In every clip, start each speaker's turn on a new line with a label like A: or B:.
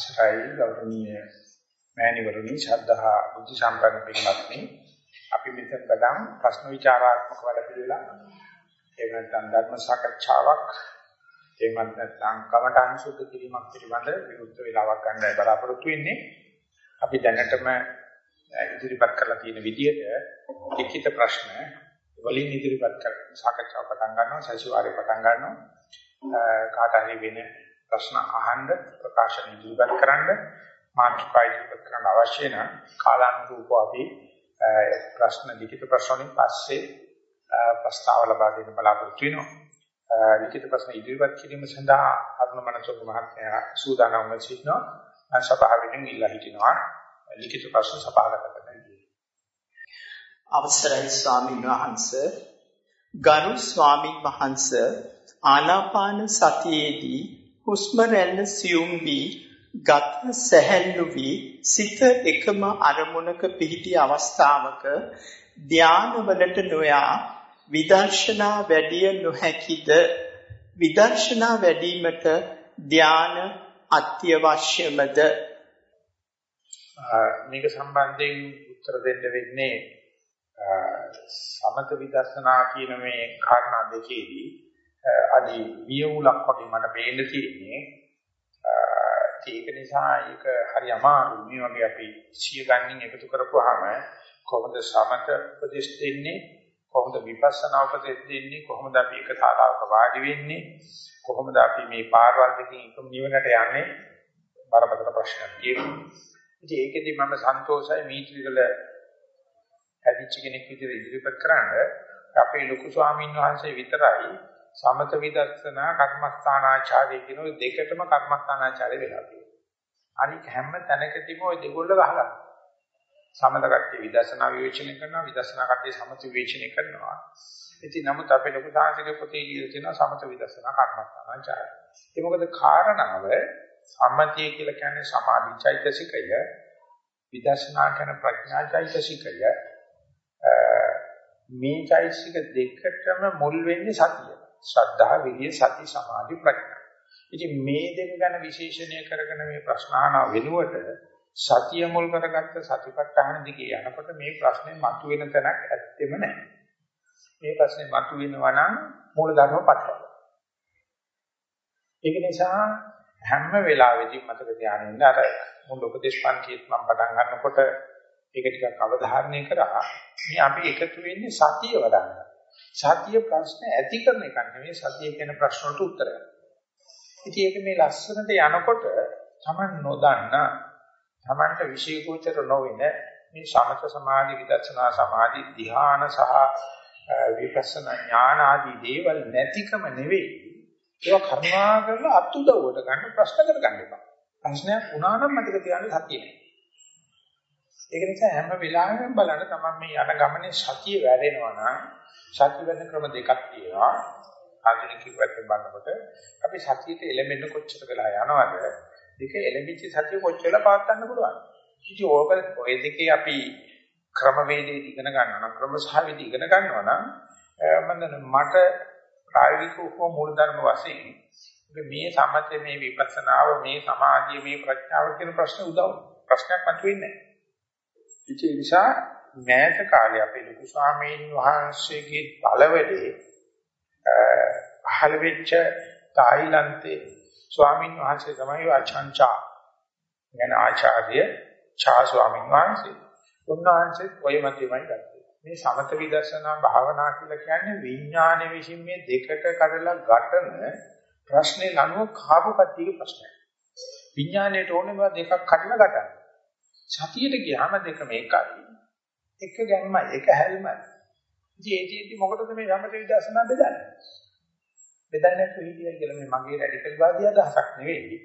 A: අවසරයි ගෞරවනීය මෑණිවරුනි ශ්‍රද්ධා බුද්ධ සම්පන්න පින්වත්නි අපි මෙතන බදම් ප්‍රශ්න විචාරාත්මක වැඩ පිළිවෙලක්. එහෙම නැත්නම් ධර්ම සාකච්ඡාවක්. එහෙම නැත්නම් කමඨාන් සුද්ධ කිරීමක් පිළිබඳ විරුද්ධ වේලාවක් ගන්නයි බලාපොරොත්තු වෙන්නේ. අපි දැනටම ඉදිරිපත් කරලා තියෙන විදිහට ලිඛිත ප්‍රශ්න වලින් ඉදිරිපත් කර සාකච්ඡාව පටන් ගන්නවා සතිವಾರේ පටන් ගන්නවා. කාට හරි වෙන ප්‍රශ්න අහන්න ප්‍රකාශන ඉදිරිපත් කරන්න මාතෘකා ඉදිරිපත් කරන්න අවශ්‍ය නම් කාලානුරූපව අපි ප්‍රශ්න ලිඛිත ප්‍රශ්න වලින් පස්සේ ප්‍රස්තාව ලබා දෙන්න බලාපොරොත්තු වෙනවා. ලිඛිත ප්‍රශ්න ඉදිරිපත් කිරීම සඳහා අරුණ මනසක මහත්මයා සූදානම් වෙ සිටිනවා. මම සභාවෙන් ඉල්ලා හිටිනවා ලිඛිත ප්‍රශ්න සභාගත කරන්න
B: අවසරයි ස්වාමීන් වහන්ස. ගරු ස්වාමීන් වහන්ස ආනාපාන සතියේදී හුස්ම රැල්ල සියුම් වී ගත සැහැල්ලු වී සිත එකම අරමුණක පිහිටි අවස්ථාවක ධානවලට නොයා විදර්ශනා වැඩිය නොහැකිද? විදර්ශනා වැඩිවීමට ධාන අත්‍යවශ්‍යමද?
A: මේක සම්බන්ධයෙන් උත්තර දෙන්න වෙන්නේ සමත විදර්ශනා කියන මේ කාරණා දෙකේදී අදි වියුලක් වගේ මට පේන්න තියෙන්නේ. ඒක නිසා ඒක හරි අමාරුයි. මේ වගේ අපි සිය ගන්නින් එකතු කරපුවාම කොහොමද සමත උපදෙස් දෙන්නේ? කොහොමද විපස්සනා උපදෙස් දෙන්නේ? කොහොමද අපි එක තාලාවක වාඩි වෙන්නේ? කොහොමද අපි මේ පාරවල් දෙකකින් එක නිවනට යන්නේ? බරපතල ප්‍රශ්නයක් තියෙනවා. ඉතින් ඒකෙදි මම සන්තෝෂයි මීත්‍රිකල හැදිච්ච කෙනෙක් විදිහට ඉදිරිපත් කරන්න. අපේ ලොකු ස්වාමීන් වහන්සේ විතරයි සමත විදර්ශනා කර්මස්ථානාචාර්ය කියන ওই දෙකටම කර්මස්ථානාචාර්ය වෙලා තියෙනවා. අනික හැම තැනකදීම ওই දෙගොල්ල ගහලා. සමත කට්ටිය විදර්ශනා විවේචනය කරනවා විදර්ශනා කට්ටිය සමත විවේචනය කරනවා. ඉතින් නමුත් අපේ ලොකු සාහිත්‍ය පොතේ ලියලා තියෙනවා සමත විදර්ශනා කර්මස්ථානාචාර්ය. ඒ මොකද කාරණාව සම්මතිය කියලා කියන්නේ සමාධි චෛතසිකය විදර්ශනා කියන ප්‍රඥා චෛතසිකය මේ චෛතසික දෙකටම මුල් වෙන්නේ සතිය. ශ්‍රද්ධා, විරිය, සති, සමාධි, ප්‍රඥා. ඉතින් මේ දෙක ගැන විශේෂණය කරගෙන මේ ප්‍රශ්න අහන වෙනුවට සතිය මුල් කරගත්ත සතිපට්ඨාන දිගේ යනකොට මේ ප්‍රශ්නේ මතුවෙන තැනක් ඇත්තෙම නැහැ. මේ ප්‍රශ්නේ මතුවෙනවා නම් මූල ධර්ම පටලවා. ඒක නිසා හැම වෙලාවෙදී මතක තියාගන්න අර මුල් උපදේශ පන්තිත් මම පටන් ගන්නකොට ඒක ටිකක් අවධාරණය කරා මේ අපි එකතු වෙන්නේ සතිය වඩන්න. සතිය ප්‍රශ්න ඇති කරන එක නෙවෙයි සතිය කියන ප්‍රශ්න වලට උත්තර ගන්න. ඉතින් ඒක මේ ලස්සනට යනකොට Taman නොදන්න Tamanට විශේෂෝචර නොවන මේ සමත සමාධි විදර්ශනා සමාධි ධ්‍යාන සහ විපස්සනා ඥාන ආදී දේවල් නැතිකම නෙවෙයි ඒවා කරුණා කරලා අත්උදව්වට ගන්න ප්‍රශ්න කරගන්න එපා. ප්‍රශ්නයක් වුණා නම් මතක තියාගන්න සතිය නෑ. ඒක නිසා හැම වෙලාවෙම බලන්න තමයි මේ යන ගමනේ සතිය වැඩෙනවා නම් සතිය වෙන ක්‍රම දෙකක් තියෙනවා. ආධුනික කිව්වට බලනකොට අපි සතියට එළඹෙන්න කොච්චර වෙලා යනවද? දෙක එළඹිච්ච සතිය කොච්චර පවත් ගන්න පුළුවන්. ඉතින් ඕක ඔය දෙකේ අපි ක්‍රමවේදයේ ඉගෙන ගන්නවා නම් ක්‍රම සහ විදි ඉගෙන ගන්නවා නම් මම මට ප්‍රායෝගිකව මූලධර්ම වශයෙන් මේ සමතේ මේ විපස්සනාව මේ සමාධිය මේ ප්‍රඥාව කියන ප්‍රශ්න උදව් ප්‍රශ්නයක් මතුවෙන්නේ නැහැ. ඒ නිසා මෑත කාලේ අපේ ලොකු ස්වාමීන් වහන්සේගේ පළවෙලේ පහළ වෙච්ච තායිලන්තේ ස්වාමීන් වහන්සේ තමයි ආචාන්චා යන ආචාර්ය චා ස්වාමීන් වහන්සේ. උන්වහන්සේ ඔය මතෙමයි ගත්තේ. මේ සමත විදර්ශනා භාවනා කියලා කියන්නේ විඥාන විසින් මේ දෙකට කඩලා ගැටන ප්‍රශ්නේ ලනුව කාපු කට්ටියගේ ප්‍රශ්නයක්. විඥාණයට ඕනේ මේවා දෙකක් කඩලා ගැටන්න. සතියට ගියාම දෙකම එකයි. එක ගැම්මයි එක හැල්මයි. ඉතින් ඒකෙදි මොකටද මේ සමත විදර්ශනා බෙදන්නේ? බෙදන්නේ කොහේදී කියලා මේ මගේ රැඩිකල් වාදී අදහසක් නෙවෙයි.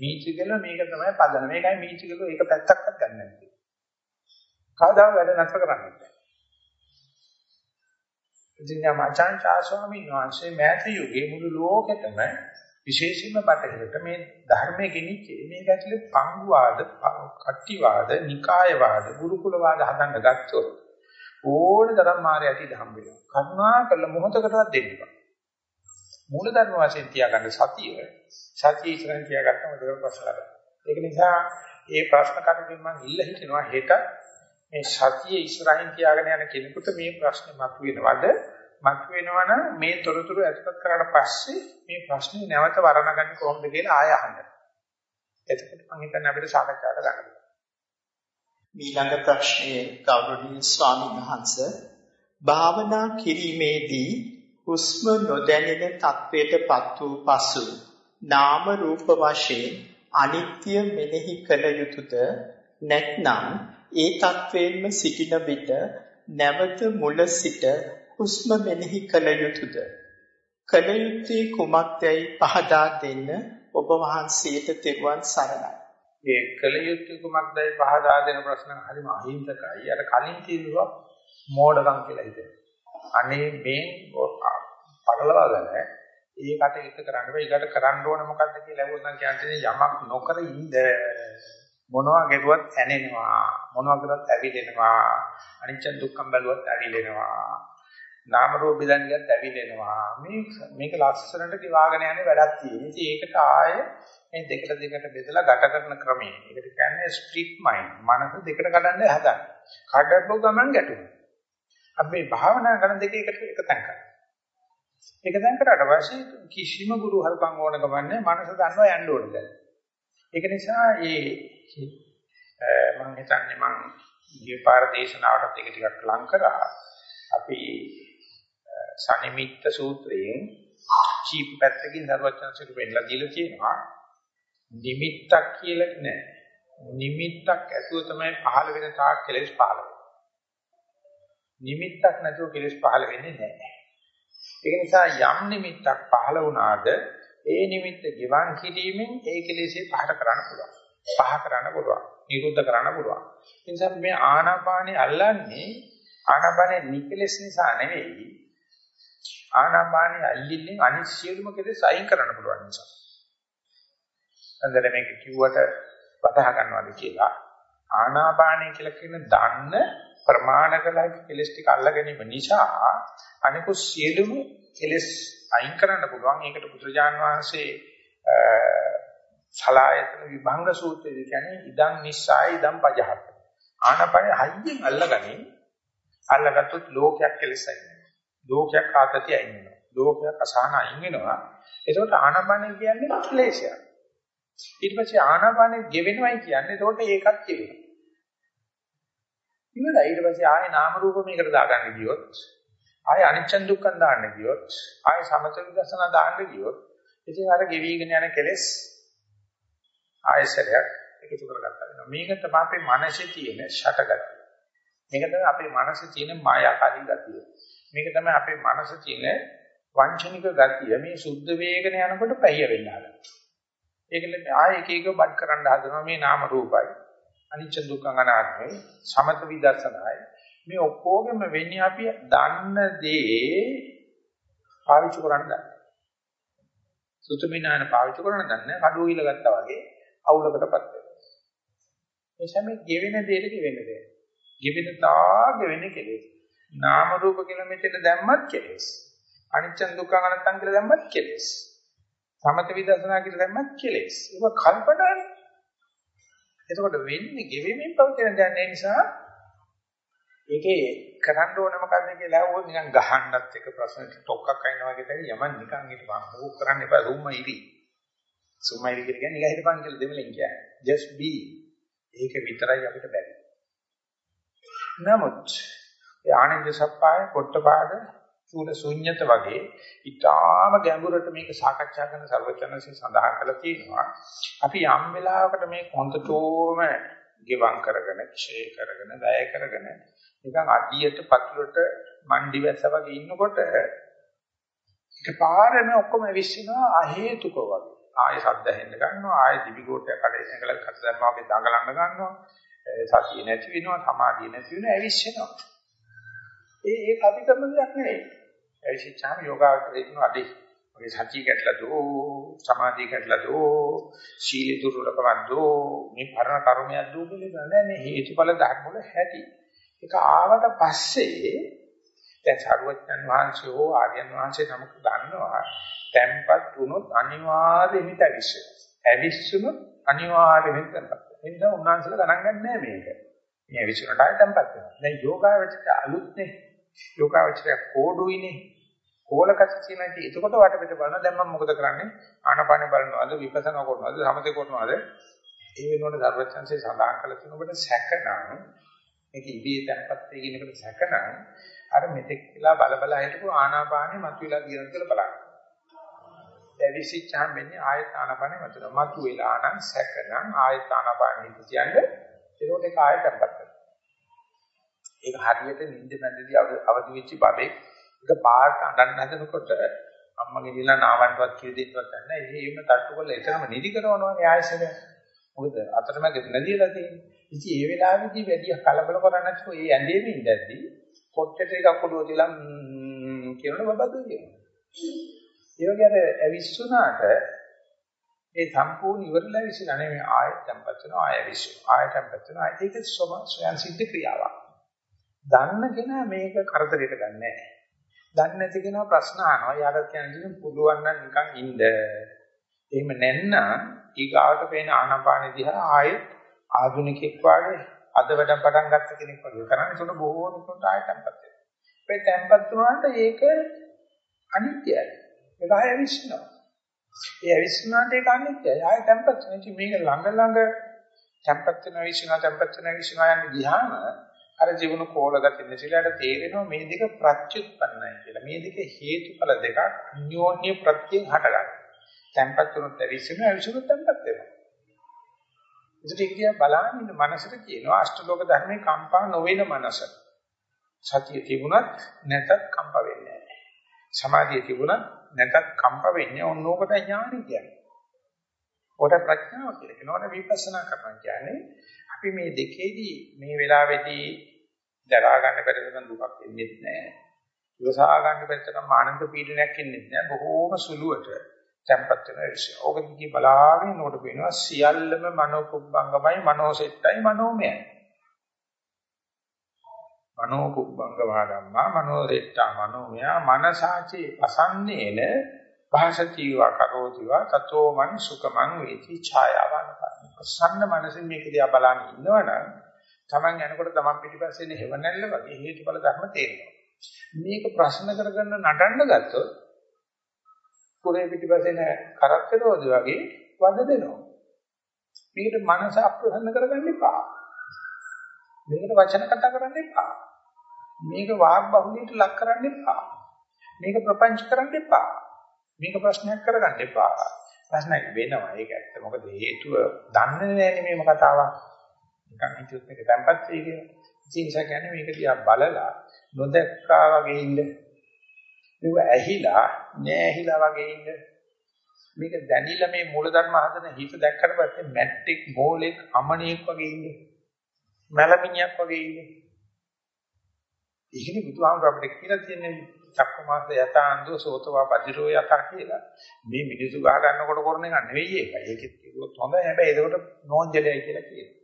A: මීචිකල මේක තමයි පදන. මේකයි මීචිකල ඒක පැත්තක්වත් ගන්න නැහැ. කවදාම වැඩ නැතර කරන්නේ නැහැ. ඉතින් යා මචාන් චාස්වාමීන් වහන්සේ මෑත යුගයේ මුළු ලෝකෙටම විශේෂයෙන්ම බටහිරට මේ ධර්මයේ ගෙනිච්චේ මේක ඇතුලේ පංගුවාද, කට්ටිවාද, නිකායවාද, ගුරුකුලවාද හදන්න ගත්තොත් ඕන තරම් මායයටි දහම් වෙනවා. කරුණා කළ මොහොතකටවත් දෙන්න බෑ. මූල ධර්ම වශයෙන් තියාගන්න සතිය, සතිය ඉස්සරහින් තියාගත්තම ඒක ප්‍රශ්න ලබනවා. ඒක නිසා මේ ප්‍රශ්න කරුගෙන් මම ඉල්ල හිටිනවා හෙට මේ සතිය ඉස්සරහින් තියාගෙන යන කෙනෙකුට මේ ප්‍රශ්නේ මතුවෙනවද මතුවෙනවනම් මේ තොරතුරු ඇතුළත් කරාට පස්සේ මේ ප්‍රශ්නේ නැවත වර්ණගන්නේ කොහොමද කියලා ආය අහන්න. එතකොට මම හිතන්නේ අපිට සාකච්ඡාවට ගන්න.
B: ඊළඟ ප්‍රශ්නයේ ගෞරවනීය ස්වාමීන් වහන්සේ භාවනා කිරීමේදී හුස්ම නොදැනෙන තත්වයටපත් වූ පසු නාම රූප වශයෙන් අනිත්‍ය මෙනෙහි කළ යුතුයද නැත්නම් ඒ තත්වයෙන්ම සිටින විට නැවත මුල සිට හුස්ම මෙනෙහි කළ යුතුයද කළ යුත්තේ කුමක්දයි පහදා දෙන්න ඔබ වහන්සේට තෙරුවන් සරණයි
A: මේ කළ යුත්තේ කුමක්දයි පහදා දෙන ප්‍රශ්න හරිම අහිංසකයි අර කලින් කිව්වා මෝඩකම් කියලා හිතෙනවා අනේ මේ පටලවාගෙන ඒකට හිත කරන්න බෑ. ඊකට කරන්න ඕනේ මොකද්ද කියලා ලැබුවොත් නම් කියන්නේ යමක් නොකර ඉන්න මොනවා ගෙරුවත් ඇනෙනවා. මොනවා කරත් ඇවිලෙනවා. අනිච්ච දුක්ඛම් බැලුවත් ඇවිලෙනවා. නාම රූප බෙදන්නියත් ඇවිලෙනවා. මේ මේක ලස්සනට දිවාගෙන යන්නේ වැඩක් තියෙනවා. ඉතින් ඒකට ආය මේ දෙකට දෙකට බෙදලා ගැට කරන ක්‍රමය. ඒකට කියන්නේ ස්ප්ලිට් මයින්ඩ්. මනස දෙකට කඩන්න හදන්නේ. කඩපුව ගමන් ගැටුණා. අපි මේ භාවනා කරන දෙක එකට එක තැන් කරා. ඒක දැන් කරාට පස්සේ කිසිම ගුරු හරුකම් ඕන ගමන්නේ මනස දන්නවා යන්න ඕනේ දැන්. ඒක නිසා මේ මම හිතන්නේ මම ඊයේ පාර දේශනාවටත් ඒක ටිකක් ලං කරා. අපි සනිමිත්ත සූත්‍රයෙන් චීප් පැත්තකින් දරුවචනසිට වෙන්නලා දීලා තියෙනවා. නිමිත්තක් කියලා නෑ. නිමිත්තක් ඇතුව තමයි පහළ වෙන තාක් කෙලෙස් පහළ වෙන්නේ. නිමිත්තක් නැතුව කෙලෙස් පහළ වෙන්නේ නැහැ. ඒක නිසා යම් නිමිත්තක් පහළ වුණාද ඒ නිමිත්ත ගිවන් කිරීමෙන් ඒ කෙලෙසේ පහට කරන්න පුළුවන්. පහ කරන්න පුළුවන්. නිරුද්ධ කරන්න පුළුවන්. ඒ නිසා මේ ආනාපානෙ අල්ලන්නේ ආනාපානෙ නිකලෙස් නිසා නෙවෙයි. ආනාපානෙ අල්ලින්නේ අනිත් සියලුම කෙලෙස් අයින් කරන්න පුළුවන් නිසා. අන්දර මේක කිව්වට වතහ ගන්නවාද කියලා ආනාපානය කියලා කියන දන්න ප්‍රමාණ කළ හැකි කෙලස් ටික අල්ල ගැනීම නිසා අනිකුත් සියලුම කෙලස් අයින් කරන්න පුළුවන්. ඒකට බුදුරජාන් වහන්සේ සලායතන විභංග සූත්‍රයේ කියන්නේ ඉදං නිස්සාය ඉදං පජහත්. ආනපන හයියෙන් අල්ලගනින් අල්ලගත්තොත් ලෝකයක් කෙලස් අයින් වෙනවා. ලෝකයක් ආතතිය අයින් වෙනවා. ලෝකයක් අසහන අයින් වෙනවා. ඒකට ආනපන කියන්නේ ක්ලේශයක්. ඊට පස්සේ ආනපන ගෙවෙනවයි කියන්නේ ඒකට ඒකත් ගෙවෙනවා. ඉවරයි ඊට පස්සේ ආයේ නාම රූප මේකට දාගන්න ගියොත් ආයේ අනිච්ච දුක්ඛන් දාන්න ගියොත් ආයේ සමත විදර්ශනා දාන්න ගියොත් ඉතින් අර ගෙවිගෙන යන කෙලෙස් ආයසරයක් එකතු කරගත්තා වෙනවා මේක තමයි අපේ මනසේ තියෙන ෂටගතිය මේක තමයි අපේ මනසේ තියෙන මායාකාරී ගතිය මේක තමයි අපේ මනසේ තියෙන වංචනික ගතිය මේ සුද්ධ වේගන යනකොට පැය වෙන්න හදනවා ඒකල ආයේ එක එක බඩ් කරන්න හදනවා මේ නාම රූපයි අනිච්ච දුක්ඛ අනාත්මයි සමත විදර්ශනායි මේ ඔක්කොගෙම වෙන්නේ අපි දන්න දේ පාවිච්චි කරන්න දන්නේ. සුතමිනාන පාවිච්චි කරන්න දන්නේ කඩුව ඉල ගත්තා වගේ අවුලකටපත් වෙනවා. ඒ සමේ ගෙවෙන දෙයට ගෙවෙන දෙය. ගෙවෙන තා ගෙවෙන කෙලෙස්. නාම රූප කියලා මෙතන දැම්මත් කෙලෙස්. අනිච්ච දුක්ඛ අනාත්ම කියලා දැම්මත් කෙලෙස්. සමත විදර්ශනා කියලා දැම්මත් කෙලෙස්. ඒක කල්පනානේ. එතකොට වෙන්නේ ගෙවෙමින් පවතින දැන නිසා ඒකේ කරන්න ඕන මොකද්ද කියලා අහුවොත් නිකන් ගහන්නත් එක ප්‍රශ්නට ටොක්ක්ක් අයින්නා වගේ තමයි යමන් නිකන් හිටපන් ඕක කරන්න එපා. රුම්ම ඉරි. සුම්ම ඉරි කියන්නේ නිකන් හිටපන් කියලා දෙමළෙන් කියන්නේ. just be. ඒක විතරයි අපිට බැරි. නමුත් ඒ ආනන්ද සප්පාය පොට්ටපාද චූල ශුන්්‍යත වගේ ඊටාම ගැඹුරට මේක සාකච්ඡා කරන සර්වචනසේ සඳහන් කරලා තියෙනවා. අපි යම් වෙලාවකට මේ හොඳටම ගෙවම් කරගෙන, ක්ෂය කරගෙන, වැය කරගෙන නිකන් අඩියට පතුලට මණ්ඩි වැස්ස වගේ ඉන්නකොට එකපාරම ඔක්කොම විශ්ිනවා අහේතුක වගේ. ආය සද්ද හෙන්න ගන්නවා, ආය දිවිගෝටයක් කඩේ සංගල කට දැම්මා වගේ දඟලන්න ගන්නවා. සතිය නැති වෙනවා, සමාධිය නැති වෙනවා, ඇවිස්සෙනවා. ඒ ඒක අපි කරන දෙයක් නෙවෙයි. ඇවිසිච්චාම යෝගාවචරයේ තියෙන අඩේ ඔය සතිය කැඩලා දෝ සමාධිය කැඩලා දෝ සීල දුර්වලකමක් දෝ මේ පරණ කර්මයක් දෝ කියලා නෑ මේ හේතුඵල ධර්ම වල හැටි ඒක ආවට පස්සේ දැන් සරුවච්චන් වහන්සේ හෝ ආර්යයන් වහන්සේ නමක් දන්නවා tempat වුණොත් අනිවාර්යයෙන්ම ඇවිස්සෙනවා ඇවිස්සුනොත් අනිවාර්යයෙන් තැම්පත් වෙනවා. ඒ නිසා උන්වහන්සේලා ගණන් ගන්නෑ මේක. මේ විශ්වයට ආයෙ තැම්පත් වෙනවා. දැන් යෝගාවචරය අලුත්නේ. යෝගාවචරය කෝඩුයිනේ. කෝලකස තියෙනදී එතකොට වටපිට බලන දැන් මම මොකද කරන්නේ? ආනපාන බලනවාද විපස්සනා කරනවාද සමතේ කරනවාද? ඒ වෙනුවට ධර්මචන්සේ සඳහන් කළ තියෙනකොට සැකනම් මේක ඉබේ තැම්පත් වෙයි කියන එකට සැකනම් අර මෙතෙක් කියලා බල බල හිටපු ආනාපානෙ මතුවලා කියන කියලා බලන්න. දැවිසිච්චාම වෙන්නේ ආයත ආනාපානෙ මතුවලා මතුවලා නම් සැකනම් ආයත ආනාපානෙ කියන්නේ ඒකට ඒක ආයත තැම්පත් කරනවා. ඒක හරියට නිින්ද මැදදී අවදි වෙච්ච බබෙක් ඒක පාට අඬන්න හදනකොට අම්මගේ දිලා නාවන්ටවත් කිය දෙන්නවත් නැහැ. එහෙම තට්ටු කරලා එතනම නිදි කරනවා න්යායසද. මොකද අතරමැද නැදිලා තියෙන්නේ. ඉතින් ඒ වෙලාවේදී වැඩි කලබල කරන්නේ නැතුව ඒ ඇඳේම ඉඳද්දී පොට්ටට එකක් ඔළුව තියලා කියන බබදු කියනවා. ඒ වගේ අර ඇවිස්සුනාට ඒ සම්පූර්ණ ඉවරලා විසිනා නෙමෙයි ආයෙත් tempත් වෙනවා ආයෙ විශ්ව ආයෙත් tempත් වෙනවා ඒක ස්වයන් සිද්ධ ක්‍රියාවක්. දන්න කෙනා මේක කරදරයට ගන්නෑ නැහැ. දන්නේ නැති කෙනා ප්‍රශ්න අහනවා. යාට කියන්නේ පුළුවන් නම් නිකන් ඉන්න. එහෙම නැත්නම් ඊගාවට පේන ආනාපාන දිහා ආයෙත් ආධුනිකෙක් වාගේ අද වැඩ පටන් ගත්ත කෙනෙක් වගේ කරන්නේ. ඒක බොහෝ නිකුත් ආයෙත් tempත් වෙනවා. මේ tempත් වුණාට ඒක අනිත්‍යයි. ඒක ආයෙ විශ්නවා. ඒ විශ්නාට ඒක අනිත්‍යයි. ආයෙ tempත් වෙනවා. මේක ළඟ ළඟ tempත් වෙන විශ්නා tempත් වෙන විශ්නා යන ගියාම අර ජීවන කෝලගත නැතිලාට තේරෙනවා මේ දෙක ප්‍රත්‍යুৎපන්නයි කියලා. මේ දෙක හේතුඵල දෙකක් අන්‍යෝන්‍ය ප්‍රත්‍යයෙන් හටගන්නවා. tempat තුනත් ඇවිස්සෙනවා, ඇවිස්සුනොත් tempat වෙනවා. ඉතින් කිය බලන්න ඉන්න මනසට කියනවා අෂ්ටලෝක ධර්මේ කම්පා නොවන මනස. සතිය තිබුණත් නැතත් කම්ප වෙන්නේ නැහැ. සමාධිය තිබුණත් නැතත් කම්ප වෙන්නේ ඕනෝකට ඥානි කියන්නේ. ඔකට ප්‍රඥාව කියලා කියනවා. විපස්සනා කරනවා කියන්නේ අපි මේ දෙකේදී මේ වෙලාවේදී දරා ගන්න බැරි වෙන දුකක් එන්නේ නැහැ. ඉවසා ගන්න බැරි තරම් ආනන්ද පීඩනයක් එන්නේ නැහැ. බොහෝම සුළුවට tempat වෙන විශ්ය. ඕක දිගේ බලාගෙන නෝඩ වෙනවා සියල්ලම මනෝ කුබ්බංගමයි මනෝසෙට්ටයි මනෝමයයි. මනෝ කුබ්බංගමා ධම්මා මනෝසෙට්ටා මනෝමය මනසාචේ පසන්නේන භාෂතිවා කරෝතිවා තතෝ මන් සුඛමං වේති ඡායාවන ප්‍රසන්න මනසින් මේක දිහා බලන ඉන්නවනම් Taman යනකොට Taman පිටිපස්සේ ඉන්න හේවණල්ල වගේ හේතුඵල ධර්ම තේරෙනවා. මේක ප්‍රශ්න කරගන්න නටන්න ගත්තොත් කුරේ පිටිපස්සේ නැ කරක්කරෝද වගේ වද දෙනවා. මේකට මනස අප්‍රසන්න කරගන්න එපා. මේකට වචන කතා කරන්න එපා. මේක වාග් බහුලීට ලක් කරන්න එපා. මේක ප්‍රපංච කරන්න එපා. මේක ප්‍රශ්නයක් කරගන්න එපා. ප්‍රශ්නයක් වෙනවා. ඒක ඇත්ත. මොකද හේතුව දන්නේ නැහැ මේ කතාවක්. නිකන් හිතුවත් මේක තැම්පත් වෙයි කියලා. ඉතින් ඒක කියන්නේ මේක දිහා බලලා නොදැක්කා වගේ ඉන්න. මේක ඇහිලා නෑ ඇහිලා වගේ ඉන්න. මේක දැනිලා මේ මූලධර්ම හදන හිත දැක්කට පස්සේ මැට්ටික් මෝලෙක් අමණියෙක් වගේ ඉන්නේ. මැලමිණියක් වගේ ඉන්නේ. ඒකනේ බුදුහාමුදුර අපිට කියලා තියෙන්නේ චක්කමාස යතාන්දෝ සෝතවා පදිරෝ යතා කියලා. මේ මිනිසු ගහ ගන්නකොට කරන එක නෙවෙයි ඒක. ඒකෙත් කිව්වොත් හොඳයි. හැබැයි ඒකට නෝන්ජලයි කියලා කියනවා.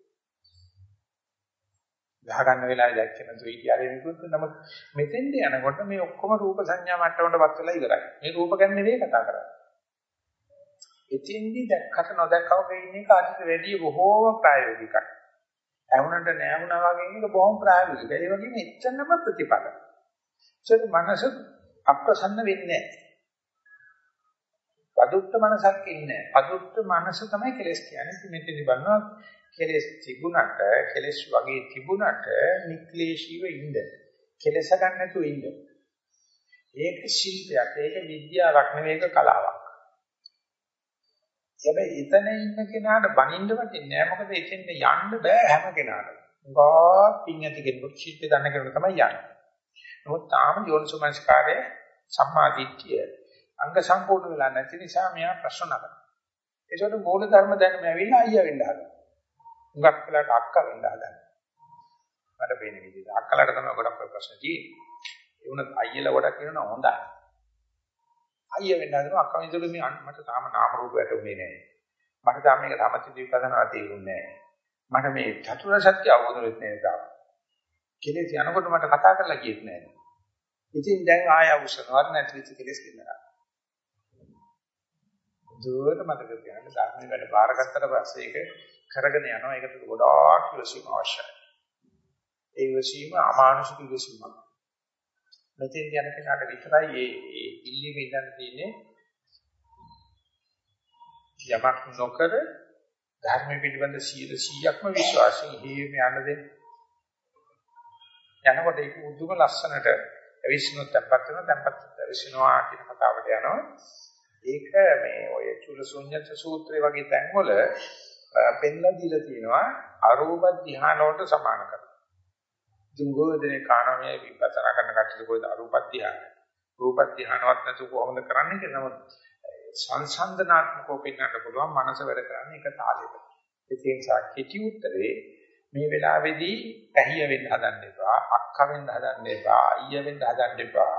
A: ගහ ගන්න වෙලාවේ දැක්කම තුයි කියලා නිකුත් නමුත් මෙතෙන්ද යනකොට මේ ඔක්කොම රූප සංඥා මට්ටමටපත් වෙලා ඉවරයි. මේ රූප ගැන නෙවෙයි කතා කරන්නේ. එතින්දි දැක්කට නොදැක්කව වෙන්නේ කාටද වැඩි බොහෝම ප්‍රායෝගිකයි. ඇහුනට නෑහුණා වගේ එක බොහොම ප්‍රායෝගිකයි. ඒ වගේම එච්චරම ප්‍රතිපල. ඒත් මනස අප්‍රසන්න වෙන්නේ නැහැ. පදුත්ත මනසක් ඉන්නේ නැහැ. පදුත්ත මනස තමයි කෙලස් කියන්නේ. ඉතින් මෙතනදි බලනවා කෙලස් තිබුණට කෙලස් වගේ තිබුණට නික්ලේශීව ඉන්න. කෙලස ගන්න නැතුව ඉන්න. ඒක ශිල්පයක්. ඒක විද්‍යාවක් නෙවෙයි ඒක කලාවක්. හැබැයි එතන ඉන්න කෙනාට බනින්න වටින්නේ නැහැ. මොකද එතෙන්ද යන්න බෑ හැම කෙනාටම. ගා පින් ඇති කෙනෙකුට ශිල්ප දන්න කෙනෙකුට තමයි යන්නේ. නමුත් තාම යෝනිසෝමනස්කාරය සම්මාදිට්ඨිය අංග සම්පූර්ණ වෙලා නැති නිසා මෙයා ප්‍රශ්න නගනවා. ඒකට මූල ධර්ම දැනම ඇවිල්ලා අයියා වෙන්න හදනවා. හුඟක් වෙලාට අක්කා වෙන්න හදනවා. මට පේන විදිහට අක්කලාට තමයි ගොඩක් ප්‍රශ්න තියෙන්නේ. ඒ වුණත් අයියලා ගොඩක් කියනවා හොඳයි. අයියා වෙන්න හදනවා අක්කා විතර මේ මට තාම නාම රූප වැටුනේ නැහැ. මට තාම මේක සමථ දීපදනවා තේරුන්නේ නැහැ. මට මේ චතුරාර්ය සත්‍ය අවබෝධ වෙන්නේ නැහැ තාම. කෙලෙස් යනකොට මට කතා කරලා කියෙත් නැහැ. ඉතින් දැන් ආය අවශ්‍යනවා නැති වෙච්ච කෙලෙස් කියනවා. දුවට මතක තියාගන්න ධර්මයේ වැඩ බාරගත්තට පස්සේ ඒක කරගෙන යනවා. ඒකට ගොඩාක් ඉවසීම අවශ්‍යයි. ඒ ඉවසීම අමානුෂික ඉවසීමක්. මෙතෙන් යන කෙනාට විතරයි මේ මේ ඉල්ලීම ඉඳන් තියෙන්නේ යමක් නොකර ධර්ම පිළිබඳ 100%ක්ම විශ්වාසයෙන් හේම යන්න දෙන්න. යනකොට ඒක උද්දුම ලස්සනට අවිශ්නොත් තැම්පත් වෙනවා තැම්පත් අවිශ්නවා කියන කතාවට යනවා. ඒක මේ ඔය චුලසුඤ්ඤත සූත්‍රය වගේ තැන්වල පෙන්ලා දීලා තියෙනවා අරූප ධ්‍යාන වලට සමාන කරලා. දුංගෝදනේ කාණමයේ විපස්සනා කරන කටයුතු කොයිද අරූප ධ්‍යාන. රූප ධ්‍යානවත් නැතු කොහොමද කරන්නේ කියලා නමුත් සංසන්දනාත්මකව පෙන්වන්න පුළුවන් මනස වැඩ කරන්නේ එක තාලයකට. ඒ නිසා කෙටි උත්තරේ මේ වෙලාවේදී පැහිය වෙන්න හදන්න එපා, අක්ක වෙන්න හදන්න එපා, අයිය වෙන්න හදන්න එපා.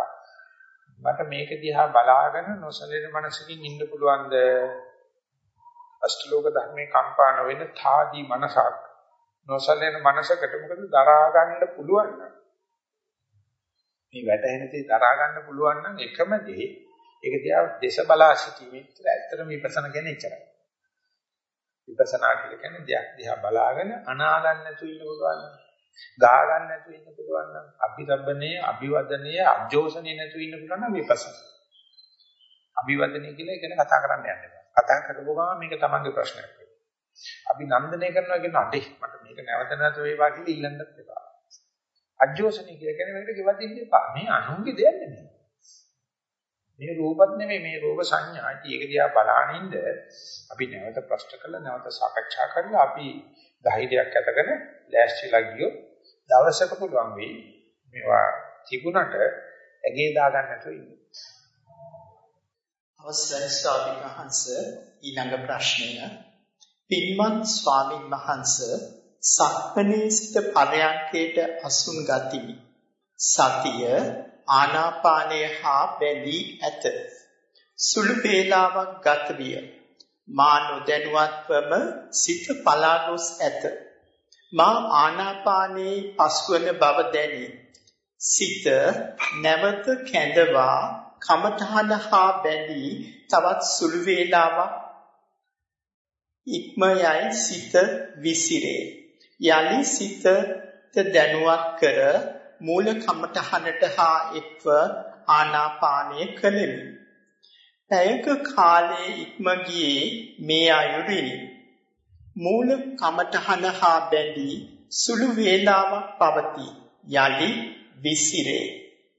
A: මට මේක දිහා බලාගෙන නොසලෙන මනසකින් ඉන්න පුළුවන්ද? අෂ්ටලෝක ධර්මේ කම්පා නොවෙන තාදී මනසක් නොසලෙන මනසකට මොකද දරා ගන්න පුළුවන් නම් මේ වැටහෙන දේ දරා ගන්න පුළුවන් නම් එකම දේ ඒක දිහා දේශ බලා සිටීමේ ඇත්තටම විපස්සනා කියන්නේ එච්චරයි. විපස්සනා කියලා කියන්නේ දෙයක් දිහා බලාගෙන අනා ගන්න නැතුව ඉන්න පුළුවන්. ගා ගන්න නැතුව ඉන්න පුළුවන් නම් අභිරබ්බනේ, අභිවදනයේ, අජෝසනේ නැතුව ඉන්න පුළුවන් නම් විපස්සනා. අභිවදනයේ කියලා ඉගෙන කතා කරන්න යන්න එපා. කතා කරපුව ගමන් මේක තමන්ගේ ප්‍රශ්නයක් වෙනවා. අභිනන්දනය කරනවා කියන අඩේ මට මේක නැවත නැවත වේවා කියලා ඉල්ලන්නත් එපා. අජෝසනේ කියලා කියන්නේ මේකට ගෙවදින්න එපා. මේ අනුන්ගේ දෙයක් නෙමෙයි. මේ රූපත් නෙමෙයි මේ රූප සංඥා. ඒක දිහා බලනින්ද අපි නැවත ප්‍රශ්න කළා නැවත සාකච්ඡා කරලා අපි ධෛර්යයක් ඇතගෙන ලෑස්තිලා ගියොත් දවසක පුළුවන් වෙයි මේවා තිබුණට ඇගේ දාගන්න නැතුව ඉන්න.
B: අවසරයි ස්වාමීන් වහන්ස ඊළඟ ප්‍රශ්නය පින්වත් ස්වාමින් වහන්ස සක්මණේ සිට පරයන්කේට අසුන් ගතිමි. සතිය ආනාපානය හා බැඳී ඇත. සුළු වේලාවක් ගත විය. මා නොදැනුවත්වම සිත පලා ගොස් ඇත. මා ආනාපානයේ පස්වන බව දැනේ. සිත නැවත කැඳවා කමඨහන හා බැඳී තවත් සුළු වේලාවක් ඉක්ම යයි සිත විසිරේ. යලි සිතට දැනුවත් කර මූල කමඨහනට හා එක්ව ආනාපානය කළෙමි. පැයක කාලයේ ඉක්ම ගියේ මේ අයුරිනි. මූල කමඨහන හා බැඳී සුළු වේලාවක් පවතී. යලි විසිරේ.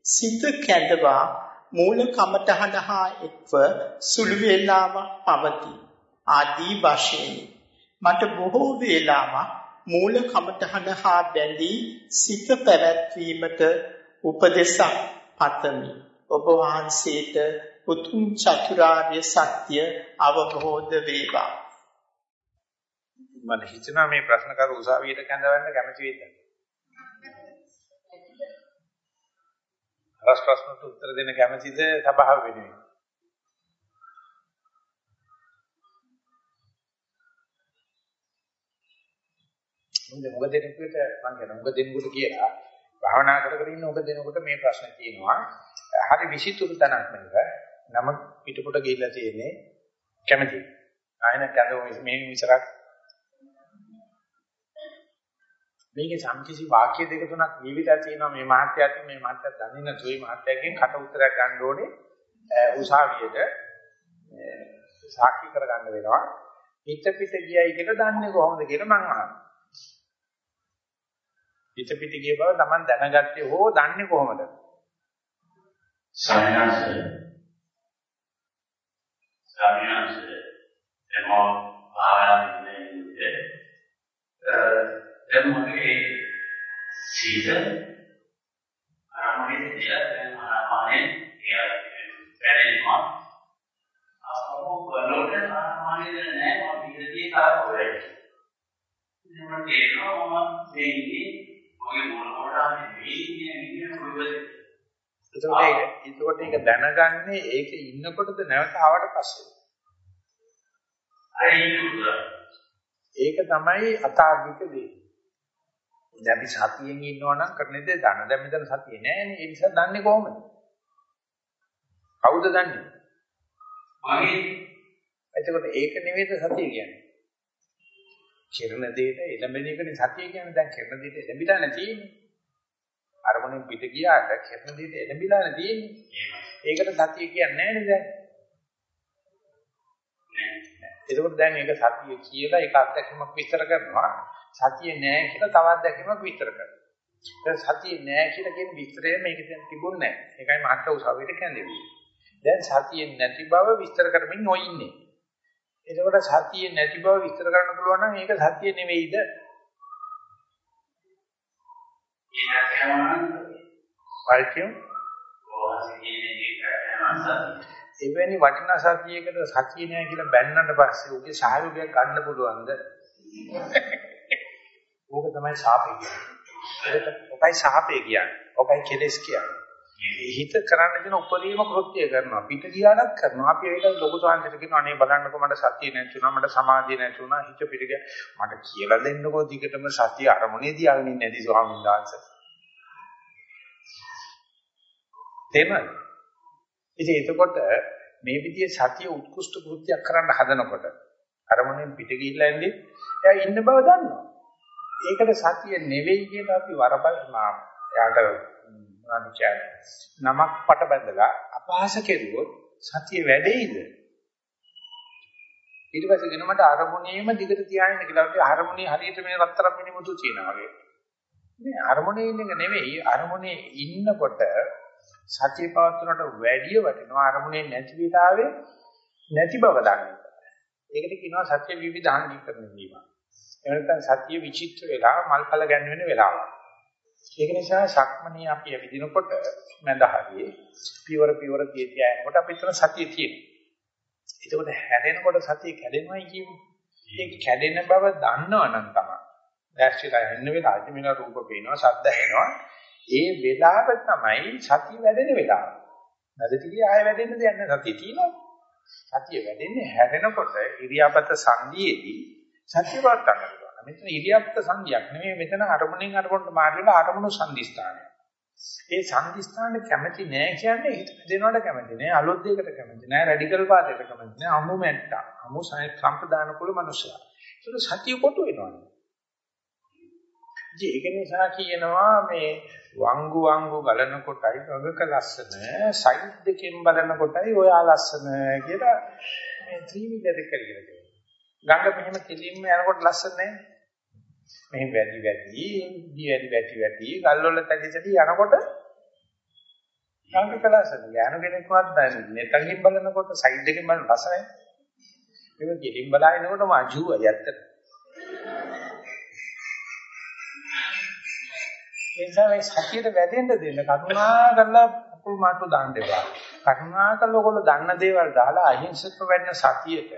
B: සිත කැඳවා මූල කමඨහන හා එක්ව සුළු වේලාවක් පවතී. ආදී වශයෙන් මට බොහෝ වේලාවක් මූල කමඨහන හා බැඳී සිත පැවැත්වීමට උපදෙසක් පතමි. ඔබ වහන්සේට උතුම් චතුරාර්ය සත්‍ය අවබෝධ වේවා.
A: මම හිතනවා මේ ප්‍රශ්න කරු උසාවියට කැඳවන්න කැමති වෙයිද? රස ප්‍රශ්නට උත්තර දෙන්න කැමතිද? සභාව වෙනුවෙන්? මොකද මොකද දෙනෙකුට මම කියන මොකද දෙනෙකුට කියලා භාවනා කර කර ඉන්න මොකද දෙනෙකුට මේ ප්‍රශ්න තියෙනවා හරි විසිතුරු තනක් මේක. නම පිටපොට ගිහිල්ලා තියෙන්නේ කැමති. ආයන කඳෝ මේ විතරක් මේකේ සම්කිසි වාක්‍ය දෙක තුනක් ජීවිතය තියෙනවා. මේ මහත්යාට මේ මහත්ය දන්නේ නැතු මේ මහත්යගෙන් කට උත්තරයක් ගන්න ඕනේ. උසාවියට සාක්ෂි කරගන්න වෙනවා. පිට පිට ගියයි කියලා දන්නේ කොහොමද කියලා මම අහනවා. පිට පිට ගිය බව Taman දැනගත්තේ හෝ දන්නේ කොහොමද?
C: සායනස සායනස එමෝ. දැන් මගේ සීත අරමුණේ තියලා දැන් ආරම්භයේ පැරෙනවා අපෝ බලෝට ආරම්භයේ නැහැ මම විදිහේ කාර්ය කරේ ඉතින් මම තේරෙනවා මම මේ ඉන්නේ මගේ මොන කොටා නෙවෙයි කියන්නේ කොයිවද
A: එතකොට එතකොට ඒක දැනගන්නේ ඒකේ ඉන්නකොටද නැවත ආවට පස්සේ. ඒක තමයි අතාර්කික දේ. දැන් අපි සතියෙන් ඉන්නවා නම් කරන්නේ දේ දන්න. දැන් මෙතන සතිය නෑනේ. ඒ නිසා දන්නේ කොහොමද? කවුද දන්නේ?
C: මගේ
A: එතකොට ඒක නෙවෙයිද සතිය කියන්නේ. කිරණ දෙයට එළඹෙන එකනේ සතිය කියන්නේ. දැන් කිරණ දෙයට එළඹිලා නැතිනේ. අරමුණෙන් පිට ගියාට කිරණ දෙයට එළඹිලා නැතිනේ. ඒකට සතිය කියන්නේ නැහැ නේද? එතකොට දැන් මේක සතිය කියලා ඒක අත්දැකීමක් විස්තර කරනවා. සතිය නෑ කියලා තව අත්දැකීමක් විස්තර කරනවා. දැන් සතිය නෑ කියලා කියන විස්තරය මේක දැන් තිබුණේ නෑ. ඒකයි මහත් උසාවියට කියන්නේ. දැන් සතිය නැති බව විස්තර කරමින් නොඉන්නේ. එතකොට සතිය නැති බව විස්තර කරන්න පුළුවන් නම් ඒක සතිය නෙවෙයිද? එවැනි වටිනා සතියකට සතිය නෑ කියලා බැන්නට පස්සේ උගේ සහයෝගයක් ගන්න පුළුවන්ද? ඕක තමයි ශාපේ කියන්නේ. ඔකයි ශාපේ කියන්නේ. ඔකයි කෙලස් කියන්නේ. හිත කරන්න දෙන උපරිම කෘත්‍ය කරනවා. පිට ගියානත් කරනවා. අපි ඒක ලොකු සාන්තිට කියනවා අනේ බලන්නකෝ මට සතිය නැති වුණා, මට සමාධිය නැති වුණා, හිත පිට ගියා. මට කියලා දෙන්නකෝ දිගටම සතිය අරමුණේ තියාගෙන ඉන්නේ නැති ස්වාමීන් වහන්සේ. තේමයි. ඉතින් එතකොට මේ විදිහේ සතිය උත්කෘෂ්ඨ කෘත්‍යයක් කරන්න හදනකොට අරමුණෙන් පිට ගිහිල්ලා ඉන්නේ එයා ඉන්න බව දන්නවා. ඒකට සතිය නෙවෙයි කියලා අපි වරබල එයාට මොනවද කියන්නේ නමක් පට බැඳලා අපහාස කෙරුවොත් සතිය වැඩෙයිද? ඊට පස්සේ ගෙන මට අරමුණේම දිගට තියාගෙන කියලා අපි අරමුණේ හරියට මේ රත්තරන් මිනිමුතු තියනවා වගේ. මේ අරමුණේ ඉන්න එක නෙවෙයි අරමුණේ ඉන්නකොට සතිය පවත්වනට වැඩිය වටිනවා අරමුණේ නැති විලාවේ නැති බව දන්න. ඒකට කියනවා සත්‍ය විවිධාංගීකරණය වීම. එහෙම නැත්නම් සත්‍ය විචිත්‍ර වෙලා මල්පල ගැන්වෙන වෙලාව. ඒක නිසා ශක්මණේ අපි ඇවිදිනකොට මඳ හරියේ පියවර පියවර තියතිය යනකොට අපි තුන සතිය තියෙනවා. ඒකෝට හැරෙනකොට සතිය කැඩෙනවයි කියමු. ඒ කැඩෙන බව දන්නවනම් තමයි. දැස්චිලා යන්න වෙලාවදී මෙන්න රූප පේනවා, ශබ්ද ඇහෙනවා. ඒ වෙලාව තමයි සතිය වැඩෙන වෙලාව. නැදතිගේ ආය වැඩෙන්න දෙයක් නැහැ සතිය තියෙනවා. සතිය වැඩෙන්නේ හැරෙනකොට ඉරියාපත සංධියේදී සතිය වත් ගන්නවා. මෙතන ඉරියාපත සංධියක් නෙමෙයි මෙතන අරමුණෙන් අරමුණට මාර්ගවල අරමුණු සංදිස්ථානය. ඒ සංදිස්ථාන කැමැති නෑ කියන්නේ හිත දෙනවට කැමැති නෑ අලුත් දෙයකට කැමැති නෑ රැඩිකල් පාදයකට කැමැති නෑ අමු මැට්ටා අමු සම්ප්‍රදාන කුල මනුස්සයා. ඒක සතිය කොටු වෙනවා. ඒක නිසා කියනවා මේ වංගු වංගු ගලන කොටයි වගක ලස්සන සයිඩ් දෙකෙන් බලන කොටයි ඔයා ලස්සන කියලා මේ ත්‍රිවිධ දෙක කියලා කියනවා. ගඟ මෙහෙම කෙලින්ම යනකොට ලස්සන නැහැ. මෙහෙම වැඩි වැඩි, දී වැඩි වැඩි වැඩි ගල් වල තැදි තැදි යනකොට ගඟක ලස්සන. ඥාන කෙනෙක්වත් නැතකින් බලනකොට සයිඩ් එකෙන් බලන රස නැහැ. මේක කෙලින් බලාගෙනකොට මාජුවයි ඇත්තට. ඒ නිසා මේ සතියට වැදෙන්න දෙන්න කරුණා කරලා කුල් මාට්ටු දාන්න එපා. කරුණා කරලා ඔයගොල්ලෝ දන්න දේවල් දාලා අහිංසක වෙන්න සතියට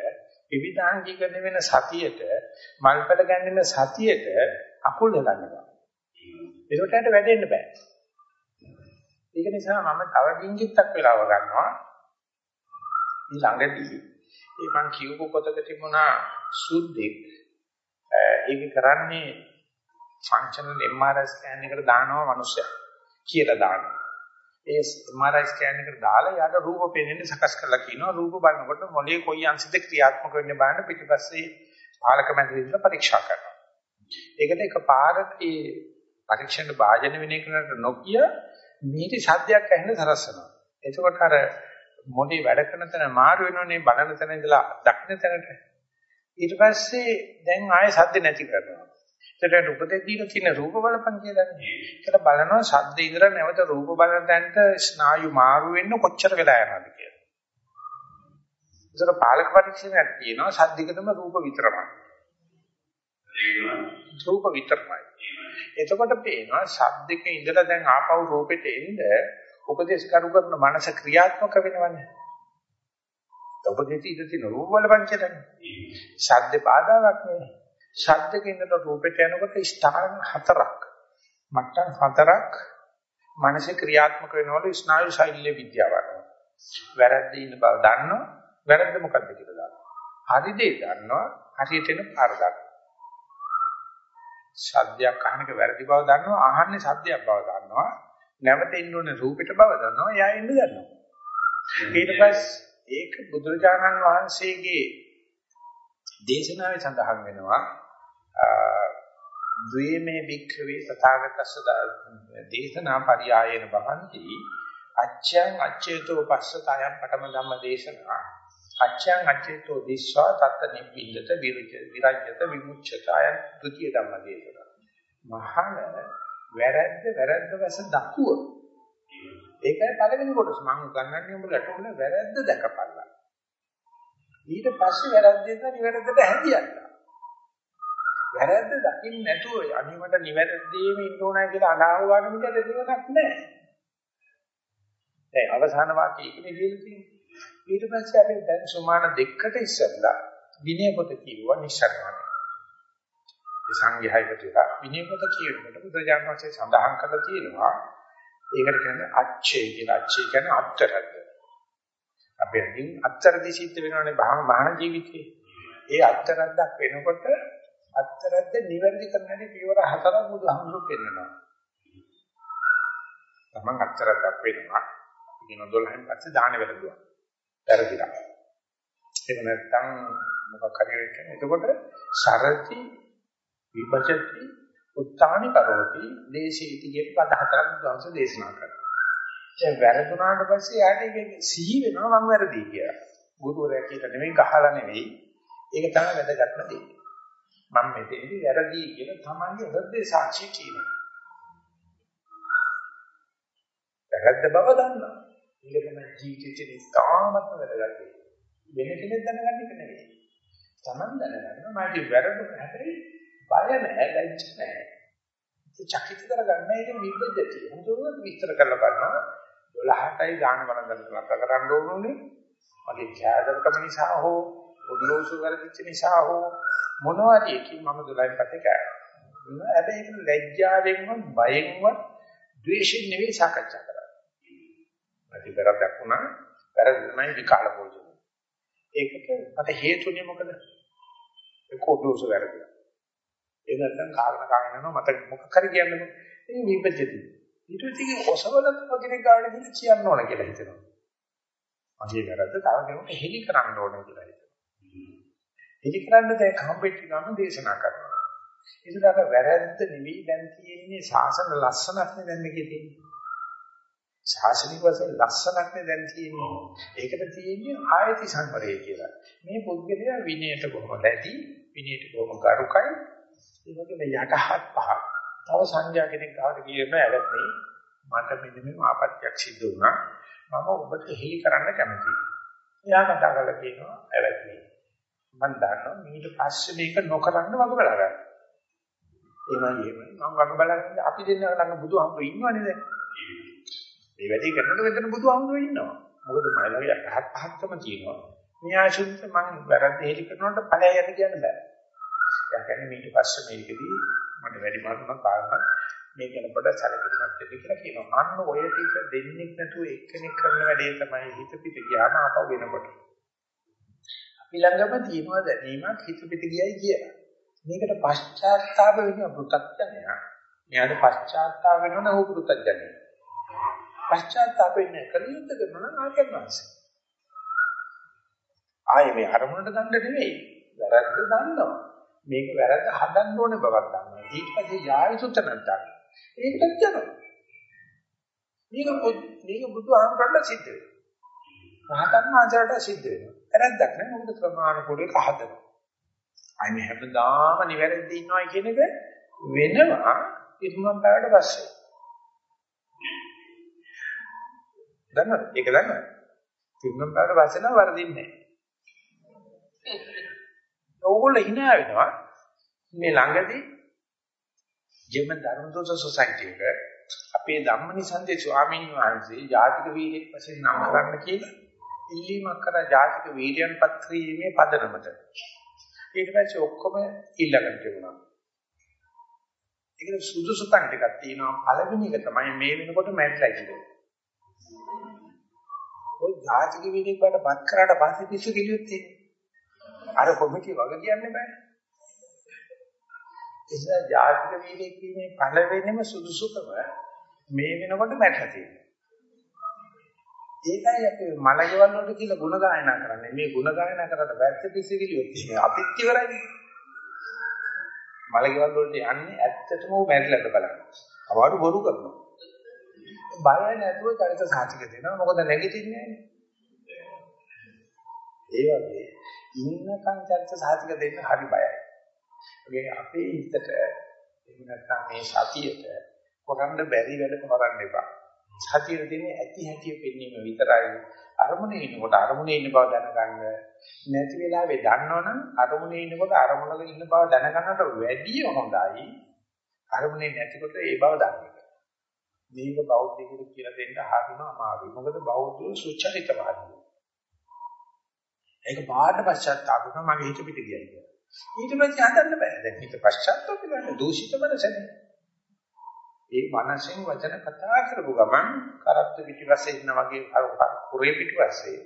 A: විවිධාංගීකරණය වෙන සතියට මල්පල ගැන්වෙන සතියට අකුල් හදන්නවා. ඒකට වැදෙන්න බෑ. ඒක නිසා මම තව ඩිංගිත්තක් වෙලාව ගන්නවා. ළඟදී ඒ මං කියපු පොතක තිබුණා සුද්ධෙක් ඒක කරන්නේ ෆන්ක්ෂනල් MRI ස්කෑන් එකකට දානවා මිනිස්සයා කියලා දානවා. ඒ MRI ස්කෑන් එකට දාලා යාට රූප පෙනෙන්න සකස් කරලා කියනවා රූප බලනකොට මොලේ කොයි අංශද ක්‍රියාත්මක වෙන්නේ බලන්න පිටිපස්සේ පාලක මැදිරිලා පරීක්ෂා කරනවා. ඒකට එකපාරට ඒ පරීක්ෂණ භාජන වෙන එකට නොකිය මීටි සද්දයක් ඇහෙන සරසනවා. එතකොට අර මොලේ වැඩ කරන තැන මාරු වෙනෝනේ බලන තැන ඉඳලා දක්න තැනට. ඊට පස්සේ දැන් ආයේ සද්ද නැති කරනවා. ඒකට උපදෙස් දීලා තියෙන රූප බලපං කියලානේ. ඒකට බලනවා ශබ්ද ඉඳලා නැවත රූප බලන තැනට ස්නායු මාරු වෙන්න කොච්චර වෙලා යනවද කියලා. ඒතර පාලක පරීක්ෂණයක් තියෙනවා ශබ්දිකතම රූප විතරමයි. රූප විතරමයි. එතකොට පේනවා ශබ්දික ඉඳලා දැන් ආපහු රූපෙට එන්න උපදේශ කරු කරන මනස ක්‍රියාත්මක වෙනවනේ. උපදේශ ඉඳලා තියෙන රූප බලපං කියලානේ. ශබ්ද බාධාවක් නෙවෙයි. ශබ්දකින්ද රූපෙට යනකොට ස්ථාන හතරක් මට්ටම් හතරක් මානසික ක්‍රියාත්මක වෙනවලු ස්නායු ශෛල්‍ය විද්‍යාව අනුව. වැරද්ද ඉන්න බව දන්නවා. වැරද්ද මොකද්ද කියලා දන්නවා. හරි දේ දන්නවා. හරියට එන පාර දන්නවා. ශබ්දයක් අහනක වැරදි බව දන්නවා. අහන්නේ ශබ්දයක් බව දන්නවා. නැවත ඉන්න ඕනේ රූපෙට බව දන්නවා. එයා එන්න දන්නවා. ඊට පස්සේ ඒක බුදුරජාණන් වහන්සේගේ දේශනාවේ සඳහන් වෙනවා ද්වේමේ භික්ඛවේ තථාගතස්ස දේශනා පරියායන බහන්ති අච්ඡං අච්ඡේතෝ පස්සතයන් පඨම ධම්ම දේශනා. අච්ඡං අච්ඡේතෝ දිස්වා තත් නිබ්බින්දත විරජ්‍යත විමුච්ඡතයන් ဒုတိ ය ධම්ම දේශනා. මහාන වැරද්ද වැරද්ද වශ දක්ුව. ඒකයි පළවෙනි කොටස. මම උගන්වන්නේ උඹලට ඕන වැරද්ද දැකපළා ඊට පස්සේ වැරද්දෙන් නිවැරද්දට හැදියන්න. වැරද්ද දකින්න නැතුව අනිවට නිවැරදිවම ඉන්න ඕනයි කියලා අනාව වගේ මිට දෙයක් නැහැ දැන් අවසාන වාක්‍යය ඉන්නේ කියලා තියෙන්නේ ඊට පස්සේ අපි දැන් සුමාන දෙකකට ඉස්සෙල්ලා විනය පොත කියුවා නිශ්චරණය සංඝයායකට විනය පොත කියනකොට බුදුරජාණන් වහන්සේ සඳහන් කරලා තියෙනවා ඒකට කියන්නේ අච්චේ කියලා. අච්චේ කියන්නේ අත්තරද. අපි අදින් අත්තරදි සිද්ධ වෙනවනේ බහම මහාන ජීවිතේ. ඒ අත්තරද්දක් වෙනකොට අත්තරද්ද නිවැරදි කරන්නදී පියවර හතරක් බුදුහාමුදුරු පෙන්නනවා. තමන් අත්තරද්දක් වෙනවා. ඉතින් 12න් පස්සේ දාන වෙලදුවා. වැරදිලා. ඒක නැත්තම් මොකක් හරි වෙන්නේ. එතකොට සරති විපචති උත්තානි කරෝති දේශීති කියන පද හතරක් බුදුන්ස දේශනා කරනවා. දැන් වැරදුනාට පස්සේ යාට ඒක සිහි වෙනවා මම වැරදි කියලා. ගුරුවරයා කියලා නෙමෙයි ගහලා නෙමෙයි. ඒක තමයි වැදගත්ම දේ. මම මෙතෙන්දි වැරදි කියලා තමන්ගේ හෘදේ සාක්ෂි කියනවා. වැරද්ද බව දන්නවා. ඒක තමයි ජීවිතේ ඉතාමත්ම වැදගත් දේ. වෙන කෙනෙක් දැනගන්න එක නෙවෙයි. තමන් දැනගන්නවා මට වැරදුන හැබැයි බය නැහැ, ලැජ්ජ නැහැ. චකිත කරගන්න ඒක විපදතිය. හොඳට විස්තර කරලා බලනවා. 12ටයි ගාන වරන්දන ලක්ක කරන්න ඕනේ. මගේ ඡාදකම නිසා හෝ පොඩ්ලෝසු වරදිච්ච නිසා හෝ මොනවද එකකින් මම 12න් පස්සේ කෑවා. හැබැයි ඒක ලැජ්ජාවෙන්වත් බයෙන්වත් ද්වේෂයෙන් නෙවෙයි සාකච්ඡා කරන්නේ. මට වැරද්දක් වුණා. වැරද්ද තමයි විකාල පොල්ජන. ඒකට මට හේතුනේ මොකද? ඒ කොඩ්ලෝසු වැරදිලා. ඒ නැත්නම් කාරණා කාගෙන යනවා මට මොකක් හරි කියන්නකො. ඉතින් විපජ්ජති. ඊට පස්සේ ඔසවලත් කෙනෙක් ගාන දෙන්න කියන්න ඕන කියලා හිතෙනවා. මගේ වැරද්ද තව කෙනෙකුට හෙලි කරන්න ඕන කියලා හිතෙනවා. හෙලි කරන්න දැන් කම්පිටි ගන්න දේශනා කරනවා. ඒකට වැරද්ද නෙවෙයි දැන් තියෙන්නේ සාසන ලස්සනක් නේ දැන් මේකේ තියෙන්නේ. ශාසනික වශයෙන් ලස්සනක් නේ දැන් තියෙන්නේ. ඒකට තියෙන්නේ ආයති සංවරය කියලා. මේ පුද්ගලයා විනයට බොහොම දැඩි, විනයට බොහොම ගරුකයි, ඒ වගේම යටහත් පහ. තව සංඥා කෙනෙක් ආවට කියන්න ඇලෙන්නේ මට මෙන්න මේ ආපත්‍යක් සිද්ධ වුණා. මම ඔබට හේයි කරන්න කැමතියි. එයා කතා කරලා කියනවා ඇලෙන්නේ. මම දන්නවා ඊට පස්සේ මේක නොකරන්න වග බලා ගන්න. එහෙමයි එහෙමයි. මම වග බලාගෙන අපි දෙන්න ළඟ බුදුහාමුදුරු ඉන්නවනේ දැන්. මේ වැඩේ කරනකොට මෙතන බුදුහාමුදුරු ඉන්නවා. මොකද මයිලගේ යටහත් පහක්ම තියෙනවා. මේ ආශුද්ධ මම වැරද්ද හේලි කරනකොට ඵලය යන්න කියන්න බෑ. එයා කියන්නේ ඊට පස්සේ මේකෙදී මට වැඩි මාරුණක් කාරණා මේ ගැන පොඩ්ඩක් සැලකිලිමත් වෙන්න කියලා කියනවා. අන්න ඔය ටික දෙන්නෙක් නැතුව එක්කෙනෙක් කරන වැඩේ තමයි හිත පිට ගියාම ආපහු වෙනකොට. අපි ළඟම තියෙනවා දැනීමක් හිත පිට ගියයි කියලා. මේකට පශ්චාත්තාප වෙන පුතත්ජනය. මෙයාට පශ්චාත්තාප වෙනවන ඕක පුතත්ජනය. පශ්චාත්තාප වෙන්නේ කලියුත් කරනවා නම් ආකර්ණාංශ. ආයේ මේ අරමුණට ගන්න නෙවෙයි. වැරද්ද දන්නවා. මේක වැරද්ද හදන්න ඕනේ බවක් ගන්නවා. ඊට පස්සේ යායසුත නැත්නම් ඒකත් යනවා. මේක මේක බුදුහාමරට සිද්ධ වෙනවා. රහතන් වහන්සේට සිද්ධ වෙනවා. වැරද්දක් නෑ මොකද ක්‍රමානුකූලව හදනවා. අයින් හැමදාම නිවැරදි ඉන්නවා කියන එක වෙනවා ඉක්මන් බවට පස්සේ. දන්නවද? ඒක දන්නවද? ඉක්මන් බවට පස්සේ නම් වරදින්නේ නෑ. ඕගොල්ලෝ hina වෙනවා මේ ළඟදී ජර්මන් ධර්මදෝෂ සොසයිටි එක අපේ ධම්මනිසන්දේ ස්වාමීන් වහන්සේ ජාතික වීරයෙක් වශයෙන් නම් කරන්න කියලා ඉල්ලීමක් කරා ජාතික වීරයන් පත්‍රීමේ පදනමට. ඊට පස්සේ ඔක්කොම ඊළඟට තිබුණා. ඒකට සුදුසුකම් ටිකක් තියෙනවා. පළවෙනි එක තමයි මේ වෙනකොට මැරිලා ඉන්නේ ඔය ජාතික වීරයෙක් වඩ පත් කරාට පස්සේ පිස්සු කිලියොත් තියෙන්නේ අර කොමිටිය වග කියන්න බෑ. එනිසා ජාතික වීර්යයේ කීමේ පළවෙනිම සුදුසුකම මේ වෙනකොට මැටලා තියෙනවා. ඒකයි අපි මලකෙවල් වලට කියලා ಗುಣ ගායනා කරන්නේ. මේ ಗುಣ ගායනා කරලා වැත්ත පිසිවිලියොත් ඉන්නේ අපිත් ඉවරයි. මලකෙවල් වලට යන්නේ ඇත්තටම උ මැරිලාද බලන්න. අමාරු බොරු කරනවා. බය නැතුව චරිත සාතික දෙනවා. මොකද නැගිටින්නේ ඒ වගේ ඉන්නකන් චරිත සාතික දෙන්න හරි බයයි. ඒ අපේ හිතට එහෙම නැත්නම් මේ සතියට කරන්න බැරි වැඩ කරන්න එපා. සතියේ තියෙන ඇති හැටි පෙන්වීම විතරයි. අරමුණේ ඉන්නකොට අරමුණේ ඉන්න බව දැනගන්න. නැති වෙලාවේ දන්නවනම් අරමුණේ ඉන්නකොට අරමුණක ඉන්න බව දැනගන්නට වැඩිය හොඳයි. අරමුණේ නැතිකොට ඒ බව දන්න එක. මේක බෞද්ධයෙකුට කියලා දෙන්න හරිම අමාරුයි. මොකද බෞද්ධයෝ සුචරිතවාදී. ඒක පාඩ පශ්චාත්තාප කරනවා මගේ හිත පිට ගියයි කියලා. ඊට පස්සේ හදන්න බෑ. දැන් හිත පශ්චාත්තාප වෙනවා දූෂිත මනසනේ. ඒ මනසෙන් වචන කතා කරපු ගමන් කරත්ත පිටිපස්සේ ඉන්න වගේ කුරේ පිටිපස්සේ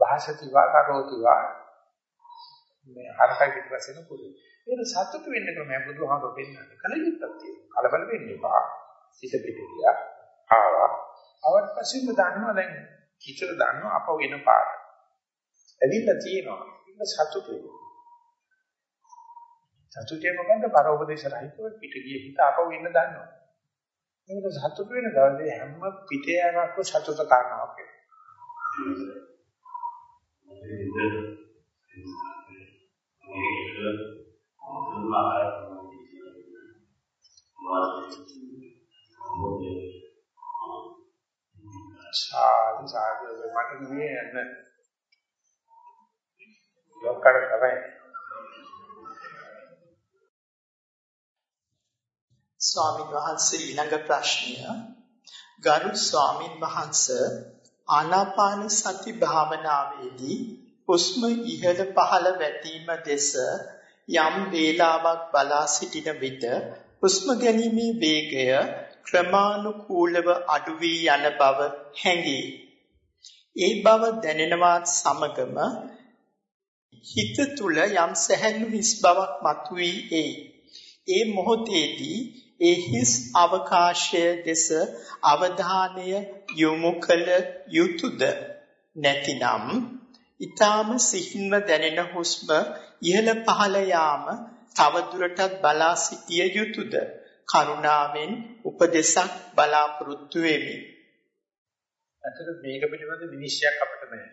A: භාෂතිවා කරෝතිවා මේ හරකයි පිටිපස්සේ න කුරේ. ඒක සතුට වෙන්න ක්‍රමය බුදුහාමර පෙන්නන්නේ. කලියුත්තක් තියෙනවා. කලබල වෙන්න එපා. හිත පිටියා ආවා. අවත් පස්සෙම දන්නවා දැන් හිතට දන්නවා අපව වෙන පාර. ඇවිල්ලා තියෙනවා. ඒක සතුට වෙනවා. සතුටේ මොකන්ද පරෝපදේශ රහිතව පිට ගිය හිත අපව වෙන්න දන්නවා. මේක සතුට වෙන දවසේ හැම පිටේ යනක්ව සතුට කාරණාවක් සාදු සාදු. මට නෙමෙයි යන්න ලොක්කඩ තමයි.
B: ස්වාමින් වහන්සේ ඊළඟ ප්‍රශ්නය ගරු ස්වාමින් වහන්සේ ආනාපාන සති භාවනාවේදී හුස්ම ඉහළ පහළ වැටීම දෙස යම් වේලාවක් බලා සිටින විට හුස්ම ගැනීමේ වේගය ක්‍රමානුකූලව අඩු වී යන බව හැඟේ. ඒ බව දැනෙනවත් සමගම හිත තුල යම් සැහැල්ලු හිස් බවක් මතුවී එයි. ඒ මොහොතේදී ඒ හිස් අවකාශය දෙස අවධානය යොමු කළ යුතුයද නැතිනම් ඊටාම සිහින්ව දැනෙන හුස්ම ඉහළ පහළ යාම තවදුරටත් බලා සිටිය යුතුයද කරුණාවෙන් උපදේශක් බලාපොරොත්තු වෙමි.
A: අතට මේක පිළිබඳ විනිශ්චයක් අපිට නැහැ.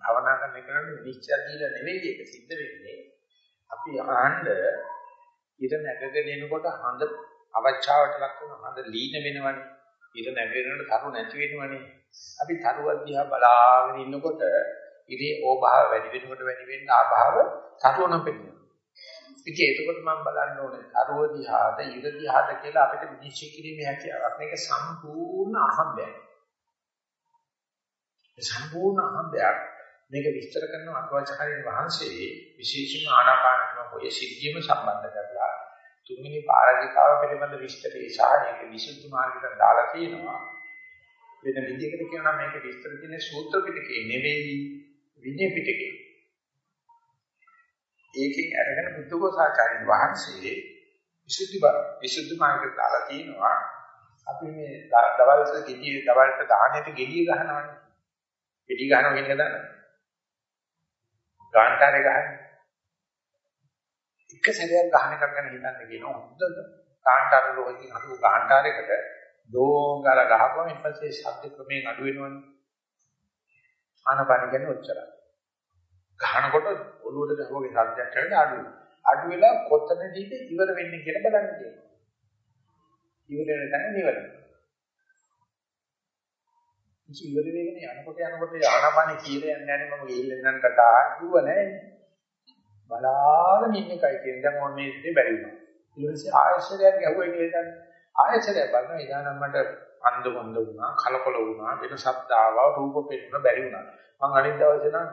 A: භවනා කරන එකට විනිශ්චය දීලා නෙවෙයි ඒක සිද්ධ වෙන්නේ. අපි ආහඬ ඉර නැගගෙන එනකොට හඳ අවචාවට ලක් වෙන හඳ ලීන වෙනවනේ. ඉර නැගෙනකොට තරු නැති වෙනවනේ. අපි තරුවක් දිහා බලාගෙන ඉන්නකොට ඉරේ ඕභාව වැඩි වෙනකොට වැඩි වෙන්න ආභාව තරුවන පෙන්නනවා. ඉතින් ඒකකොට මම බලන්න ඕනේ තරුව දිහාද ඉර දිහාද කියලා අපිට විනිශ්චය කිරීමේ හැකියාවක්. මේක සම්පූර්ණ අහඹයක්. සම්පූර්ණ අහඹයක්. මේක විස්තර කරන අටවචකයන් වහන්සේ විශේෂම ආනාපාන කරන ඔය සිද්ධියම සම්බන්ධ කරලා තුන්වෙනි පාරාජිකාව පිළිබඳ විස්තරේ සහ ඒක විසුද්ධි මාර්ගයට දාලා තියෙනවා. වෙන විදිහකට කියනවා මේක විස්තර තියෙන සූත්‍ර පිටකේ නෙවෙයි විනය පිටකේ. ඒකෙන් අරගෙන බුද්ධඝෝසාචාර්යන් වහන්සේ විසුද්ධි විසුද්ධි මාර්ගයට දාලා තියෙනවා. අපි මේ දවල්ට ගෙඩිය දවල්ට දාහනෙට ගෙඩිය ගහනවානේ. ගෙඩිය ගහනවා කියන එක දන්නවද? ගාන්ටාරේ ගහන්නේ. එක සැරයක් ගහන එකක් ගැන හිතන්න කියනවා හොඳද? ගාන්ටාර ලෝකෙකින් අහපු ගාන්ටාරයකට දෝංගල ගහපුවම ඊපස්සේ ශබ්ද ක්‍රමයෙන් අඩු වෙනවනේ. ආනපන කියන්නේ ඔච්චරයි. ගහනකොට ඔළුවට ගහවගේ ශබ්දයක් කරලා අඩු වෙනවා. අඩු වෙලා කොතනදීද ඉවර වෙන්නේ කියලා බලන්න කියනවා. ඉවර වෙන තැන නිවන. ඉතින් ඉවර වෙගෙන යනකොට යනකොට ආනාපානෙ කියලා යන්නේ නැහැ මම ගිහින් එන්නන් කතා කිව්ව නැහැ බලාගෙන ඉන්න එකයි කියන දැන් මොන මේ ඉතින් බැරි වුණා. ඊට පස්සේ ආයශරයක් ගැහුවා කියලා දැන් ආයශරයක් බලනවා. ඉදානම් මට අන්ධ බොන්ද වුණා කලකොල වුණා වෙන ශබ්ද ආවා රූප පෙන්න බැරි වුණා. මම අනිත් දවසේ නම්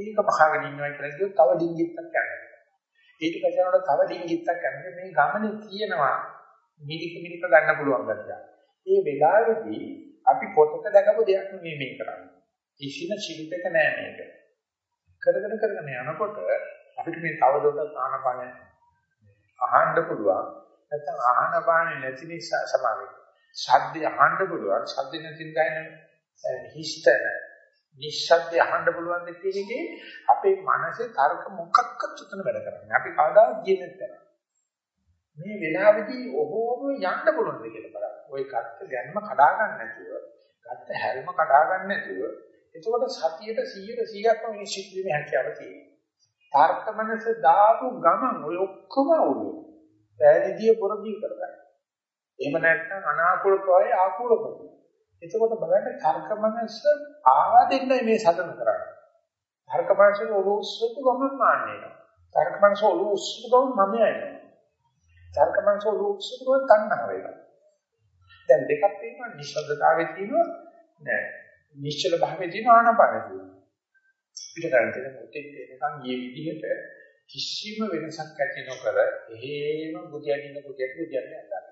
A: ඒක පහගෙන ඉන්නවා කියලා කිව්වොත් තව ඩිංගිත්තක් යනවා ඊට පස්සේ උනට තව ඩිංගිත්තක් යනවා මේ ගමනේ තියෙනවා මිලික මිලික ගන්න පුළුවන් ගැතිය ඒ වෙලාවේදී අපි පොතක දැකපු දෙයක් නෙමෙයි මේ කරන්නේ. කිසිම ශිල්පයක නෑ මේක. කරගෙන කරගෙන යනකොට අපිට මේ තවදුරටත් ආනපාන අහන්න පුළුවන්. නැත්නම් ආහනපාන නැති නිසා සමාවෙන්න. ශබ්ද අහන්න පුළුවන්. ශබ්ද නැති නිසා හිස්තන නිශ්ශබ්ද අහන්න පුළුවන් දෙයක් එකේ අපේ මනසේ තර්ක මොකක්වත් උතන වැඩ කරන්නේ. අපි කවදාවත් ගියේ නැත්නම්. මේ වෙලාවේදී ඔහොම යන්න පුළුවන්ද කියලා බලන්න. ওই ගත්ත ගැනීම කඩා ගන්න නැතුව, ගත්ත හැල්ම කඩා ගන්න නැතුව, එතකොට සතියට 100 100ක්ම විනිශ්චය කිරීමේ හැකියාව තියෙනවා. තර්ක මනස දාපු ගමන් ඔය ඔක්කොම උරු. පැහැදිලිය පොරදී කරගන්න. එහෙම නැත්නම් අනාකූල ප්‍රවාහය ආකූල ප්‍රවාහය. එතකොට බලන්න තර්ක මනස ආවදින්නයි මේ සතන කරන්නේ. තර්ක මනස ඔලුස්සුතු ගමන් මාන්නේ. තර්ක මනස ඔලුස්සුතු ගමන් මම යනවා. තර්ක මනස ඔලුස්සුතු ගමන් තණ්හා වෙනවා. දැන් දෙකක් තියෙනවා නිශ්ශබ්දතාවයේ තියෙනවා නෑ. නිශ්චල භාවයේ තියෙනවා ආනපානයේ තියෙනවා. පිට ගන්න තියෙන මොතෙක් දෙනකන් මේ විදිහට කිසිම වෙනසක් ඇති නොකර එහෙම බුදියනින්න බුදියට බුදියන්නේ අල්ලන්න.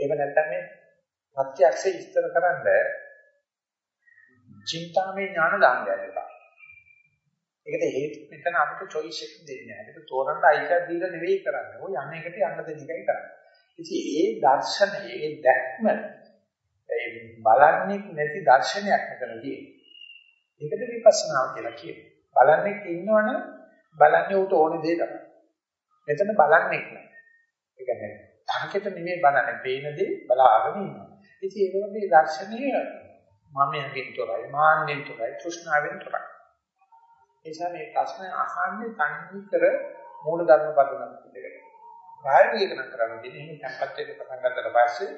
A: ඒක නැත්තම් මේ ප්‍රත්‍යක්ෂය ඉස්තර කරන්න චින්තාමය ඥාන දාන්න යනවා. ඒකට හේතු මෙතන අපිට choice එක දෙන්නේ නැහැ. ඒක තෝරන්න අයිතියක් දීලා නෙවෙයි කරන්නේ. ඔය යන්න එකට යන්න දෙන එකයි කරන්නේ. ඉතින් ඒ දර්ශනය, ඒ දැක්ම ඒ බලන්නේ නැති දර්ශනයක් මෙතනදී. ඒකට විපස්සනා කියලා කියනවා. බලන්නේ ඉන්නවනම් බලන්නේ උට ඕනේ දේ තමයි. මෙතන බලන්නේ නැහැ. ඒ කියන්නේ තරකෙට නෙමෙයි බලන්නේ, පේන දේ බලාගෙන ඉන්නවා. ඉතින් ඒ වගේ දර්ශනීය මමයෙන් තොරයි, මාන්නෙන් තොරයි, තෘෂ්ණාවෙන් තොරයි. එනිසා මේ ප්‍රශ්න අහන්නේ තනි කර මූල ධර්ම පදනම දෙකට. ප්‍රායෝගික නම් කරන්නේ එහෙම tempat වෙන්න පටන් ගන්නට පස්සේ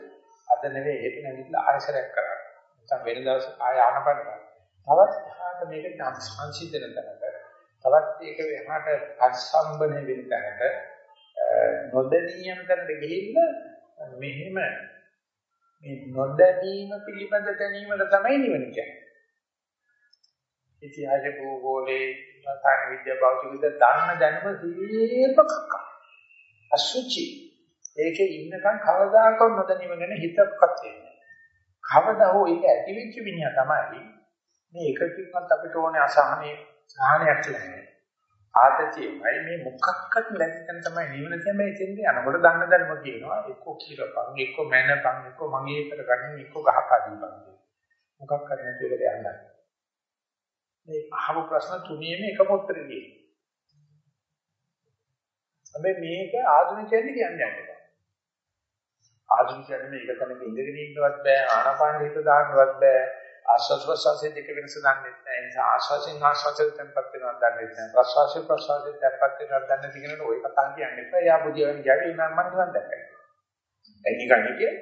A: අද නෙවෙයි හෙට නැගිටලා ආයසරයක් කරන්න. නැත්නම් වෙන දවසක ආය ආනපන කරන්න. තවත් එහාට මේක සංසිඳන තැනක තවත් ඒක එහාට අසම්බනේ වෙන තැනක නොදැනියම් තැනට ගිහිල්ලා මෙහෙම මේ නොදැනීම පිළිබඳ දැනීමල තමයි නිවන කියන්නේ. ඉතිහාස භූගෝලේ රසායන විද්‍යාව භෞතික විද්‍යාව දන්න දැනුම සීපකක. අසුචි. ඒකේ ඉන්නකම් කවදාකවත් නොදැනීම ගැන හිතක්වත් වෙන්නේ. කවදා හෝ ඒක ඇති වෙච්ච විඤ්ඤා තමයි මේ එකකින්වත් අපිට ඕනේ අසහනේ සහනයක් නැහැ. ආතතියමයි මේ මොකක්වත් නැති තැන තමයි නිවන කියන්නේ එතෙන්ද යනකොට දන්න ධර්ම කියනවා එක්ක කිරපන් එක්ක මැනපන් එක්ක මගේ කරගන්න එක්ක ගහපා දීපන් මොකක් කරන්නේ කියලා යන්න මේ අහපු ප්‍රශ්න තුනේම එක පොත්තරේ හැබැයි මේක ආධුනිකයන් කියන්නේ යන්නේ ආධුනිකයන් මේක තැනක ඉඳගෙන ඉන්නවත් බෑ ආනාපාන හිත දාන්නවත් බෑ ආශ්වාස ප්‍රශ්වාසයේ දෙක වෙනස දන්නේ නැහැ. ඒ නිසා ආශ්වාසයෙන් ආශ්වාසයට tempත් වෙනවා දන්නේ නැහැ. ප්‍රශ්වාසයෙන් ප්‍රශ්වාසයට tempත් වෙනවා දන්නේ නැති කෙනෙකුට ওই කතාව කියන්න එපා. යා බුදියවන් ගැවි නම් මම නිකන් දැක්කයි. එනි ගන්නේ කිය.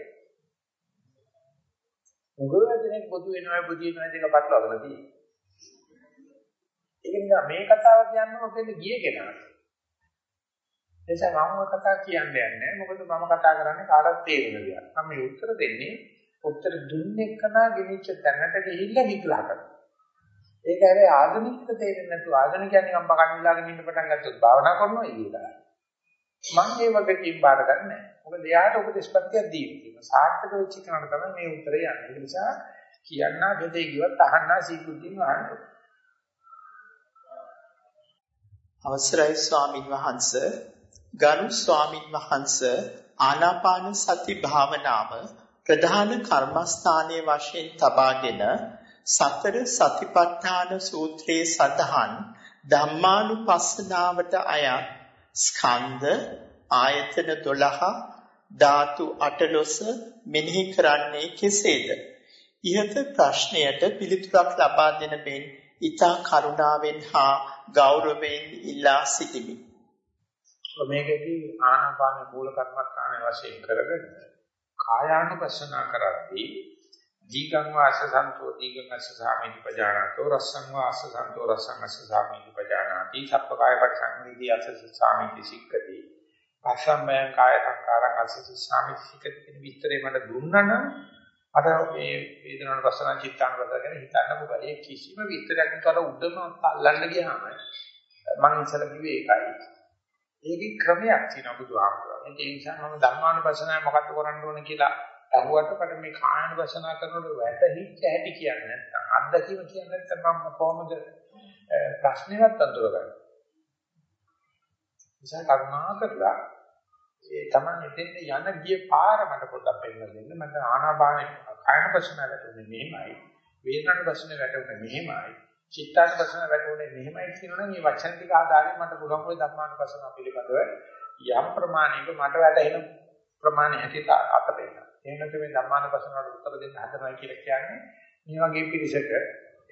A: උගලදෙනෙක් බුදු වෙනවා බුදි වෙනවා දෙක පටලවාගෙන තියෙන්නේ. ඒක නිසා මේ කතාව කියන්න මොකෙන්ද ගියේ කෙනා. එනිසා මම කතා කියන්නේ නැහැ. මොකද මම කතා කරන්නේ කාටවත් තේරෙන දෙයක්. මම මේ උත්තර දෙන්නේ උත්තර දුන්නේ කනා ගෙනිච්ච තැනට ගිහිල්ලා විග්‍රහ කරනවා. ඒක හැබැයි ආධුනිකට තේරෙන්නේ නැතුව ආධුනිකයන් නිකන් බකන් විලාගෙන ඉන්න පටන් ගත්තොත් භාවනා කරනවා ඊළඟට. මම මේ වගේ කීම් බාර ගන්න නැහැ. මොකද එයාට උපදේශපත්තියක් දීලා තියෙනවා. සාර්ථක වෙච්ච කෙනාට තමයි මේ උත්තරේ යන්නේ. ඒ නිසා කියන්නා ගෙදේ කිව්වත් අහන්නා සීකුද්ධින් අහන්න.
B: අවසරයි ස්වාමින් වහන්සේ ගරු ස්වාමින් වහන්සේ ආනාපාන සති භාවනාව ප්‍රධාන කර්මස්ථානයේ වශයෙන් තබාගෙන සතර සතිපට්ඨාන සූත්‍රයේ සඳහන් ධම්මානුපස්සනාවට අයත් ස්කන්ධ ආයතන 12 ධාතු 18 මෙනෙහි කරන්නේ කෙසේද? ইহත ප්‍රශ්නයට පිළිතුරක් ලබා දෙන මෙන් ඊතා කරුණාවෙන් හා ගෞරවයෙන් ඉල්ලා සිටිමි.
A: මේකදී ආනාපාන මූල කර්මස්ථාන වශයෙන් කරගෙන කායානුපස්සනා කරද්දී දීගං වාස සන්තෝ දීගං අස්ස සාමිති පජානාතෝ රස්සං වාස සන්තෝ රස්සං අස්ස සාමිති පජානාති සප්පකාය පරිසංවිදී අස්ස සාමිති සික්කති. පස්සම්මයං කාය සංකාරං අස්ස සාමිති සික්කති කියන විස්තරේ මට දුන්නා අර මේ වේදනාන රසන චිත්තාන රස ගැන හිතන්න පුළුවන්. ඒ කිසිම විස්තරයක් නැතුව උඩම අල්ලන්න ගියාම මම ඉස්සර කිව්වේ ඒකයි. ඒකේ ක්‍රමයක් තියෙනවා බුදුහාමුදුරුවෝ. ඒ නිසා මම ධර්මානුපස්සනාව මොකක්ද කරන්න ඕන කියලා අහුවට මට මේ කායනුපස්සනා කරනකොට වැටහිච්ච හැටි කියන්නේ නැත්නම් අත්දැකීම කියන්නේ නැත්නම් මම කොහොමද ප්‍රශ්නෙවත් අඳුරගන්නේ. නිසා කරුණා කරලා ඒ තමයි එතෙන් යන ගිය පාර මට පොඩ්ඩක් පෙන්නලා දෙන්න. මට ආනාපාන කායනුපස්සනාවට මෙහෙමයි. වේදනානුපස්සන වැටුනේ මෙහෙමයි. චිත්තානුපස්සන වැටුනේ මෙහෙමයි කියනවනම් මේ වචන ටික ආදාරයෙන් මට පුළුවන් ඔය ධර්මානුපස්සන පිළිබඳව යම් ප්‍රමාණයක මට වැටහෙන ප්‍රමාණය හැටියට අතපෙන්න. එහෙම නැත්නම් මේ ධර්මානුපස්සනට උත්තර දෙන්න හදනවා කියලා කියන්නේ මේ වගේ පිළිසක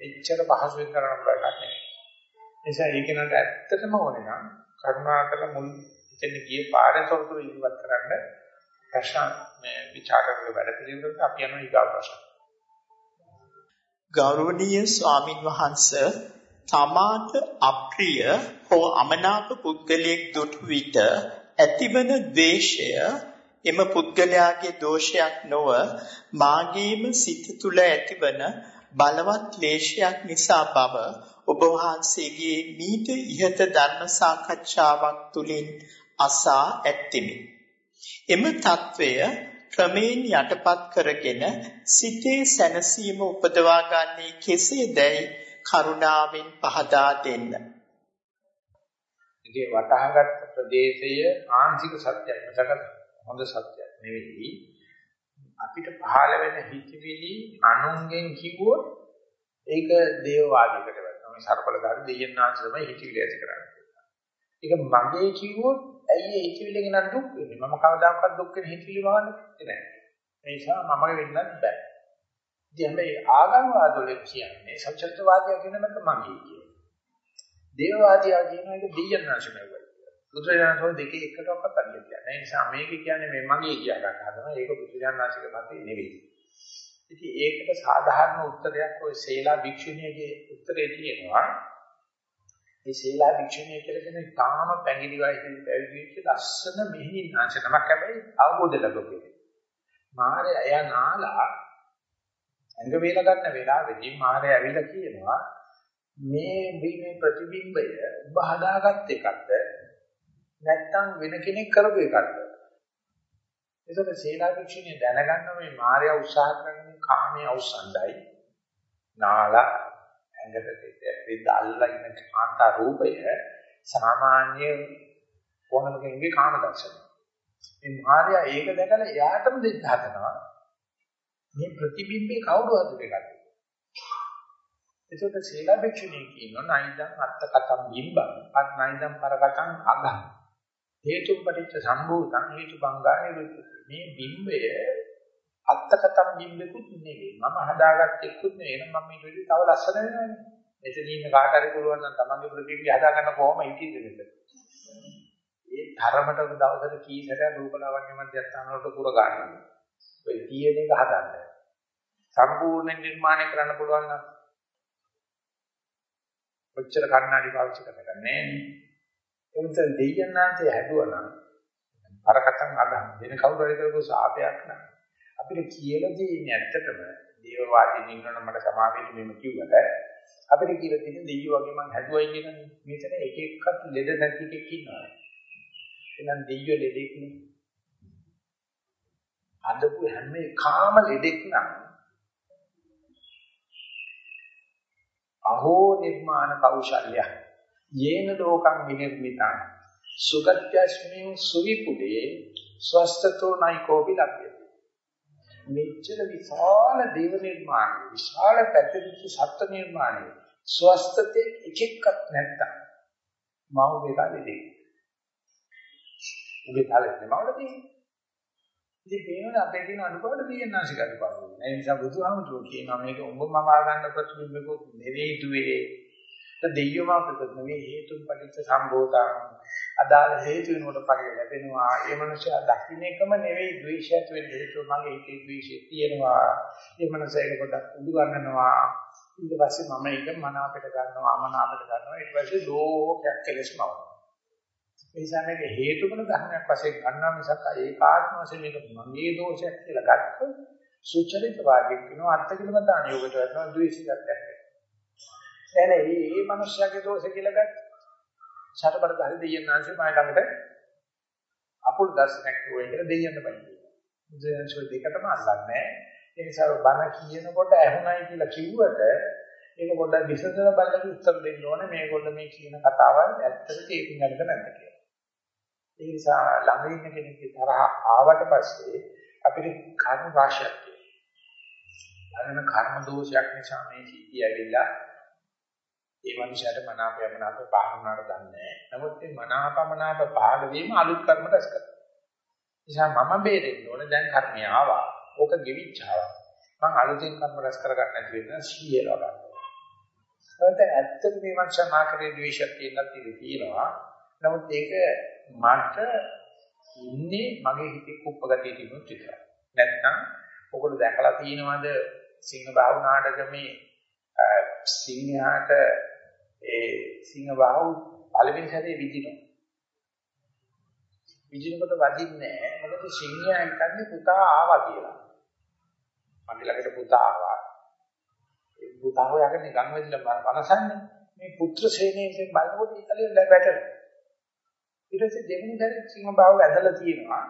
A: එච්චර පහසුවෙන් කරන්න බෑ කන්නේ. නිසා ඒක නට ඇත්තටම ඕනේ නම් කරුණාකර මුල් එතන ගියේ පාරේ තොරතුරු ඉවත් කරන්න ප්‍රශ්න මේ ਵਿਚාරක වැඩ පිළිවෙලට අපි යනවා ඊගා ප්‍රශ්න.
B: ගෞරවනීය ස්වාමින් වහන්ස තමාට අප්‍රිය හෝ අමනාප පුද්ගලයෙක් දුටු විට ඇතිවන ද්වේෂය එම පුද්ගලයාගේ දෝෂයක් නොව මාගේම සිත තුළ ඇතිවන බලවත් ක්ලේශයක් නිසා බව ඔබ වහන්සේගේ මීට ඉහත ධර්ම සාකච්ඡාවක් තුළින් අසා ඇත්تمي. එම తත්වය ක්‍රමයෙන් යටපත් කරගෙන සිතේ සැනසීම උපදවා ගන්නේ කෙසේදයි කරුණාවෙන් පහදා දෙන්න.
A: ඉතින් වටහාගත් ප්‍රදේශය ආංශික සත්‍යයක් මිසක හොඳ සත්‍යයක් නෙවෙයි. අපිට පහළ වෙන හිතවිලි අනුන්ගෙන් කිව්වොත් ඒක දේවවාදයකට වැටෙනවා. මේ සර්පලදාරි දෙයයන් ආංශමයි හිතවිලි ඇති කරන්නේ. ඒක මගේ කිව්වොත් ඇයි ඒ හිතවිල්ලෙන් නම් දුක් වෙන්නේ? මම කවදාකවත් දුක් වෙන හිතවිලි වහන්නේ නැහැ. ඒ නිසා මම වෙන්නත් බෑ. ඉතින් මේ ආගම්වාදවල කියන්නේ සත්‍යත්වවාදය කියන එක මගේ කියන්නේ. දේවවාදියා කියන එක දෙයයන් ආංශමයි. බුදුරජාණන් දෙකේ එකටවත් අඩියක් නැහැ. ඒ නිසා මේක කියන්නේ මේ මගේ කියා ගන්න හදනවා. ඒක බුදුරජාණන්සේගේ මතේ නෙවෙයි. ඉතින් ඒකට සාධාරණ උත්තරයක් ඔය සේලා භික්ෂුණියගේ උත්තරේ තියෙනවා. මේ සේලා භික්ෂුණිය කියලා කියන තාම පැංගිලි වයසේ පැවිදි වෙච්ච ලස්සන මෙහෙණින් ආංශ නමක් හැබැයි අවබෝධ ලැබුවේ. මාරය එයා නාලා ඇඟ වේල ගන්න වෙලාවෙදී මාරය ඇවිල්ලා කියනවා මේ මේ ප්‍රතිබිම්බය ඔබ හදාගත් එකක්ද නැත්තම් වෙන කෙනෙක් කරපු එකක්ද? එතකොට සීලා භික්ෂුණිය දැනගන්න මේ මායя උත්සාහ කරන්නේ කාමයේ අවසන්ඩයි. නාලා ඇඟට දෙද්ද අල්ලා ඉන්න කාන්තා රූපය සාමාන්‍ය ඕනම කෙනෙකුගේ කාම දර්ශනය. මේ මායя ඒක දැකලා එයාටම දෙන්න හදනවා. මේ ප්‍රතිබිම්බේ කවුරු හදපු එකක්ද? එතකොට සීලා භික්ෂුණිය කියනවා නයිදම් අත්ත කතම් බිම්බම් අත් නයිදම් පරකටම් අගම් හේතුපටිච්ච සම්භූතං හේතුබංගා නිරුද්ධ මේ බිම්බය අත්තකතම් බිම්බෙකුත් නෙවෙයි. මම හදාගත්තෙකුත් නෙවෙයි. මම මේ දෙවි තව ලස්සන වෙනවනේ එතන ඉන්න කාට හරි පුළුවන් නම් තමන්ගේ ප්‍රතිබිම්බය හදාගන්න කොහොම හිතීද ඒ ධර්මයට දවසට කී සැරයක් රූපලාවන්‍ය මධ්‍යස්ථාන වලට පුර ගන්නවා. ඔය තියෙන එක හදන්න. සම්පූර්ණ නිර්මාණය කරන්න පුළුවන් නම් ඔච්චර කන්නඩි පාවිච්චි කරන්න නෑ. එමුත් දෙයයන්ාන්සේ හැදුවනම් අරකටන් අදහන් වෙන කවුරු හරි කරපු සාපයක් නෑ අපිට කියලා තියෙන්නේ ඇත්තටම දේවවාදීන් ඉන්නවනම් මට සමාවෙන්න මෙහෙම කිව්වට අපිට කියලා තියෙන්නේ දෙයියෝ වගේ මං හැදුවයි කියනනේ මෙතන එක එකක් ලෙඩ නැති එකෙක් ඉන්නවා. එහෙනම් දෙයියෝ ලෙඩෙක් නේ. අදපු හැම එකම ලෙඩෙක් නම් අහෝ නිර්මාණ කෞශල්‍යය යේන ලෝකං විනිර්මිතං. සුගත්‍යස්මින් සුවිපුලේ ස්වස්තතෝ නයිකෝපි ලබ්ධිය මෙච්චර විශාල දේව නිර්මාණය විශාල පැතිරිච්ච සත්ත්ව නිර්මාණය ස්වස්තතේ එක එකක් නැත්තම් මව වේලාවේදී උගේ කාලේ මවලදී ඉතින් මේවන අපේ තියෙන අනුපාඩු දියන්නාසික අනුපාඩු. ඒ නිසා බුදුහාමුදුරුවෝ කියනවා මේක උඹ මම ආගන්න ප්‍රතිබිම්බකුත් නෙවෙයි දුවේ. දෙයියම අපිට නෙවෙයි හේතුන් පටිච්ච සම්භූතං අදාළ හේතු වෙනකොට ඵලය ලැබෙනවා. ඒ මනුස්සයා දකින්න එකම නෙවෙයි ද්වේෂයත් වෙන්න හේතුව මගේ හිතේ ද්වේෂය තියෙනවා. ඒ මනුස්සයා ඒක පොඩ්ඩක් උඩු ගන්නවා. ඊට පස්සේ මම ඒක මන අපිට ගන්නවා අමන අපිට ගන්නවා. ඊට පස්සේ ලෝකයක් කෙලස්මව ඒ නිසා මේක හේතුකල ධර්මයක් වශයෙන් ගන්නවා මිසක් ඒකාත්ම වශයෙන් මේක මගේ දෝෂයක් කියලා ගත්තොත් සුචරිත වාග්යක් වෙනවා. අර්ථ කිලමතාන යෝගයට වැටෙනවා ද්වේෂයක් දැක්කේ නෑ නෑ මේ මේ මිනිස්යාගේ දෝෂ කියලා ගත්ත. ඡටපට ධරි දෙයයන් ආංශේ මම ළඟට අපුල් දර්ශනයක් වුණේ කියලා දෙයයන් බයි. බුදුන්සෝ දෙකටම අල්ලන්නේ. ඒ නිසා බණ කියනකොට ඇහුණයි කියලා කිව්වට ඒක පොඩ්ඩක් විසඳලා බලලා උත්තර දෙන්න ඕනේ මේගොල්ලෝ මේ කියන කතාවල් ඇත්තට තේරුම් ගන්නද නැද්ද කියලා. ඒ නිසා ළඟ ඉන්න කෙනෙක්ගේ තරහ ආවට පස්සේ අපිට කර්ම රාශියක් අරන කර්ම දෝෂයක් නිසා මේ සිද්ධිය ඇවිල්ලා ඒ මනුස්සයාට මනාපයමනාප පහරුණාට දන්නේ නැහැ. නමුත් මේ මනාපමනාප පහළ වීම අලුත් කර්ම රැස් කරනවා. නිසා මම බේරෙන්න ඕනේ දැන් කර්මය ආවා. ඕක ගෙවිච්චාවා. මං අලුතෙන් කර්ම රැස් කරගන්න නැති වෙන සීයලව ගන්නවා. ඒත් ඇත්තට මේ මනුස්සයා මාකරේ ද්වේෂයක් තියෙනත් තියෙනවා. නමුත් ඒක මට ඉන්නේ මගේ හිතේ කුප්පගතිය තිබුණොත් විතරයි. නැත්නම් ඔගොල්ලෝ දැකලා තියෙනවද සිංහ භාවනාටකමේ සිංහයාට ඒ සිංහ බාහුව පළවෙනි සැරේ විදිනවා. විදිනකොට වදින්නේ නැහැ. මොකද සිංහයා හිතන්නේ පුතා ආවා කියලා. මගේ ළඟට පුතා ආවා. ඒ පුතා හොයාගෙන ගම් වෙදලා වනසන්නේ. මේ පුත්‍ර සේනයෙන් බලනකොට ඉතලියෙන් වැටෙනවා. ඊට පස්සේ දෙවෙනි සැරේ සිංහ බාහුව ඇදලා තියෙනවා.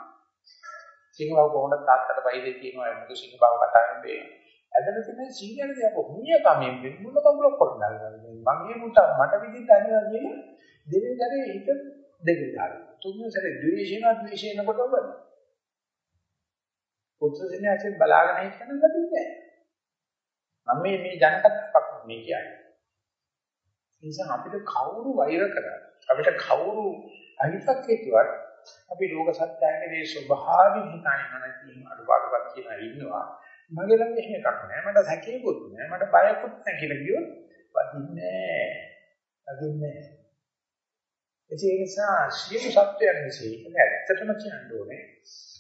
A: සිංහ බාහුව කොහොමද තාත්තට වෛද්‍ය තියෙනවා. මොකද සිංහ බාහුව කතා කරන්නේ ඇදලා තියෙන සිංහල දිහා කොහොමිය කමෙන් වෙන්න කම්බල කරනවා. මගේ පුතා මට විදිහට අනිවා කියන දෙවෙනි සැරේ හිත දෙකේ දාලා. තුන්වෙනි සැරේ ද්වේෂේන ද්වේෂේන කොට බලන්න. පුත්‍ර දිනයෙන් බලාගෙන හිටන ගතිය මම මේ මේ ජනකත්වයක් මේ කියන්නේ. ඒ නිසා අපිට කවුරු වෛර කරා අපිට කවුරු අහිතක් හේතුවක් අපි ලෝක සත්‍යයේ ස්වභාවයෙන් හිතන්නේ නැති අඩුපාඩුවක් කියලා ඉන්නවා. මගේ ළඟ එහෙම එකක් නෑ. මට සැකේකුත් නෑ. මට බයකුත් නෑ කියලා කියොත් වදින්නේ නෑ. වදින්නේ ඒ නිසා සියලු සත්‍යයන් විශ්ේ ඇත්තටම කියන්න ඕනේ.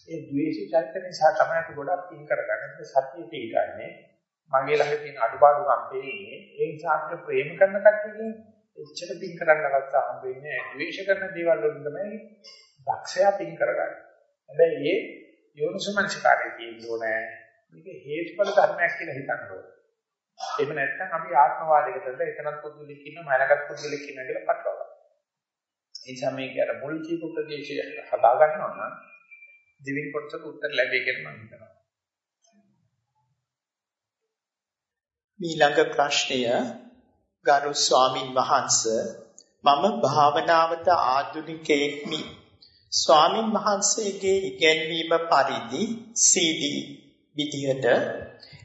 A: ඒ ද්වේෂ චෛත්‍ය නිසා තමයි අපි ගොඩක් පින් කරගන්නේ. සත්‍ය පිළිගන්නේ. මගේ ළඟ තියෙන අඩුපාඩුකම් පෙන්නේ. ඒ නිසා අපිට ප්‍රේම කරන කට්ටියකින් එච්චර පින් කරන්න අවස්ථාව හම්බෙන්නේ ද්වේෂ කරන දේවල් වලින් තමයි දක්ෂයා පින් කරගන්නේ. හැබැයි ඒ යෝනිසමංචකාරයේ තියෙන්න ඕනේ. මේක හේතුඵල ධර්මයක් කියලා හිතන්න ඕනේ. එහෙම නැත්නම් අපි ආත්මවාදයකටද එතනත් පුදුලික් ඉන්න මනගත් පුදුලික් ඉන්න කියලා පටලවා ගන්නවා. ඒ නිසා මේක අර මුල් කීප ප්‍රදේශය හදා ගන්නවා නම් දෙවෙනි කොටසට උත්තර ලැබෙයි කියලා මම හිතනවා.
B: ඊළඟ ප්‍රශ්නය ගරු ස්වාමින් වහන්සේ මම භාවනාවට ආධුනිකයෙක්මි. ස්වාමින් වහන්සේගේ ඉගැන්වීම පරිදි CD විදිහට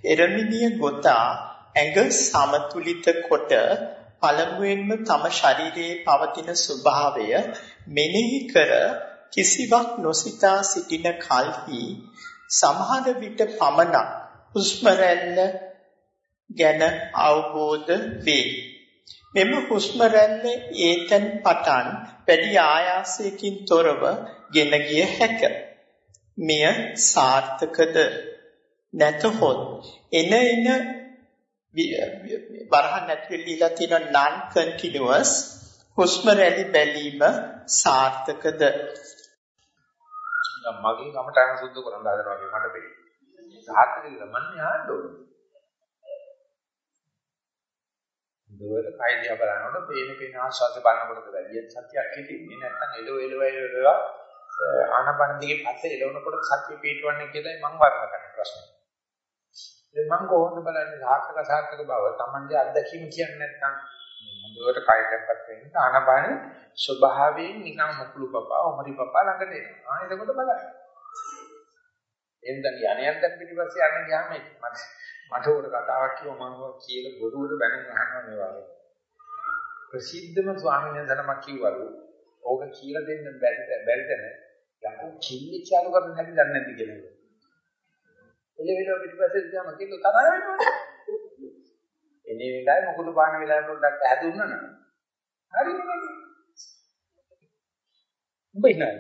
B: එරමිනිය ගොතා ඇඟ සමතුලිත කොට පළමුවෙන්ම තම ශරීරයේ පවතින ස්වභාවය මෙනෙහි කර කිසිවක් නොසිතා සිටින කල්හි සමහර විට පමණක් හුස්ම ගැන අවබෝධ වේ. මෙම හුස්ම රැල්ල ඒතන් පටන් වැඩි ආයාසයකින් තොරව ගෙන ගිය හැක. මෙය සාර්ථකද නැතහොත් එන එන වරහන් නැතිවෙලා දීලා තියෙන non continuous හුස්ම රැලි බැලීම සාර්ථකද?
A: මගේ කමටහන සුද්ධ කරන්න හදනවා වගේ මට පෙන්නේ සාර්ථක කියලා මන්නේ ආන්න ඕනේ. දුවර කය දිහා බලනකොට පේන පේන ආශාස බලනකොට වැඩි සත්‍යයක් හිතෙන්නේ නැත්නම් එළව එළව එළව ආනපන දිගේ පස්සේ එළවනකොට සත්‍ය පිටවන්නේ කියලායි මම වර්ණ කරන ප්‍රශ්නේ. දැන් මම කොහොමද බලන්නේ සාර්ථක සාර්ථක බව Tamande අත්දැකීම කියන්නේ නැත්නම් මුදුවට කය දැක්පත් වෙන්න ආනපාන ස්වභාවයෙන් නිකන් මුකුළු පපා ඔමරි පපා ළඟට එනවා. ආ එතකොට බලන්න. එන්දන් යණයක් දැන් පිටිපස්සේ යන්න ගියාම මට මට උඩ කතාවක් කිව්ව මම කියලා බොරුවට බැනුම් අහනවා මේ වගේ. ප්‍රසිද්ධම ස්වාමීන් වහන්සේ නමක් කිව්වලු ඕක කියලා දෙන්න බැරිද බැරිද යකෝ කිල්ලි චාලු කරන්න හැටි දන්නේ නැති කියලා. එළවෙලව පිටිපස්සේ ගියාම කිල්ල තරහ වෙනවනේ. එනේ වෙලාවේ මොකුදු පාන වෙලාවට පොඩ්ඩක් ඇහැදුන්නා නම් හරිනේ. උඹ ඉන්නයි.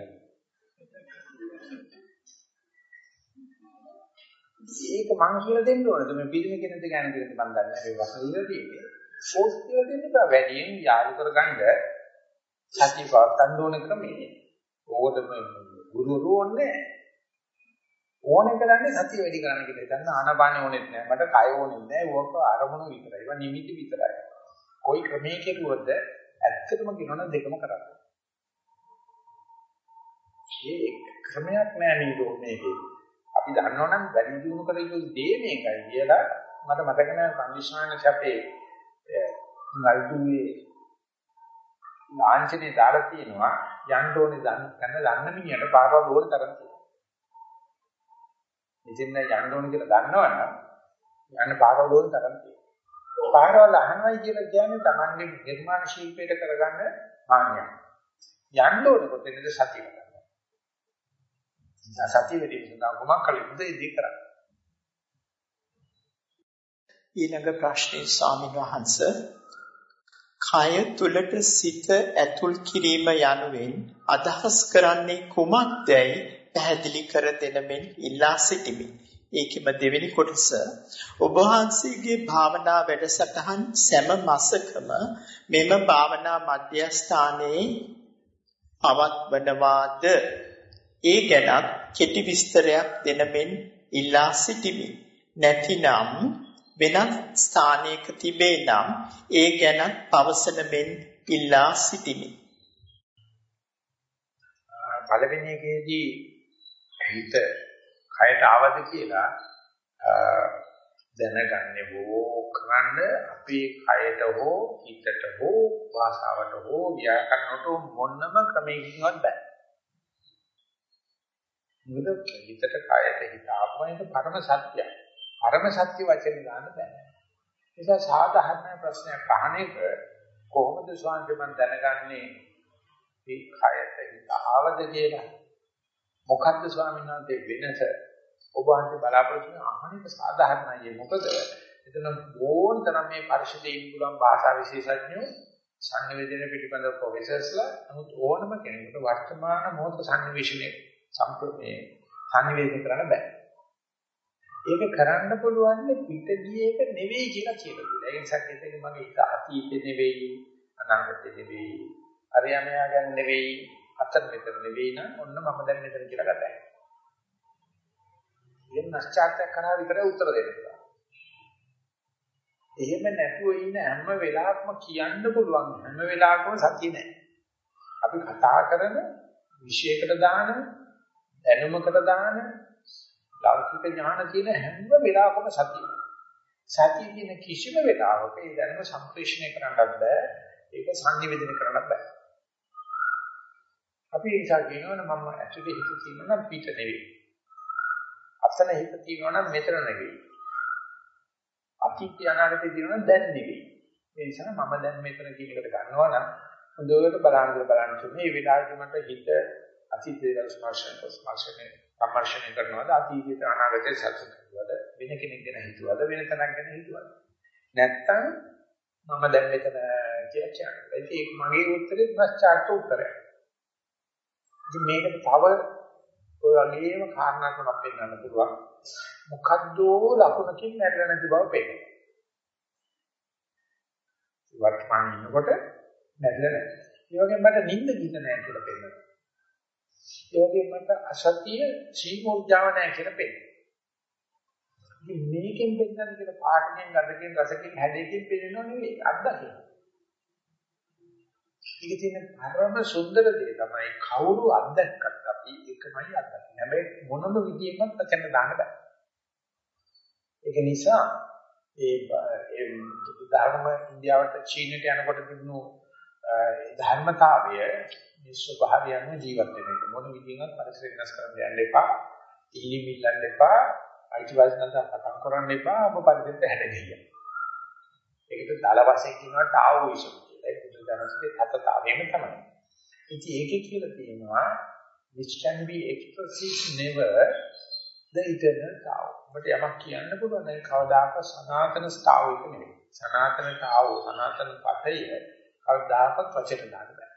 A: ඒක මං කියලා දෙන්න ඕනද මේ පිළිම කෙනෙක්ද ගැන කියලා මම දන්නේ නැහැ මේ වසවිල තියෙන්නේ. පෝස්ට් කියලා දෙන්න බෑ වැඩියෙන් යාළු කරගන්න සත්‍ය පවත්තන්න ඕන ක්‍රමයේ. ඕකට මේ ගුරුවරු ඕනේ නැහැ. ඕනේ කරන්නේ සතිය වැඩි කරන්න කියලා. දැන් ආනපානෙ ඕනෙත් නෑ. මට කය ඕනෙත් නෑ. ඕක අරමුණු විතරයි. ඒවා නිමිති විතරයි. කොයි ක්‍රමයේ කෙරුවොත් ඇත්තටම කියනවනම් දෙකම කරන්න. මේ ක්‍රමයක් නෑ නේද මේකේ. අපි දන්නවනම් වැඩි දියුණු කර යුතු දේ මේකයි කියලා මට මතක නෑ කන්ඩිෂනර් එකේ නල්දුවේ ලාංඡනේ දාලා තියෙනවා යන්න ඕනේ දන්න දන්න මිනිහට පාරවල් ඕන තරම් තියෙනවා. මෙතෙන් යන්න ඕන කියලා දන්නවනම් යන්න පාරවල ඕන තරම් තියෙනවා. පාරවල අහනවයි කියලා කියන්නේ Tamange නිර්මාණ ශිල්පයට කරගන්න මාන්නයක්. යන්න ඕනේ කොතැනද සතිය ගන්න. සතිය වෙදී සඳහා මොකක් කලින්ද ඉදී කරන්නේ.
B: ඊළඟ ප්‍රශ්නේ ස්වාමීන් වහන්සේ කය තුලට සිත ඇතුල් කිරීම යනුවෙන් අදහස් කරන්නේ කුමක්දයි පැහැදිලි කර දෙන මෙන් ඉල්ලා සිටිමි. ඒකෙම දෙවෙනි කොටස ඔබ වහන්සේගේ භාවනා වැඩසටහන් සෑම මාසකම මෙම භාවනා මධ්‍යස්ථානයේ පවත්වනවාද ඒ ගැන කෙටි විස්තරයක් දෙන මෙන් ඉල්ලා සිටිමි. නැතිනම් වෙනත් ස්ථානයක තිබේ නම් ඒ ගැන පවසන මෙන් ඉල්ලා සිටිමි.
A: පළවෙනි එකේදී හිත කයට ආවද කියලා දැනගන්නේ බෝ කරන්න අපේ කයට හෝ හිතට හෝ භාෂාවට හෝ ව්‍යාකරණයට මොනම ක්‍රමයකින්වත් බෑ. මොකද හිතට කයට හිත ආපුවම පරම සත්‍යයි. පරම සත්‍ය වචන දාන්න බෑ. නිසා සාධාරණ ප්‍රශ්නයක් අහන එක කොහොමද ස්වාමීන් මන් දැනගන්නේ මේ කයට හිත ආවද කියලා? මොකද්ද ස්වාමීන් වහන්සේ වෙනස? ඔබ වහන්සේ බලාපොරොත්තු වෙන අහන එක සාධාරණයි. මොකද එතන ඕන තරම් මේ පරිශුද්ධ ඉන්දුලම් භාෂා විශේෂඥයෝ සංනිවේදනය පිළිබඳව ප්‍රොෆෙසර්ස්ලා නමුත් ඕනම කෙනෙකුට වර්තමාන මොහොත සංනිවේශනයේ සම්ප්‍රමේ සංනිවේදනය කරන්න බෑ. ඒක කරන්න පුළුවන් පිටදී ඒක නෙවෙයි කියලා කියලා දුන්නා. ඒ නිසා කියන්නේ මගේ හිත අතීතේ නෙවෙයි අනාගතේ නෙවෙයි අරයමයා ගැන නෙවෙයි අතර මෙතන නෙවෙයි නම් ඔන්න මම දැන් මෙතන කියලා ගතයි. ඉතින් නැස්චාර්ත්‍ය කරා විතරයි උත්තර දෙන්න පුළුවන්. එහෙම නැතුව ඉන්න හැම වෙලාවකම කියන්න පුළුවන් හැම වෙලාවකම සතිය නැහැ. අපි කතා කරන විශේෂයකට දාන දැනුමකට දාන ලෞකික ඥාන කියන හැම වෙලාවකම සතිය. සතිය කියන කිසිම වෙලාවක ඒ දැනුම සම්ප්‍රේෂණය කරන්නත් බෑ. ඒක සංනිවේදනය කරන්නත් බෑ. අපි ඒ නිසා කියනවනේ මම ඇතුලේ හිත තියෙනවා නම් පිට නෙවෙයි. අසන හිත තියෙනවා නම් මෙතන නෙවෙයි. අතීතය අනාගතය තියෙනවා නම් දැන් නෙවෙයි. ඒ නිසා මම දැන් මෙතන කියන එකට ගන්නවා නම් හොඳට බලන්න බලන්න තුනේ මේ වෙලාවේ මට හිත අතීතයේ ස්පර්ශන ස්පර්ශනේ සම්මර්ෂණය කරනවාද අතීතයට අනාගතයට සැලසුම් කරනවාද වෙන කෙනෙක් ගැන හිතුවද වෙන තැනක් ගැන හිතුවද නැත්තම් මම දැන් මෙතන කියලා කියන්නේ. ඒක මගේ උත්තරේ ප්‍රශ්චාර්ත උත්තරයක්. ඉතින් මේකට තව ඔය වගේම කාරණා තුනක් පෙන්වන්න පුළුවන්. මොකද්ද ලකුණකින් නැරෙලා නැති බව පේනවා. වර්තමානයේ ඉන්නකොට නැරෙලා නැහැ. ඒ වගේම මට නිින්ද ගිහින් නැහැ කියලා පෙන්වනවා. ඒ වගේම මට අසතිය සීමෝර්ජාව නැහැ කියලා පෙන්නනවා. ඉතින් මේකෙන් පෙන්නන කියන පාඩකෙන් ගතකින් රසකින් හැඩයකින් පෙන්නනව නෙවෙයි අත්දකින්න. ඒක තියෙන පරම සුන්දර දේ තමයි කවුරු අත්දැක්කත් අපි එකමයි අත්දකින්නේ. හැබැයි මොනම විදියකින්වත් වචන දාන්න බෑ. ඒක නිසා ඒ ඒ ධර්ම ඉන්දියාවට චීනට යනකොට තිබුණු ධර්මතාවය මේ ස්වභාවය අනුව ජීවත් වෙන එක. මොන විදිහකින්වත් පරිසරය වෙනස් කරන්න යන්න එපා. ඉලි මිල්ලන්න එපා. අයිතිවාසිකම් සම්පතන් කරන්න එපා. ඔබ පරිසරයට හැදෙන්න. ඒකට දාල වශයෙන් කියනවා ටාවෝයිසම් කියලා. ඒක බුදුදහමේ හතතාවෙම තමයි. ඉතින් ඒකේ කියලා තියෙනවා which can be expressed is never the eternal Tao. ඔබට යමක් කියන්න පුළුවන් නම් කවදාක සනාතන ස්ථාව එක නෙවෙයි. සනාතන තාව සනාතන පතය කවදාකවත් වචන දාන්න බෑ.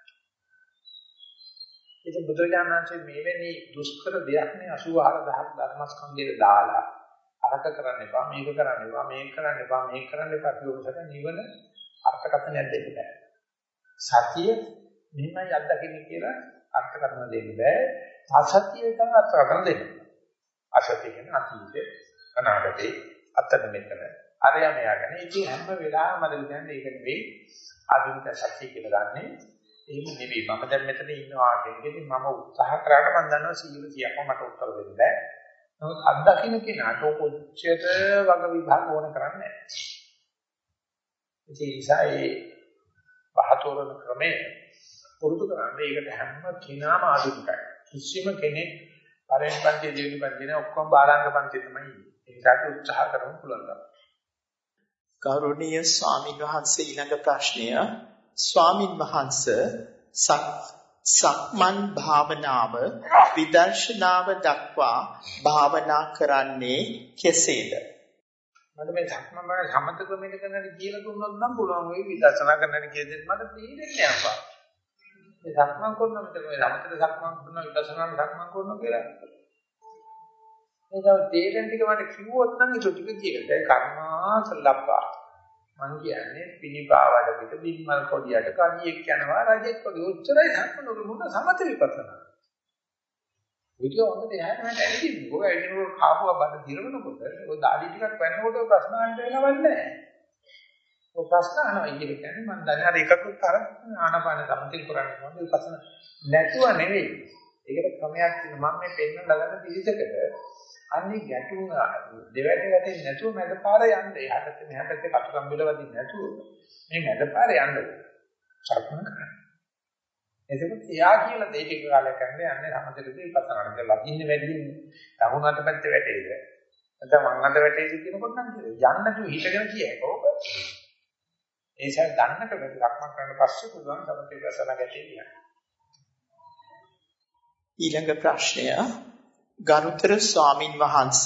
A: ඉතින් බුදුරජාණන්සේ මෙවැනි දුෂ්කර දෙයක් නේ 84000 ධර්මස්කන්ධයට දාලා අරක කරන්න එපා මේක කරන්න එපා මේක කරන්න එපා මේක කරන්න එපා කියනකොට නිවන අර්ථකථනයක් දෙන්න බෑ. සතිය මෙහිමයි අත්දකින්න කියලා අර්ථකථන දෙන්න බෑ. අසතිය තමයි අර්ථකථන දෙන්න. අසතිය කියන්නේ අතීතේ අනාගතේ අතන මෙතන අරය මෙයාගෙන ඉතින් හැම වෙලාවෙම මම කියන්නේ ඒක නෙවෙයි ආධුනික සත්‍ය කියලා ගන්නේ එහෙම නෙවෙයි මම දැන් මෙතන ඉන්නවා කියන්නේ මම උත්සාහ කරාට මම දන්නවා 100%ක්ම මට උත්තර දෙන්න බෑ. නමුත් අත්දකින්න කෙනාට කොච්චර වග විභාග ඕන කරන්නේ නැහැ. ඒ නිසා ඒ බහතෝරන ක්‍රමය පුරුදු කරන්නේ ඒකට හැම කෙනාම ආධුනිකයි. කිසිම කෙනෙක් පළවෙනි පන්තියේ දෙවෙනි පන්තියේ ඔක්කොම බාලාංග පන්තියේ තමයි ඉන්නේ. ඒ නිසා උත්සාහ කරමු පුළුවන් තරම්.
B: ගෞරවනීය ස්වාමීන් වහන්සේ ඊළඟ ප්‍රශ්නය ස්වාමින් වහන්සේ සක්මන් භාවනාව විදර්ශනාව දක්වා භාවනා කරන්නේ කෙසේද?
A: මට මේ සක්මන් භාවනාව සමත ක්‍රමයකට කරන්න කියලා දුන්නොත් නම් පුළුවන් වෙයි විදර්ශනා කරන්න කියලා දෙන්න මට තේරෙන්නේ නැහැ මේ සක්මන් කරන මෙතන මේ සමතට සක්මන් කරන විදර්ශනාට සක්මන් කරන කියලා. ඒක තේරෙන ටික මට කිව්වොත් නම් ඒක ටික කියලා. දැන් කර්මා සල්ලප්පා මං කියන්නේ පිනිපාවඩ පිට බිම්මල් කොඩියට කණියෙක් යනවා රජෙක් වගේ උච්චරයි සම්පූර්ණ මොන සමත විපස්සනා. විදිය හොඳට යහනට ඇවිදින්න. ඔය ඇවිදිනකොට කාපුවා බඩ දිරවනකොට ඔය දාඩි ටිකක් වෙනකොට ප්‍රශ්න අහන්න වෙනවද නැහැ. ඔය ප්‍රශ්න අහනවා ඉතින් කියන්නේ මම දන්නේ අර එකකුත් අර ආනපාන සම්පූර්ණ කරන්න ඕනේ විපස්සනා නැතුව නෙවෙයි. ඒකට ක්‍රමයක් තියෙනවා මම මේ පෙන්න ලගන පිළිසකට අන්නේ ගැටුම් දෙවැට වැටෙන්නේ නැතුව මැද පාර යන්න. එහාට මෙහාට කටුකම් බෙල වදින්න නැතුව මේ මැද පාර යන්න. සක්මන කරන්න. එතකොට එයා කියලා දෙය ටික කාලයක් කරන්නේ යන්නේ සමතකදී පතනකට ලගින්නේ වැඩින්නේ. තමුණට පැත්තේ වැටේද. නැත්නම් මං අත වැටේද කියනකොට නම් යන්න තු හිතගෙන කියයි. ඕක. ඒ නිසා දන්නක වැඩි ලක්මන් කරන පස්සේ පුළුවන් සමතේ ප්‍රසන ගැටේ කියන්න.
B: ඊළඟ ප්‍රශ්නය ගරුතර ස්වාමින් වහන්ස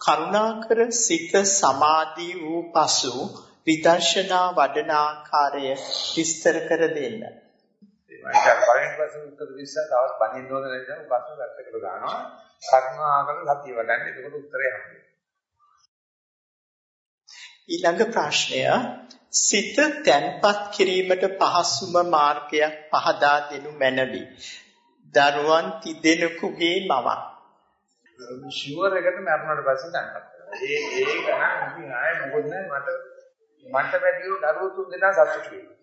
B: කරුණාකර සිත සමාධි වූ පසු විදර්ශනා වඩන ආකාරය විස්තර කර දෙන්න.
A: මම පළවෙනි ප්‍රශ්න උත්තර දෙස්සා තවත් බණින්න ඕන නේද? ප්‍රශ්න පැත්තකට දානවා. කරුණාකර සතිය වඩන්න. ඒකට උත්තරය හම්බෙන්නේ.
B: ඊළඟ ප්‍රශ්නය සිත තැන්පත් කිරීමට පහසුම මාර්ගයක් පහදා දෙනු මැනවි. දරුවන් තිදෙනෙකුගේ මවක්
A: ෂුවර් එකට මරණයට පස්සේ දැනගත්තා. ඒ ඒක නම් ඉතින් ආයේ මොකද මට මට වැඩිව දරුවෝ තුන් දෙනා සතුටු වෙනවා.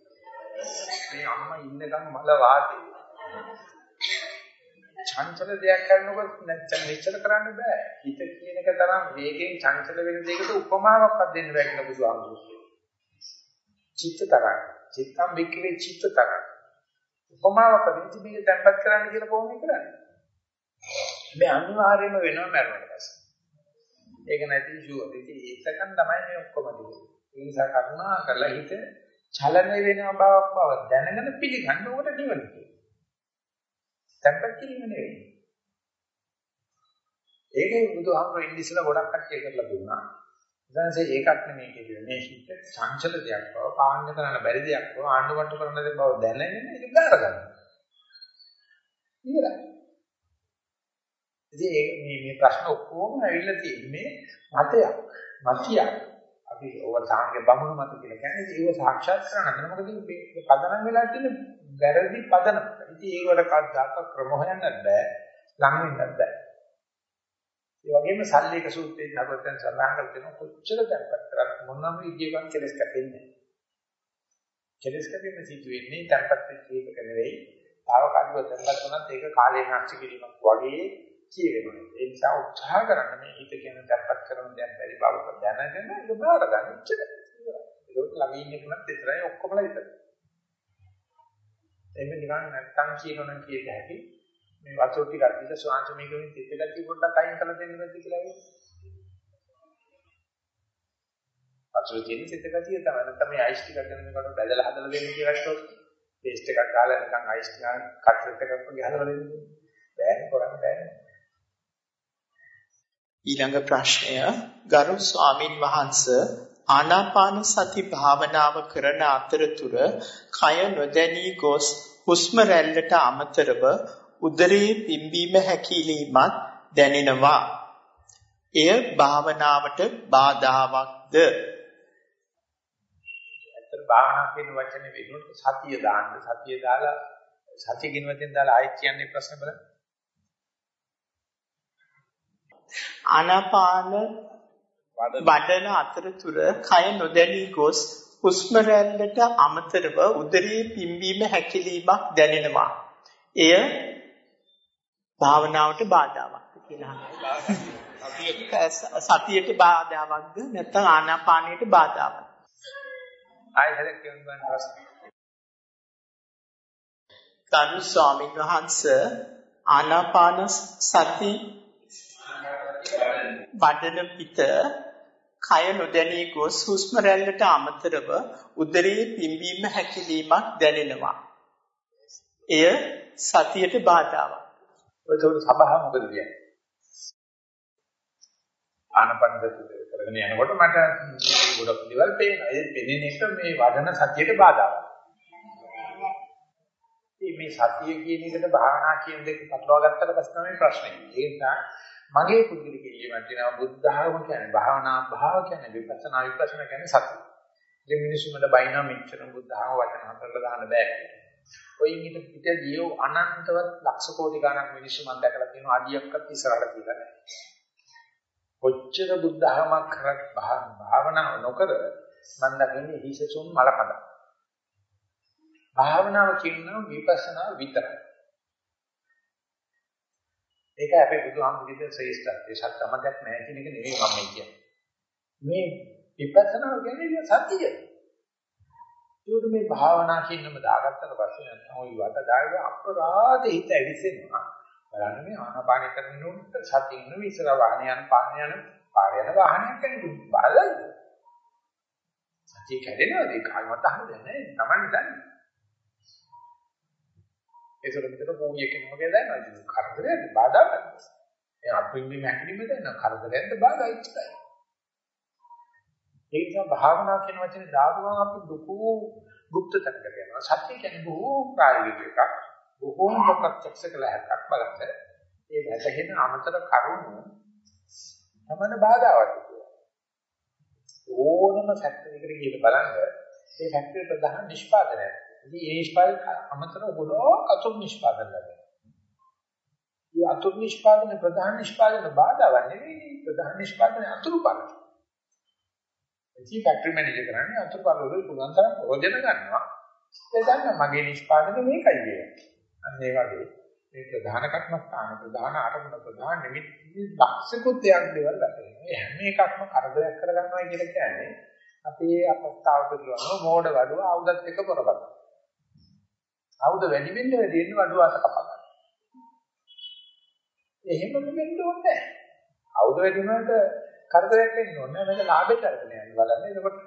A: මේ අම්මා ඉන්නකම් මල වාතේ. චංචල දෙයක් කරනකොට නැත්නම් මෙච්චර කරන්න බෑ. හිත කියන එක තරම් වේගෙන් චංචල වෙන දෙයකට උපමාවක්වත් දෙන්න බෑ කියලා බුදුහාමුදුරුවෝ. චිත්ත තරංග. චිත්තම් වික්‍රේ චිත්ත තරංග. උපමාවක් දෙන්න මේක තැම්පත් කරන්න කියලා කොහොමද කරන්නේ? මේ අනිවාර්යයෙන්ම වෙනවා මරණයට පස්සේ. ඒක නැති ෂුවර්. ඉතින් ඒකකන් තමයි මේ ඔක්කොම දෙන්නේ. ඒ නිසා කරුණා කරලා හිත චලන වෙන බවක් බව දැනගෙන පිළිගන්න ඕකට නිවන කියනවා. tempat කිරීම නෙවෙයි. ඒකේ බුදුහාමුදුරු ඉන්දිසලා ගොඩක් කට්ටිය කරලා දුන්නා. ඊටන්සේ ඒකක් නෙමෙයි කියන්නේ. මේ හිත සංචල දෙයක් බව, පාලනය කරන්න බැරි දෙයක් බව, ආණ්ඩුමට්ටු කරන දෙයක් බව දැනගෙන ඒක බාර ගන්න. ඉවරයි. ඉතින් ඒක මේ මේ ප්‍රශ්න ඔක්කොම ඇවිල්ලා තියෙන්නේ මතයක්, මතියක්. අපි ඔව තාංගේ බමුණු මත කියලා කියන්නේ ඒව සාක්ෂාත් කරගන්න. මොකද මේ පදනම් වෙලා තියෙන වැරදි පදනම. ඉතින් ඒකට කවදාක ක්‍රම හොයන්නත් බෑ, ලඟ වෙන්නත් බෑ. ඒ වගේම සල්ලේක සූත්‍රයේ නබතෙන් සඳහන් කරලා තියෙන කොච්චර දැක්කත් කරත් මොනම විදියකින් කෙලස් කැපෙන්නේ නැහැ. කෙලස් කැපෙන්න සිදු වෙන්නේ tempat වෙච්ච එකක නෙවෙයි. తాවකාලිකව tempat වුණත් ඒක කාලේ නැස්ති කිරීමක් වගේ කියවෙනවා. ඒ නිසා උත්සාහ කරන්න මේ හිත කියන දැක්පත් කරන දැන් බැරි බව දැනගෙන ඒක බාර ගන්න ඉච්චද. ඒක ළඟ ඉන්න කෙනෙක් විතරයි ඔක්කොමලා විතරයි. එimhe නිකන් නැත්තම් කියනනම් කියත හැකි මේ වතුර ටික අදිට ස්වාංශ මේකෙන් තිතගති පොඩ්ඩක් අයින් කරලා දෙන්න බැද්ද කියලා ඒක. වතුර තියෙන තිතගතිය තමයි නැත්නම් මේ අයිස් ටිකක් ගන්න මේකට බැදලා හදලා දෙන්න කියලා හිතුවොත් පේස්ට් එකක් ගාලා නිකන් අයිස් ටික කට්ලට් එකක් වගේ හදලා දෙන්න. බෑනේ කරන්න බෑනේ.
B: ඊළඟ ප්‍රශ්නය ගරු ස්වාමින් වහන්සේ ආනාපාන සති භාවනාව කරන අතරතුර කය නොදැනී ගොස් හුස්ම රැල්ලට අමතරව උදරයේ පිම්බීම හැකිලීමත් දැනෙනවා. එය භාවනාවට බාධාවත්ද?
A: ඇත්තට භාවනා කියන වචනේ වෙනුවට සතිය දාන්න සතිය දාලා සතිය කියන වචෙන් දාලා ආයෙත් කියන්නේ ප්‍රශ්න බලන්න.
B: ආනාපාන වඩන අතරතුර කය නොදැනී ගොස් හුස්ම රැල්ලට අමතරව උදරයේ පිම්බීම හැකිලීමක් දැනෙනවා. එය භාවනාවට බාධාවක් කියලා සතියට බාධාවක්ද නැත්නම් ආනාපානයට බාධාවක්ද?
A: ආයෙත් කියන්න ප්‍රශ්න.
B: කරු ස්වාමීන් වහන්සේ ආනාපාන සති වඩන පිට කය නොදැනී ගොස් හුස්ම රැල්ලට අමතරව උදරයේ පිම්බීම හැකිලීමක් දැනෙනවා. එය සතියට බාධාවක්.
A: ඒකෝට සබහා මොකද කියන්නේ? ආනපනද කරගෙන යනකොට මට ගොඩක් දේවල් පේනවා. ඒ පෙනෙන එක මේ වඩන සතියට බාධාවක්. මේ සතිය කියන එකට භාවනා කියන දෙක පටලවා ගත්තට පස්සේ තමයි ප්‍රශ්නේ. ඒ නිසා මගේ පුදුලික ඉල්ලීමක් තියෙනවා බුද්ධ ධර්ම කියන්නේ භාවනා භාව කියන්නේ විපස්සනා විපස්සනා කියන්නේ සතිය. ඉතින් මිනිස්සුන්ට බයිනා මෙච්චර බුද්ධ ධර්ම වචන හතරලා දාන්න බෑ. ඔයින් ඊට පිට ගියෝ අනන්තවත් ලක්ෂ කෝටි ගණන් මිනිස්සු මම දැකලා තියෙනවා අඩියක්වත් ඉස්සරහට කියලා නැහැ. කොච්චර බුද්ධ ධර්මයක් කරත් භාවනාව නොකර මම දකින්නේ හිසසුන් මලකඳ. භාවනාව කියනවා විපස්සනා විතරයි. ඒක අපේ බුදුහාමුදුරුවෝ ශ්‍රේෂ්ඨත්වයේ සත්‍යමදක් නැහැ කියන එක නෙවෙයි මම කියන්නේ. මේ විපස්සනා කියන්නේ සතිය. ඒක මේ භාවනා කියනම දාගත්තට පස්සේ නැත්නම් ওই වට දාගෙන අපරාධ හිත ඇවිස්සෙනවා. බලන්න මේ ආනාපාන කරනකොට සතිය ඉන්න විසර වාහන යන පාන යන පාර යන වාහනයක් කෙනෙකුට බලයි. සතිය කැඩෙනවද ඒ කායිමත් අහන්නේ නැහැ. Taman දන්නේ. ඒසොල විතර පොණිය කෙනෙකුගේ දැනනවා. කරදරයක්ද බාධාවක්ද? ඒ අපින්දි මැකිලිම දැන කරදරයක්ද බාධායිච්චයි. ඒ නිසා භාවනා කියන වචනේ දාගුවම අපි දුකු গুপ্ত තත්ත්වයකට යනවා. සත්‍ය කියන්නේ බොහෝ ප්‍රායෝගික එකක්. බොහෝම ප්‍රත්‍යක්ෂ කළ හැක්කක් බලන්න. ඒ වැටහෙන අමතර කරුණු තමයි බාධාවක් ඕනම ෆැක්ටර් එකකට ගිහින් බලන්න ඒ ෆැක්ටරි ප්‍රධාන නිෂ්පාදනය. ඉතින් ඒ නිෂ්පාදන අමතර ගොඩක් අතුරු නිෂ්පාදන ලැබෙනවා. මේ අතුරු නිෂ්පාදන ප්‍රධාන නිෂ්පාදන බාධාවක් නෙවෙයි ප්‍රධාන නිෂ්පාදන අතුරු බලය. ඉතින් ෆැක්ටරි මැනේජර් කරන්නේ අතුරු බලවල පුළුවන් තරම් ප්‍රයෝජන ගන්නවා. ඒ දන්න මගේ නිෂ්පාදනය මේකයි කියන්නේ. අන්න ඒ වගේ මේ ප්‍රධාන කර්මස්ථාන ප්‍රධාන අරමුණ ප්‍රධාන නිමිති ලක්ෂිකුත් දෙයක් දේවල් ගන්නවා. මේ හැම එකක්ම කරදරයක් කරගන්නවා කියලා කියන්නේ අපේ අපස්ථාව පිළිබඳව මෝඩ වඩුව ආයුධත් එක්ක කරගන්න. ආයුධ වැඩි වෙන්න වැඩි වෙන්න වඩුව අත කපා ගන්න. එහෙම වෙන්න ඕනේ නැහැ. ආයුධ වැඩි වුණාට කරදරයක් වෙන්න ඕනේ නැහැ. මේක ලාභයට අරගෙන යන්න බලන්න. එතකොට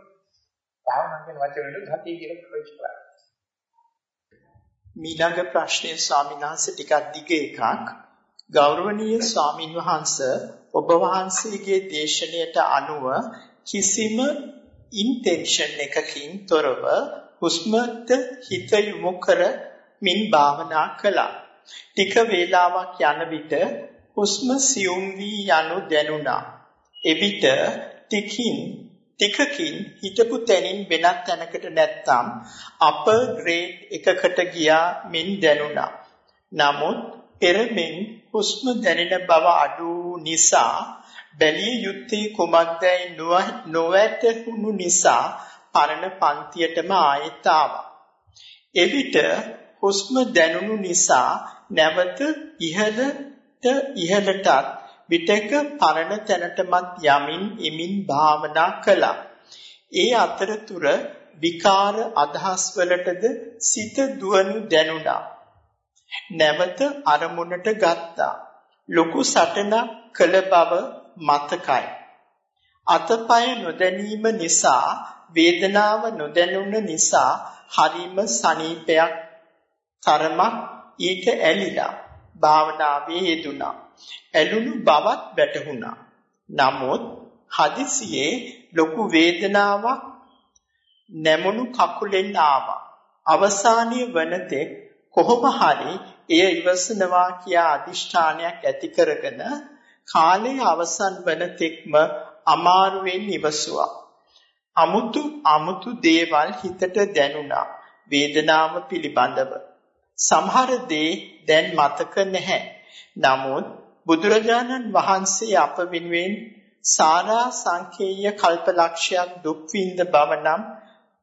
A: භාවනා කියන වචනෙට සතිය කියලා ප්‍රයෝජන කරගන්න.
B: මීළඟ ප්‍රශ්නය ස්වාමීන් වහන්සේ ටිකක් දිග එකක්. ගෞරවනීය ස්වාමින් වහන්සේ ඔබ වහන්සේගේ දේශනයට අනුව කිසිම ඉන්ටෙන්ෂන් එකකින් තොරව හුස්මට හිත යොමු කරමින් භාවනා කළා. ටික වේලාවක් යන විට හුස්ම සියුම් වී යනු දැනුණා. එවිට ටිකින් ටිකකින් හිටපු තැනින් වෙනත් තැනකට නැත්තම් අපර් ග්‍රේඩ් එකකට ගියා මින් දැනුණා. නමුත් පෙරමින් හුස්ම දැනෙන බව අඩු නිසා බැලිය යුත්තේ කුමක්දයි නොවැටහුණු නිසා පරණ පන්තියටම ආයෙත් ආවා. එවිට හුස්ම දැනුණු නිසා නැවත ඉහළට ඉහළටත් විටක පරණ තැනටමත් යමින් එමින් භාවනා කළා. ඒ අතරතුර විකාර අදහස් වලටද සිත දුවනු දැනුණා. නැවත අරමුණට ගත්තා. ලොකු සටනක් කළ බව මතකයි. අතපය නොදැනීම නිසා වේදනාව නොදැනුන නිසා හරිම සනීපයක් තරමක් ඊට ඇලිලා භාවනාවේ යෙදුණා. ඇලුණු බවත් වැටහුණා. නමුත් හදිසියේ ලොකු වේදනාවක් නැමුණු කකුලෙන් ආවා. අවසානයේ වනතෙක් කොහොම හරි එය ඉවසනවා කියා අදිෂ්ඨානයක් ඇති කරගෙන කාලයේ අවසන් වන තෙක්ම අමාරුවෙන් ඉවසුවා. අමුතු අමුතු දේවල් හිතට දැනුණා වේදනාව පිළිබඳව. සමහර දේ දැන් මතක නැහැ. නමුත් බුදුරජාණන් වහන්සේ අප වෙනුවෙන් සාරා සංකේය කල්පලක්ෂයක් දුක් විඳ බව නම්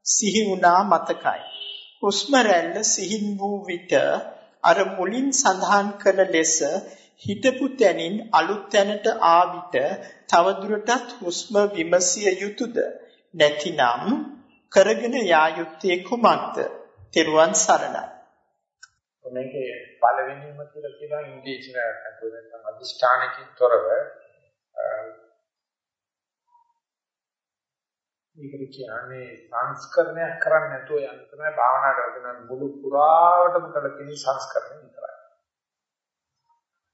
B: සිහි වුණා මතකයි. හුස්ම රැල්ල සිහින් වූ විට අර මුලින් සඳහන් කළ ලෙස හිටපු තැනින් අලුත් තැනට ආ විට තවදුරටත් හුස්ම විමසිය යුතුයද නැතිනම් කරගෙන යා යුත්තේ කුමක්ද? තෙරුවන් සරණයි.
A: මේකේ පළවෙනිම කියලා කියනවා ඉන්දීචන නැත්නම් අදිෂ්ඨානකින් තොරව මේකට කියන්නේ සංස්කරණයක් කරන්නේ නැතුව යන්න තමයි භාවනා කරගෙන මුළු පුරාවටම කළ තියෙන සංස්කරණය විතරයි.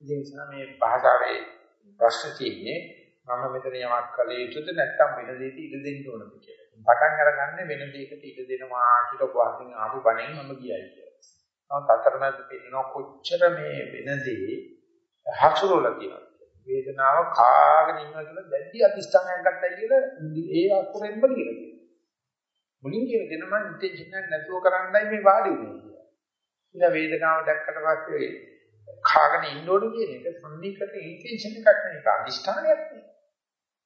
A: ඒ මේ භාෂාවේ ප්‍රශ්න තියෙන්නේ මම මෙතන යමක් කළ යුතුද නැත්නම් වෙන දෙයක ඉඩ දෙන්න ඕනද කියලා. පටන් අරගන්නේ වෙන දෙයකට ඉඩ දෙනවා කියලා වාසින් ආපු බණෙන් මම ගියයි කියලා. නමුත් අතරමැද පෙන්නන කොච්චර මේ වෙන දේ හසුරුවලා තියෙනවා. වේදනාව කාගෙන ඉන්නවා කියලා දැඩි අධිෂ්ඨානයක් ගන්නයි කියලා ඒ අකුරෙන්ම කියලා කියනවා. මුලින් කියන දේ නම් ඉන්ටෙන්ෂන් එක නැතුව කරන්නයි මේ වාඩි වෙන්නේ කියලා. ඉතින් වේදනාව දැක්කට පස්සේ කාගෙන ඉන්න ඕනේ කියන එක සම්නිකට ඉන්ටෙන්ෂන් එකක් නෙවෙයි ඒක අධිෂ්ඨානයක් නේ.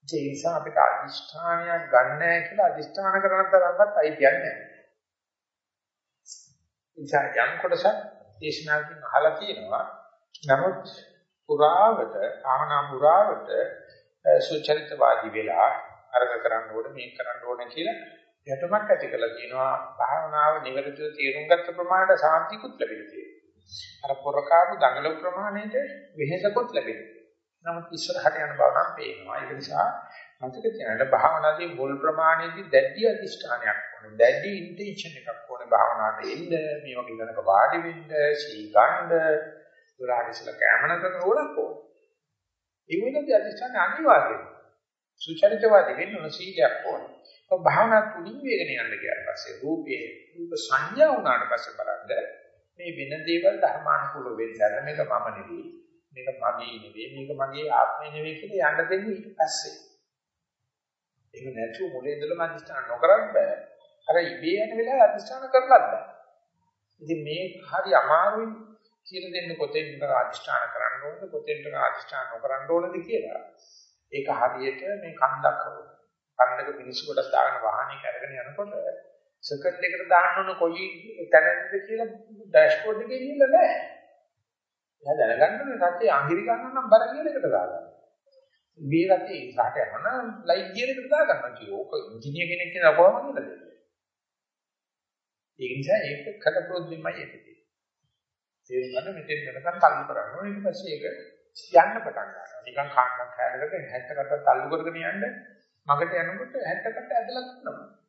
A: ඒ නිසා අපිට අධිෂ්ඨානයක් ගන්න නැහැ කියලා අධිෂ්ඨාන කරන තරම්වත් අයිතියක් නැහැ. ඉතින් යම් කොටසක් දේශනාවකින් අහලා තියෙනවා. නමුත් පුරාවට ආහනා පුරාවට සුචරිතවාදී වෙලා අරක කරන්න ඕනේ මේක කරන්න ඕනේ කියලා යටමක් ඇති කළා කියනවා භාවනාව නිවැරදිව තේරුම් ගත්ත ප්‍රමාණයට සාන්තිකුත් ලැබෙනවා. අර පොරකාපු දඟල ප්‍රමාණයට වෙහෙසකුත් ලැබෙනවා. නමුත් ඉස්සරහට යන බව නම් පේනවා. ඒක නිසා මතක තියාගන්න භාවනාවේ මුල් ප්‍රමාණයේදී දැඩි අධිෂ්ඨානයක් ඕනේ. දැඩි ඉන්ටෙන්ෂන් එකක් ඕනේ භාවනාවට එන්න. මේ වගේ වෙනක වාඩි වෙන්න, සී ගන්න, දුරාගිසල කැමන කරන ඕනක් ඕනේ. ඒ වෙනදී අධිෂ්ඨාන අනිවාර්යයි. සුචරිතවාදී වෙන්න ඕන සීලයක් ඕනේ. ඔබ භාවනා තුලින් වේගන යන්න ගියාට පස්සේ රූපේ රූප සංඥා වුණාට පස්සේ බලන්න මේ වෙන දේවල් ධර්මානුකූල වෙන්න මේක මම නෙවෙයි මේක මගේ නෙවෙයි මේක මගේ ආත්මය නෙවෙයි කියලා යන්න දෙන්නේ ඊට පස්සේ. ඒක නැතුව මුලින් ඉඳලම අධිෂ්ඨාන නොකරත් බෑ. අර ඉබේ යන වෙලාවේ අධිෂ්ඨාන කරලත් බෑ. ඉතින් මේ හරි අමාරුයි කියලා දෙන්න කොතෙන්ද අධිෂ්ඨාන කරන්න ඕනද කොතෙන්ද අධිෂ්ඨාන නොකරන්න ඕනද කියලා. ඒක හරියට මේ කන්දක් කන්දක මිනිස්සු කොටස් දාගෙන වාහනේ කරගෙන යනකොට සෙකන්ඩ් එකට දාන්න ඕන කොයි තැනද කියලා ඩෑෂ්බෝඩ් එකේ ඉන්න නෑ. එයා දැනගන්න ඕනේ සත්‍ය අහිරි ගන්න නම් බර කියන එකට දාගන්න. මේ රටේ ඉස්සරහට යනවා ලයිට් ගියර් එකට දාගන්න කිව්ව. ඕක ඉංජිනේර කෙනෙක් කියන කොහොමද කියලා. ඒ නිසා ඒක කඩප්‍රොද්දෙමයි ඒකදී. තේරුම් ගන්න මෙතෙන් වෙනකන් තල්ලු කරන්න ඕනේ. ඊට පස්සේ ඒක යන්න පටන් ගන්නවා. නිකන් කාණ්ඩක් හැදගෙන 60කට තල්ලු කරගෙන යන්න මගට යනකොට 60කට ඇදලා කරනවා.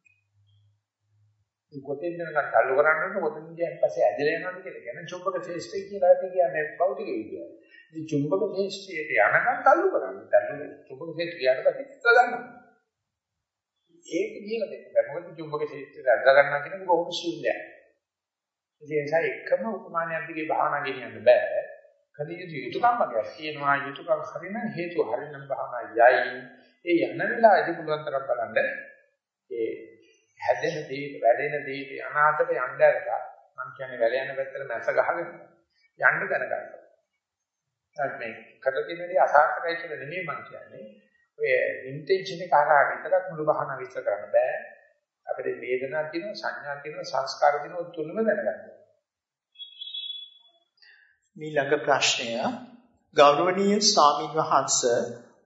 A: කොතෙන්ද නිකන් තල්ලු කරන්නේ කොතෙන්ද ගියන් පස්සේ ඇදලා යනවද කියලා කියන්නේ චුම්බක ශේෂ්ත්‍රය කියලා අපි කියන්නේ භෞතික විද්‍යාව. ඉතින් චුම්බක ශේෂ්ත්‍රයට යනකම් තල්ලු කරන්නේ. තල්ලු චුම්බක ශේෂ්ත්‍රය යට පස්සේ ඉස්සර ගන්නවා. ඒක කියලා දෙන්න. මොකද චුම්බක ශේෂ්ත්‍රයට ඇදලා ගන්නවා කියන එක බොහොම සුන්දරයි. ඒ නිසා එකම උපමානයක් දිගේ භාවනා ගෙනියන්න බෑ. කලියුතු යුතුයකම් වගේ තියෙනවා යුතුයකම් හරිනම් හේතු හරිනම් භාවනා යයි. ඒ යන වෙලාවේදී පුළුවන් තරම් බලන්න ඒ හැදෙන දේට වැඩෙන දේට අනාථට යන්න ඇරලා මම කියන්නේ වැල යන පැත්තට මැස ගහගෙන යන්න දැනගන්න. හරි මේ කඩතිනේදී අසාර්ථකයි කියලා නෙමෙයි මම කියන්නේ. ඔය ඉන්ටෙන්ෂන් එක හරහා විතරක් මුළු බහන විශ්ල කරන්න බෑ. අපිට වේදනාවක් තියෙනවා සංඥා තියෙනවා සංස්කාර තියෙනවා තුනම දැනගන්න.
B: මීළඟ ප්‍රශ්නය ගෞරවනීය ස්වාමින් වහන්සේ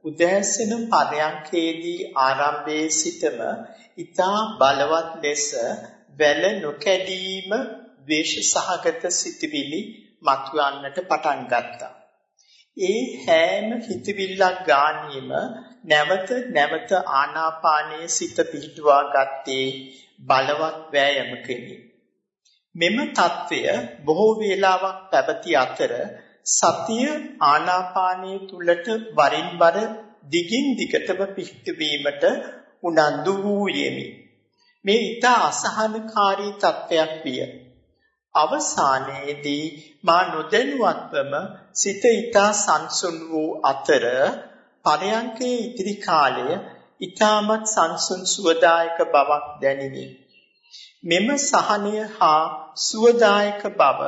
B: උදෑසන පරයන්කේදී ආරම්භයේ සිටම ඊතා බලවත් ලෙස වැල නොකැඩීම ද්වේෂ සහගත සිටිවිලි මතුවන්නට පටන් ගත්තා. ඒ හැම හිතවිල්ලක් ගානීම නැවත නැවත ආනාපානයේ සිත පිහිටුවා ගත්තේ බලවත් වෑයමකෙනි. මෙම తත්වය බොහෝ වේලාවක් පැවති අතර සතිය ආනාපානයේ තුලට වරින් වර දිගින් දිගටම පිහිටවීමට උනන්දු වූයෙමි. මේ ඊට අසහනකාරී තත්වයක් විය. අවසානයේදී මා නොදැනුවත්වම සිත ඊට සංසුන් වූ අතර පරයන්කේ ඉදිරි කාලය ඊටමත් සංසුන් සුවදායක බවක් දැනිනි. මෙම සහනය හා සුවදායක බව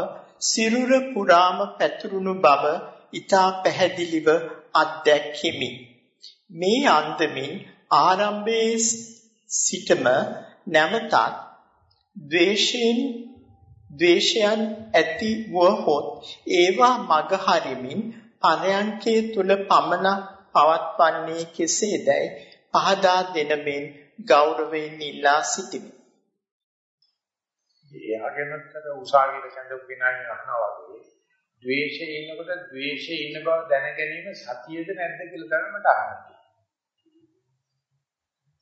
B: සිරුර පුරාම පැතුරුණු බව ඊටා පැහැදිලිව අත්දැක්කෙමි. මේ අන්දමින් ආරම්භයේ සිටම නැවතත් ද්වේෂයෙන් ද්වේෂයන් ඇති වුවහොත් ඒවා මග හරිමින් පරයන්කේ තුල පමණ පවත්වන්නේ කෙසේදයි පහදා දෙනමින් ගෞරවයෙන් ඉල්ලා සිටිමි.
A: එයාගෙනතර උසාවියට සඳහන් විනාගෙන අහනවා වගේ ද්වේෂයේ ඉන්නකොට ද්වේෂයේ ඉන්න බව දැන ගැනීම සතියද නැද්ද කියලා තමයි මට අහන්න.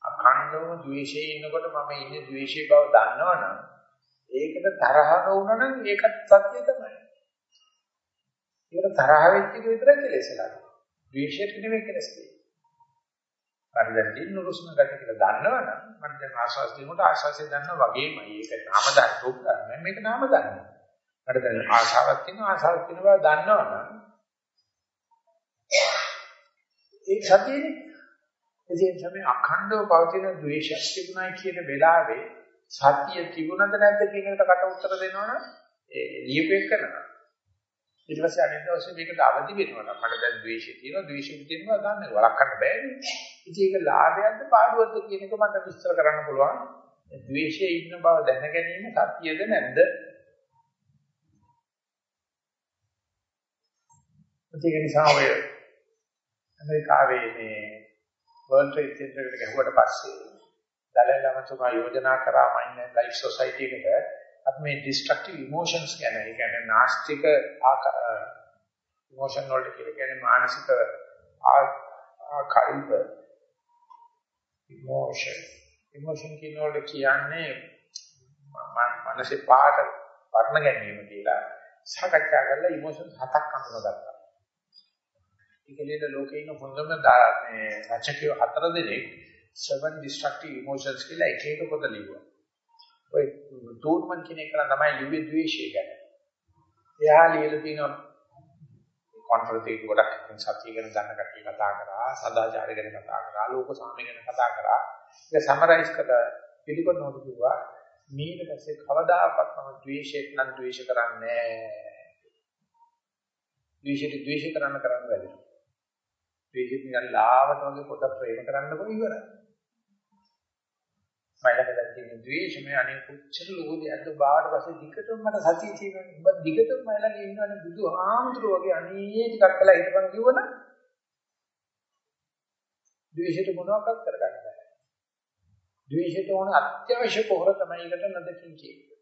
A: අඛණ්ඩවම ද්වේෂයේ ඉන්නකොට මම ඉන්නේ ද්වේෂයේ බව දන්නවනම් ඒකට තරහ නොවුනනම් ඒකත් සත්‍ය තමයි. ඒකට තරහ වෙච්ච එක විතරක් කෙලෙසලා. ද්වේෂයට නෙමෙයි කෙලස් තියෙන්නේ. මම දැන් දින්න රුස්න ගති කියලා දන්නවනම් මම දැන් ආශාස දිනුට ආශාසය දන්නා වගේමයි ඒක නාම ධර්ම රූප ධර්ම මේක නාම ධර්ම. මට දැන් ආශාවක් තියෙනවා ආශාවක් තියෙන බව දන්නවනම් ඒ සතියනේ ඉතින් තමයි අඛණ්ඩව පවතින ද්වේෂයක් තිබුණා කියන වෙලාවේ සතිය තිබුණද නැද්ද කියන එකට කට උත්තර දෙනවනම් ඒ ලියපෙක් කරනවා. ඊට පස්සේ අනිත් දවසේ මේකට අවදි වෙනවා නම් මට දැන් ද්වේෂය තියෙනවා ද්වේෂය තියෙනවා ගන්න වළක්වන්න බෑනේ. ඉතින් ඒක ලාභයක්ද පාඩුවක්ද කියන එක මට විස්තර කරන්න පුළුවන්. ද්වේෂයේ ඉන්න බව දැන ගැනීම සතියද නැද්ද? ඒක නිසා ඔය ඇමරිකාවේ මේ World Trade Center එකට ගහුවට පස්සේ දලයි ලාමතුමා යෝජනා කරා මයින් ලයිෆ් සොසයිටි එකට අපි මේ destructive emotions ගැන ඒ කියන්නේ නාස්තික emotion වලට කියලා කියන්නේ මානසික ආකල්ප emotion. Emotion කියනවල කියන්නේ මනසේ පාට වර්ණ ගැනීම කියලා සාකච්ඡා කරලා emotion හතක් අඳුනගත්තා. ඒකලේද ලෝකේ ඉන්න හොඳම මේ රචකයෝ හතර දෙනෙක් seven destructive emotions කියලා එක එක පොත ලියුවා. ඔය ටූර්මන් කෙනෙක් කරා තමයි ලිව්වේ ද්වේෂය ගැන. එයා ලියලා තියෙනවා කොන්ෆරන්ස් එක ගොඩක් සත්‍ය ගැන දන්න කට්ටිය කතා කරා, සදාචාරය ගැන කතා කරා, ලෝක සාමය ගැන කතා කරා. ඒක සමරයිස් කරලා පිළිගන්නවද කිව්වා ඊට පස්සේ කවදාකවත් මම ද්වේෂයෙන් නම් ද්වේෂ කරන්නේ නැහැ. ද්වේෂයට ද්වේෂ කරන්න කරන්න බැහැ. ද්වේෂෙත් නිකන් ලාවට වගේ පොත ප්‍රේම කරන්නකො ඉවරයි. මයිලක දැන් තියෙන ද්වේෂමය අනේ කොච්චර ලෝක දෙයක්ද බාහිර පස්සේ දිගටම මට සතිය තියෙනවා. ඔබ දිගටම මයිලක ඉන්නවනේ බුදුහාමුදුරුවෝ වගේ අනේ ටිකක් කළා හිටපන් කිව්වනම් ද්වේෂයට මොනවක්වත් කරගන්න බෑ. ද්වේෂයට ඕන අත්‍යවශ්‍ය පොහොර තමයි ඒකට නැදකින් කියන්නේ.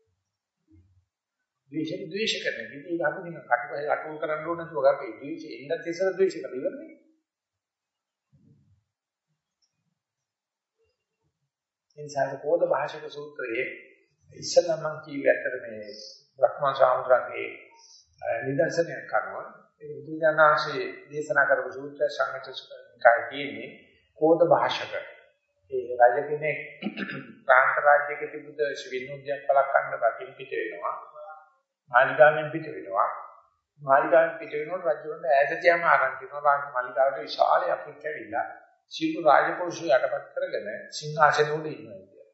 A: ද්වේෂෙන් ද්වේෂ කරන විදිහ ඒක අපි නිකන් කටුවයි අටුල් කරන්න ඕන නැතුව අපේ ද්වේෂෙ එන්න තිසර ද්වේෂ කරලා ඉවරනේ. එනිසා කෝද භාෂක සූත්‍රයේ ඉස්සෙල්ලා මම කියුවේ ඇත්තට මේ බ්‍රහ්මා සාමුද්‍රගේ නිදර්ශනයක් කරනවා. ඒ බුදුජානනාංශයේ දේශනා කරපු සූත්‍රය සංගතසුකායි තියෙන්නේ කෝද භාෂක. ඒ රජ කෙනෙක් ප්‍රාන්ත රාජ්‍යයක තිබුද විනෝදයක් පලක්වන්න රටින් පිට වෙනවා. මාලිගාවෙන් පිට වෙනවා. මාලිගාවෙන් පිට වෙනකොට රජුන්ට ඈතටම ආරම්භ කරනවා. රාජ මාලිගාවට විශාල අපිට ඇවිල්ලා සියලු රාජපුරුෂය යටපත් කරගෙන සිංහාසනෙ උඩ ඉන්නවා කියලා.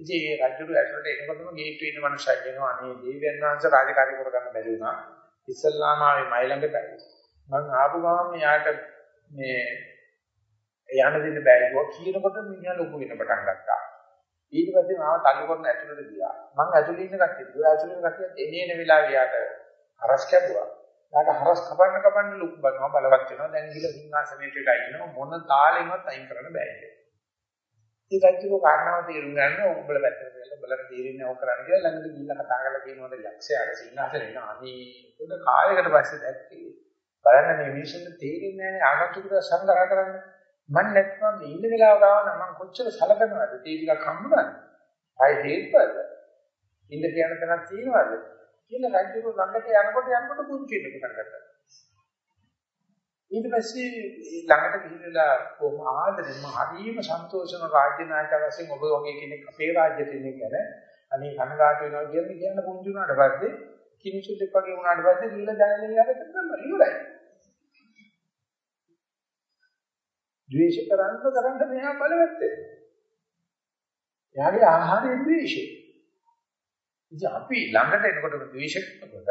A: ඉතින් ඒ රජුරු ඇතුළට එනකොටම ගේට් වෙන මනුස්සයෙක් කියනවා අනේ දේවයන් වහන්සේ රාජකාරී කරගන්න බැරි වුණා. ඉස්සල්ලාම ආවේ මයි ළඟටයි. මං ආපු ගමන් යාට මේ යන්න දෙන්න බැරිව කියනකොට මිනිහා ලොකු වෙන පටන් ගත්තා. ඊට පස්සේ මාව තල්ලු කරන ඇතුළට ගියා. මං ඇතුළේ ඉන්න කට්ටිය දුර ඇතුළේ ඉන්න කට්ටියත් එනේ එන වෙලාවේ යාට හරස් කැපුවා. ඊට හරස් කපන්න කපන්න ලුක් බලනවා බලවත් වෙනවා. දැන් ගිහලා සිංහාසනයට ගිහිනවා මොන තාලෙන්වත් අයින් කරන්න බෑ ඒක. ඒ කච්චිකෝ කාරණාව තේරුම් ගන්න උඹල පැත්තට වෙලා බලන්න තීරණය ඕක කරන්න කියලා ළඟට ගිහිල්ලා කතා කරලා කියනවාද යක්ෂයාට සිංහාසනේ නා අනේ පොඩ කාලයකට පස්සේ දැක්කේ බලන්න මේ මිනිස්සුන්ට තේරෙන්නේ නැහැ ආගන්තුක සංග්‍රහ කරන්න. මම නැත්නම් මේ ඉන්න වෙලාව ගාව නම් මම කොච්චර සලකනවද? තේ ටිකක් හම්බුනාද? ආයි හේත්වද ඉන්න කියන තැනක් තියෙනවද? කියලා රජුගේ ළඟට යනකොට යනකොට පුංචි වෙන්න පටන් ගත්තා. ඊට පස්සේ ළඟට ගිහිල්ලා කොහොම ආදරෙම හරිම සන්තෝෂන රාජ්‍ය නායක වශයෙන් ඔබ වගේ කෙනෙක් අපේ රාජ්‍යයට ඉන්නේ ගැන අනේ කනගාටු වෙනවා කියන්නේ කියන්න පුංචි වුණාට පස්සේ කිනිසුල්ලෙක් වගේ වුණාට පස්සේ ගිහිල්ලා දැනගෙන යාකට තමයි ඉවරයි. ද්වේෂ කරන්න කරන්න මෙහා බලවත් වෙනවා. එයාගේ ආහාරයේ ද්වේෂය. ඉතින් අපි ළඟට එනකොට ද්වේෂ කරනකොට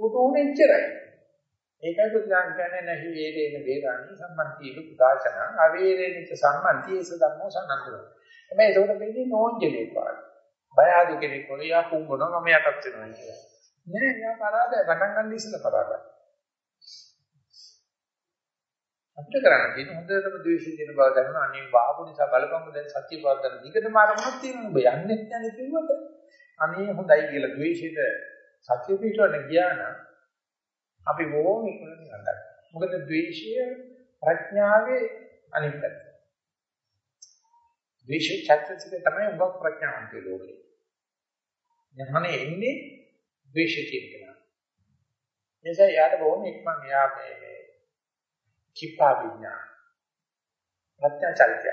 A: උතුනේ ඉච්චරයි. ඒකයි බුදුන් කියන්නේ නැහි වේරේන වේරාණි සම්මන්තිය පුදාචන අවේරේනිත සම්මන්තියස ධම්මෝ සම්නන්දන. මේ ඒකට වෙන්නේ නෝන්ජලේ පාඩ. බය ආදු කෙනෙක් වගේ යා කුඹනවා මම යටත් වෙනවා කියලා. නෑ යා පරාදයි ගණන් ගන්න ඉස්සෙල්ලා පරාදයි. අපිට කරන්න තියෙන හොඳටම ද්වේෂය තියෙන බව දැනන අනිත් වාහු නිසා බලපංගු දැන් සත්‍ය බව දැන දිගටම ආරමුණක් තියෙනවා ඔබ යන්නේ නැත්නම් කිව්වද අනේ හොඳයි කියලා ද්වේෂයට සත්‍ය පිටවන්න ගියා නම් අපි බොහොම ඉක්මනට ගන්නවා මොකද ද්වේෂය ප්‍රඥාවේ අනිත් පැත්ත ද්වේෂ චෛතසික තමයි උගක් ප්‍රඥාවන්තය ලෝකේ. ඥානෙ එන්නේ ද්වේෂ කියන කෙනා. එනිසා යාට බොහොම ඉක්මන් යා මේ කිප්පා විඥා. ප්‍රඥා චෛත්‍ය.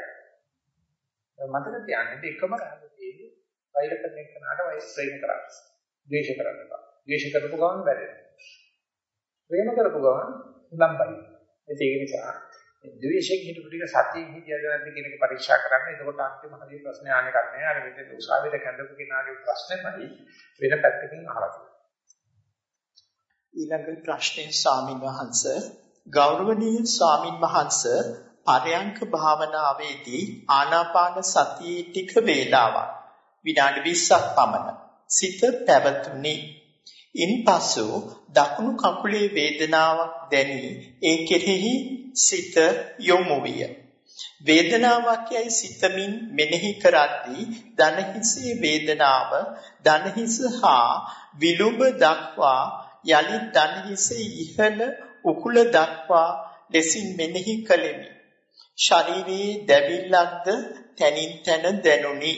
A: මතක තියාගන්න එකම රහසේ වෛර කරන එකනට වෛර ප්‍රේම කරන්නේ. ද්වේෂ කරන්න බෑ. ද්වේෂ කරපු ගමන් බැරෙනවා. ප්‍රේම කරපු ගමන් ලම්බයි. ඒක නිසා ද්වේෂයෙන් හිටපු ටික සතියෙන් හිටියද නැද්ද කියන එක පරීක්ෂා කරන්න. එතකොට අන්තිම හරිය ප්‍රශ්නේ ආන්නේ කරන්නේ. අර මෙතන උසාවියට කැඳපු කෙනාගේ ප්‍රශ්නේමයි වෙන පැත්තකින් අහලා
B: ඊළඟ ප්‍රශ්නේ ස්වාමින් වහන්සේ ගෞරවනීය ස්වාමින් වහන්සේ පරයන්ක භාවනාවේදී ආනාපාන සතියේ ටික වේලාවක් විනාඩි 20ක් පමණ සිත පැවතුණි. ඉන්පසු දකුණු කකුලේ වේදනාවක් දැනි ඒ කෙරෙහි සිත යොමු විය. වේදනාවක් යයි සිතමින් මෙනෙහි කරද්දී දනහිසේ වේදනාව දනහිස හා විලුඹ දක්වා යලි දනහිසේ ඉහළ උකුල දක්වා ලෙසින් මෙනෙහි කළෙමි. ශරීරයේ දැවිල්ලක්ද තනින් තන දැනුනි.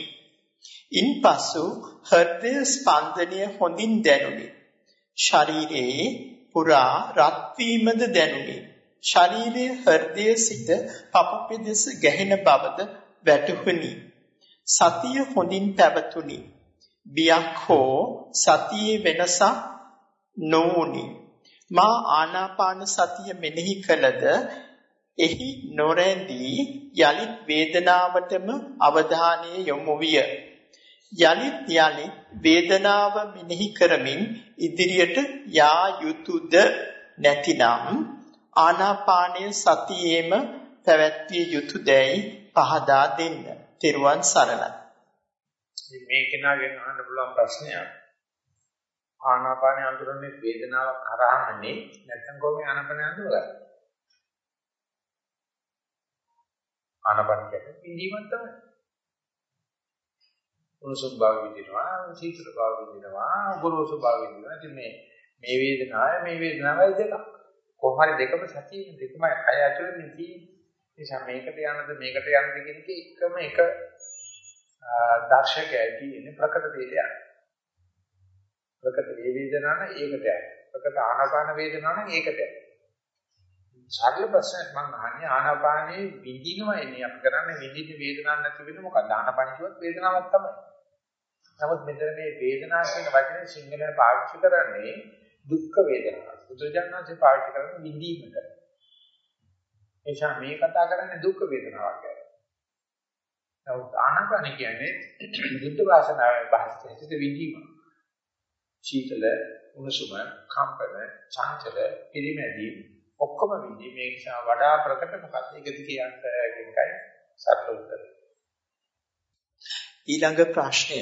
B: ඉන්පසු හෘදය ස්පන්දනය හොඳින් දැනුනි. ශරීරයේ පුරා රත් වීමද දැනුනි. ශරීරයේ හෘදයේ සිට පපු පෙදෙස ගැහෙන බවද වැටහුණි. සතිය හොඳින් පැවතුණි. බියක් හෝ සතියේ වෙනසක් නොවුනි. මා ආනාපාන සතිය මෙනෙහි කළද එහි නොරැඳී යලිත් වේදනාවටම අවධානය යොමු විය. යලිත් යලිත් වේදනාව මෙනෙහි කරමින් ඉදිරියට යා යුතුයද නැතිනම් ආනාපානය සතියේම පැවැත්විය යුතුයදයි පහදා දෙන්න. තෙරුවන් සරණයි.
A: මේ කෙනාගෙන් අහන්න පුළුවන් ප්‍රශ්නයක්. ආනාපානය අඳුරන්නේ වේදනාවක් කරාමනේ නැත්නම් කොහොමද ආනාපානය අඳුරගන්නේ? ආනාපාන කියන්නේ පිළිවීමක් තමයි. උණුසුම් භාව විඳිනවා, සීතල භාව විඳිනවා, ගොරෝසු භාව විඳිනවා. ඉතින් මේ මේ වේදනාවයි මේ වේදනාවයි දෙකක්. කොහොම හරි දෙකම සතියේ දෙකම අය ඇතුළේ නිති නිසා මේකට යනද මේකට යනද කියන එක එකම එක දර්ශකයයි තියෙන්නේ ප්‍රකට වේදයක්. ප්‍රකට වේදනාව නම් ඒකට යයි. ප්‍රකට ආනාපාන වේදනාව නම් ඒකට යයි. සරල ප්‍රශ්නයක් මම අහන්නේ ආනාපානයේ විඳිනවා එන්නේ අපි කරන්නේ විඳින්න වේදනාවක් නැති වෙන මොකක්ද ආනාපාන කිව්වත් වේදනාවක් තමයි. නමුත් මෙතන මේ වේදනාව කියන වචනේ සිංහලෙන් පාවිච්චි කරන්නේ දුක්ඛ වේදනාව. බුදුජානනාංශේ පාවිච්චි කරන්නේ විඳීමට. එනිසා මේ කතා කරන්නේ දුක්ඛ වේදනාවක් ගැන. නමුත් ආනාපාන කියන්නේ බුද්ධ භාෂාවේ භාෂිත විඳීම. සීතල, උණුසුම, කම්පන, චංචල, පිරිමැදීම ඔක්කොම විඳි මේ නිසා වඩා ප්‍රකට මොකක්ද? ඒකද කියන්න කියන එකයි සරල උත්තරය.
B: ඊළඟ ප්‍රශ්නය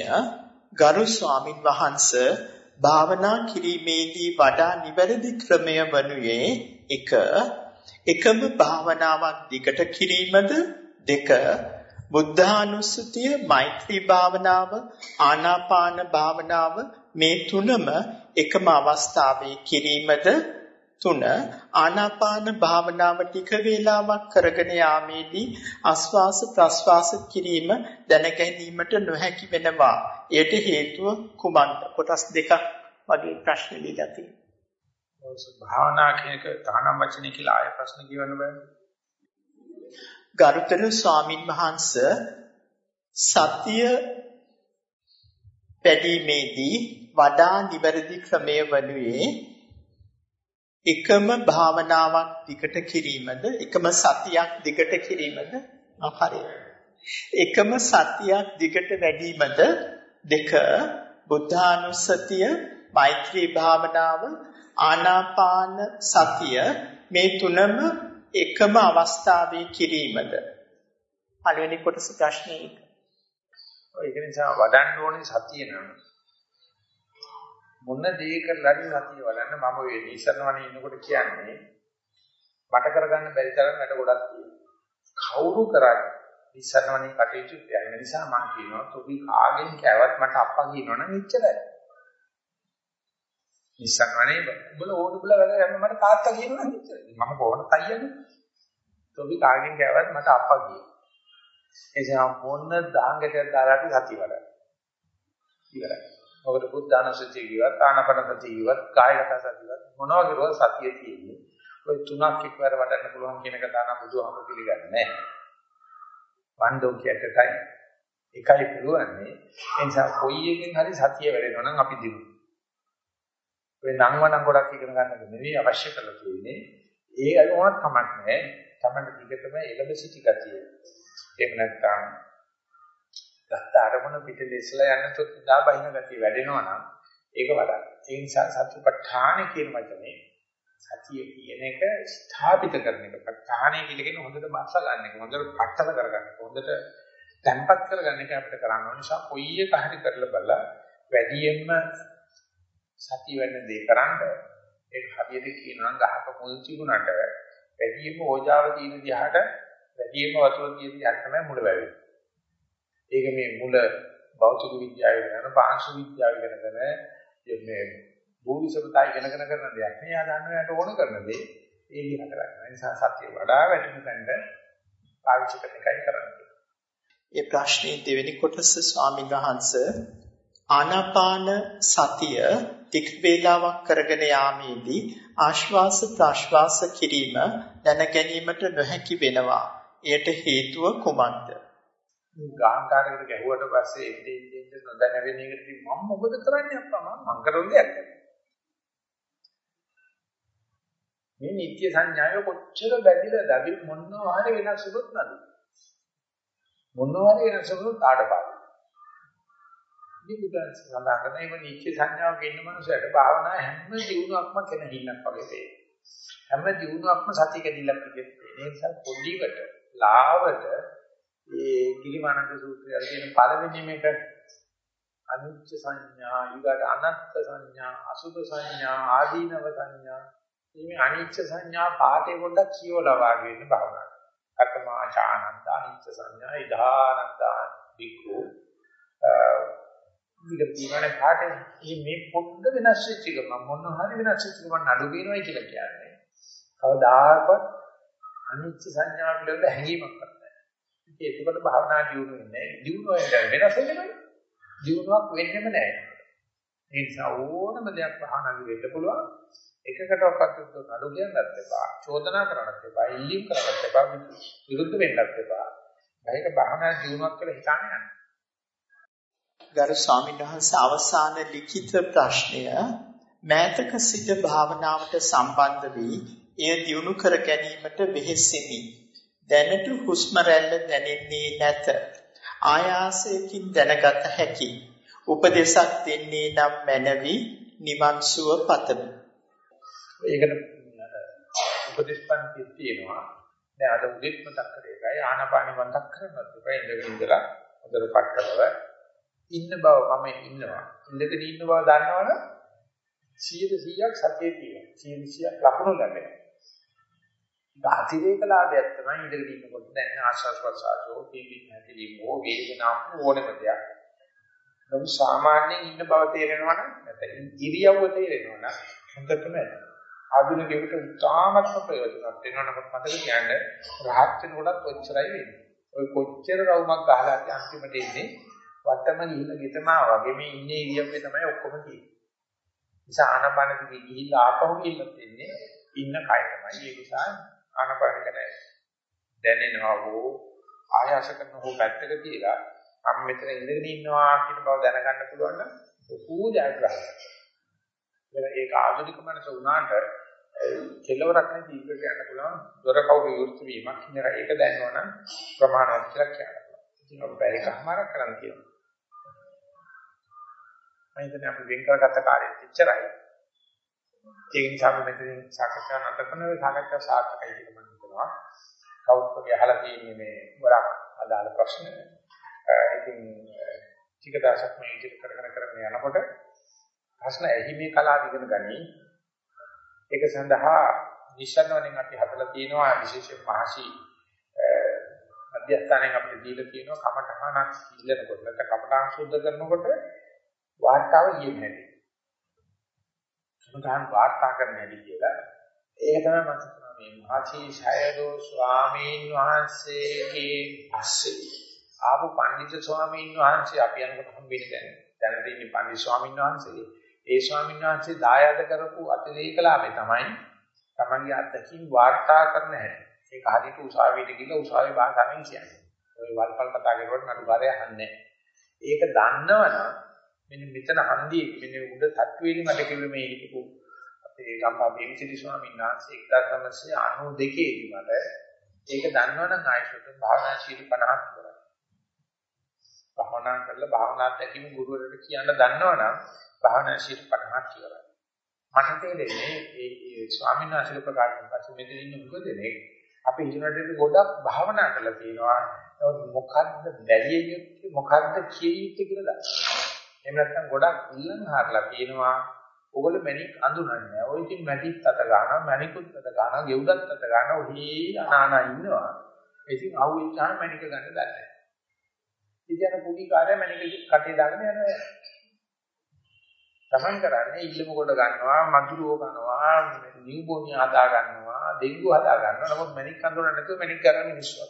B: ගරු ස්වාමින් වහන්සේ භාවනා කිරීමේදී වඩා නිවැරදි ක්‍රමය වනුයේ එක. එකම භාවනාවක් දිගට කිරීමද? දෙක. බුද්ධානුස්සතිය මෛත්‍රී භාවනාව ආනාපාන භාවනාව මේ තුනම එකම අවස්ථාවේ කිරීමද තුන ආනාපාන භාවනාව ටික වේලාවක් කරගෙන යාමේදී ආස්වාස ප්‍රස්වාස කිරීම දැනගැනීමට නොහැකි වෙනවා. එයට හේතුව කුමක්ද? කොටස් දෙකක් වගේ ප්‍රශ්න දීලා තියෙනවා.
A: භාවනා කියනක තහනම් වචනේ කියලා ආය ප්‍රශ්න කියවන්න බෑ.
B: ගරුතර ස්වාමින් වහන්සේ සතිය පැදීමේදී වඩා නිවැරදි ක්‍රමය වනුයේ එකම භාවනාවක් දිගට කිරීමද එකම සතියක් දිගට කිරීමද හරි එකම සතියක් දිගට වැඩිමද දෙක බුද්ධානුස්සතිය මෛත්‍රී භාවනාව ආනාපාන සතිය මේ තුනම එකම අවස්ථාවේ කිරීමද? පළවෙනි කොටස ප්‍රශ්නේ
A: ඒක නිසා වඩන්න ඕනේ සතිය නම. මොන දේ කරලාද සතිය වඩන්න මම වෙන්නේ ඉස්සරවනේ ඉන්නකොට කියන්නේ මට කරගන්න බැරි තරම් වැඩ ගොඩක් තියෙනවා. කවුරු කරන්නේ ඉස්සරවනේ කටයුතු යන නිසා මම කියනවා තොපි කාගෙන් කෑවත් මට අප්පා කියනවනම් එච්චරයි. ඉස්සරවනේ උඹල ඕන උඹල වැඩ කරන්න මට තාත්තා කියනවනම් එච්චරයි මම කොහොමද තයියන්නේ තොපි කාගෙන් කෑවත් මට අප්පා කියනවා එනිසා මොන දාංගකයක් දාලා අපි සතිය වඩන. ඉවරයි. ඔකට බුද්ධානුස්සතිය කිව්වත් ආනපන සතිය කිව්වත් කායගත සතියවත් මොනවා කිව්වත් සතිය තියෙන්නේ. ඔය තුනක් එක්වර වඩන්න පුළුවන් කියන එක දාන බුදුහාම පිළිගන්නේ නැහැ. වන්දෝ කියටයි එකයි පුළුවන්නේ. ඒ නිසා කොයි එකෙන් හරි සතිය වැඩෙනවා නම් අපි දිනු. ඔය නංවනම් ගොඩක් ඉගෙන ගන්නද නෙවෙයි අවශ්‍ය කරලා තියෙන්නේ. ඒ අය ඕනත් කමක් නැහැ. තමයි දිගටම එළඹ සිටි ගතිය. එහෙම නැත්නම් ගත්ත අරමුණ පිටදෙස්ලා යන තුත් දා බහින ගතිය වැඩෙනවා නම් ඒක වඩා. ඒ නිසා සතිපට්ඨාන කියන වචනේ සතිය කියන එක ස්ථාපිත කරන එක. පට්ඨානය කියන හොඳට බස්ස ගන්න එක. හොඳට පట్టල කරගන්න එක. හොඳට තැම්පත් කරගන්න එක අපිට කරන්න ඕන නිසා කොයි එක හරි කරලා බලලා වැඩියෙන්ම සතිය වෙන දේ කරන්න ඒක හරියට කියනවා නම් ගහක මුල් තිබුණාට වැඩියෙන්ම ඕජාව තියෙන දිහාට වැඩියෙන්ම වතුර තියෙන දිහාට තමයි මුල වැවෙන්නේ. ඒක මේ මුල භෞතික විද්‍යාව ඉගෙනගෙන පාංශු විද්‍යාව ඉගෙනගෙන මේ භූමිසපතයි ඉගෙනගෙන කරන දෙයක්. මෙයා දන්නවට ඕන කරන දේ ඒ විදිහට කරන්නේ. ඒ නිසා සත්‍ය වඩා වැටෙන තැනට පාවිච්චි කරන එකයි කරන්නේ.
B: ඒ ප්‍රශ්නේ දෙවෙනි කොටස ස්වාමීන් වහන්සේ ආනාපාන සතිය ටික වේලාවක් කරගෙන යාමේදී ආශ්වාස ප්‍රාශ්වාස කිරීම දැන ගැනීමට නොහැකි වෙනවා. එයට හේතුව කුමක්ද?
A: ගාන්කාරයකට ගැහුවට පස්සේ එන්නේ එන්නේ නොදැන වෙන එකට මම මොකද කරන්නේ අප්පා? මම මං කරන දෙයක් මේ නිත්‍ය සංඥාව කොච්චර බැඳිලා දවි මොනවා හරි වෙනස් වුණොත් නේද? මොනවා හරි වෙනස් වුණොත් ආඩපාඩු. මේ බුදුන් සඳහන් කරන මේ නිත්‍ය සංඥාවක ඉන්න මනුස්සයට භාවනා හැම දිනුවක්ම කෙනහිල්ලක් වගේ තේරෙනවා හැම දිනුවක්ම සතිය කැඩිල්ලක් විදිහට තේරෙනවා ඒ නිසා පොඩිවට ලාවට ඒ කිලිමානන්ද සූත්‍රය කියන පළවෙනි මේක අනිච්ච සංඥා ඊගට අනත්ත් සංඥා අසුභ සංඥා ආදීනව සංඥා මේ අනිච්ච සංඥා පාඩේ පොඩ්ඩක් කියවලා වාගේ වෙන්න භාවනා කරනවා. අතමාචානන්ද අනිච්ච සංඥා ඉදානන්ද බිකු ඊට දිනන පාඩේ මේ පොඩ්ඩ වෙනස් වෙච්ච එක මම මොන හරි වෙනස් වෙච්ච එක මම නඩු වෙනවයි කියලා කියන්නේ කවදාකවත් අනිච්ච සංඥා පිළිබඳ හැඟීමක් නැහැ ඉතින් ඒකවල භාවනා දියුණු වෙන්නේ නැහැ. දියුණුව වෙනස් වෙන්නේ දියුණුවක් වෙන්නෙම නැහැ. ඒ නිසා ඕනම දෙයක් භාවනාවේ වෙන්න පුළුවන්. එකකටවත් නඩු කියන්නත් එපා. චෝදනා කරන්නත් එපා. ඉල්ලීම් කරන්නත් එපා. විරුද්ධ වෙන්නත් එපා. ඒක භාවනා දියුණුවක් කියලා හිතන්නේ නැහැ.
B: ගරු ස්වාමීන් වහන්සේ අවසාන ලිඛිත ප්‍රශ්නය මෑතක සිට භාවනාවට සම්බන්ධ වී එය දියුණු කර ගැනීමට වෙහෙසෙමි. දැනට හුස්ම රැල්ල දැනෙන්නේ නැත. ආයාසයෙන් දැනගත හැකි. උපදේශක් දෙන්නේ නම් මැනවි නිවන් සුව පතමි.
A: ඒකට උපදේශ පන්තිය තියෙනවා. දැන් අද උදේත් මතක් කරේකයි ආනාපාන මතක් කරනවත් එපා ඉඳගෙන ඉඳලා හොඳට පටලව ඉන්න බව මම ඉන්නවා. ඉඳගෙන ඉන්න බව දන්නවනම් 100%ක් සතියේ තියෙනවා. 100%ක් ලකුණු ලැබෙනවා. අතිරේක ලාභයක් තමයි ඉඳගෙන ඉන්නකොට දැන් ආශ්වාස ප්‍රශ්වාසෝ තීවි නැතිලිමෝ වේදනාවක් ඕනෙම දෙයක්. නමුත් සාමාන්‍යයෙන් ඉන්න බව තේරෙනවා නම් නැත්නම් ඉරියව්ව තේරෙනවා නම් හොඳටම ආධුනිකයෙකුට උත්සාහමත්ම ප්‍රයෝජනවත් වෙනවා නමුත් මතක තියාගන්න රහත් වෙනකොටත් ඔච්චරයි වෙන්නේ. ඔය කොච්චර රවුමක් ගහලා ඇති අන්තිමට එන්නේ වටම ගිහිල්ලා ගෙතමා වගේ මේ ඉන්නේ ඉරියව්වේ තමයි ඔක්කොම තියෙන්නේ. නිසා ආනපනදී ගිහිල්ලා ආපහු ගිහිල්ලා තින්නේ ඉන්න කය තමයි. ඒ නිසා ආනපාන ගැන දැනෙනවා හෝ ආයාස කරන හෝ පැත්තක තියලා මම මෙතන ඉඳගෙන ඉන්නවා කියන බව දැනගන්න පුළුවන් නම් ලොකු ජයග්‍රහණයක්. ඒක ආධුනික මනස උනාට කෙලවරක් නැති ඉකට යන්න පුළුවන් දොර කවුරු විවෘත වීමක් ඉන්නර ඒක දැනනවනම් ප්‍රමාණවත් කියලා කියනවා. ඉතින් අපි බැරි කමාරක් කරන් කියනවා. මම හිතන්නේ අපි වෙන් කරගත්ත කාර්යය එච්චරයි. ඒ නිසා අපි මෙතනින් සාකච්ඡා නැත කරන සාකච්ඡා සාර්ථකයි කියලා මම හිතනවා. කවුරුත් වගේ අහලා තියෙන්නේ මේ ගොඩක් අදාළ ප්‍රශ්න. ඉතින් ටික දවසක් මේ ඉදිරි කරගෙන කරගෙන යනකොට ප්‍රශ්න ඇහිමේ කලාව ඉගෙන ගනි. ඒක සඳහා නිශ්චනවලින් අපි හදලා තියෙනවා විශේෂ මහසි අධ්‍යස්ථානයෙන් අපිට දීලා තියෙනවා කමඨහනක් ඉල්ලනකොට නැත්නම් කමඨාන් සුද්ධ කරනකොට වාර්තාව ලියන්න හැටි. සමහරන් වාර්තා කරන්න හැටි කියලා. ඒක තමයි මම හිතනවා මේ මහසි ඡයදෝ ස්වාමීන් වහන්සේගේ පස්සේ ආපු පඬිත් ස්වාමීන් වහන්සේ අපි යනකොට හම්බෙන්නේ දැන් දැනට ඉන්නේ පඬිත් ස්වාමීන් වහන්සේ. ඒ ස්වාමීන් වහන්සේ දායාද කරපු අතිරේකලාවේ තමයි තමන්ගේ අත්දැකීම් වාර්තා කරන හැටි. ඒක හරියට උසාවියට ගිහලා උසාවි භාෂාවෙන් කියන්නේ. ඔය වල්පල් කතා කරුවට නඩුකාරය අහන්නේ ඒක දන්නවනම් මෙන්න මෙතන හන්දියේ මෙන්න උඩ තට්ටුවේදී මට කිව්වේ මේ හිටපු අපේ ගම්පා බේමිසිරි ස්වාමීන් වහන්සේ 1992 දී මට ඒක දන්නවනම් ආයශුත භාවනා ශීල 50ක් කරා. භාවනා කරලා භාවනා දැකීම ගුරුවරට කියන්න දන්නවනම් භාවනා ශීල 50ක් කියලා. මට තේරෙන්නේ ඒ ස්වාමීන් වහන්සේ ප්‍රකාශ කරන පස්සේ මෙතන ඉන්න මොකදනේ අපි හිතනට ගොඩක් භාවනා කරලා තියෙනවා. නමුත් මොකද්ද බැරිය යුත්තේ මොකද්ද කිය යුත්තේ කියලා දන්නේ. එහෙම නැත්නම් ගොඩක් ඉල්ලන් හරලා තියෙනවා. ඔගොල්ලෝ මැණික් අඳුනන්නේ නැහැ. ඔය ඉතින් මැටිත් අත ගන්නවා, මැණිකුත් අත ගන්නවා, ගෙවුඩත් අත ගන්නවා. ඔහි අනානා ඉන්නවා. ඉතින් ආවෙච්චාම මැණික ගන්න දන්නේ නැහැ. ඉතින් අර පුඩි කාර්ය මැණික කටේ දාගෙන යනවා. තමන් කරන්නේ ඉල්ලම කොට ගන්නවා, මధుරෝ කරනවා, නියුබෝනිය හදා ගන්නවා, ඩෙන්ගු හදා ගන්නවා. නමුත් මැණික් අඳුරන්නේ නැතුව මැණික් කරන්නේ මිනිස්සු.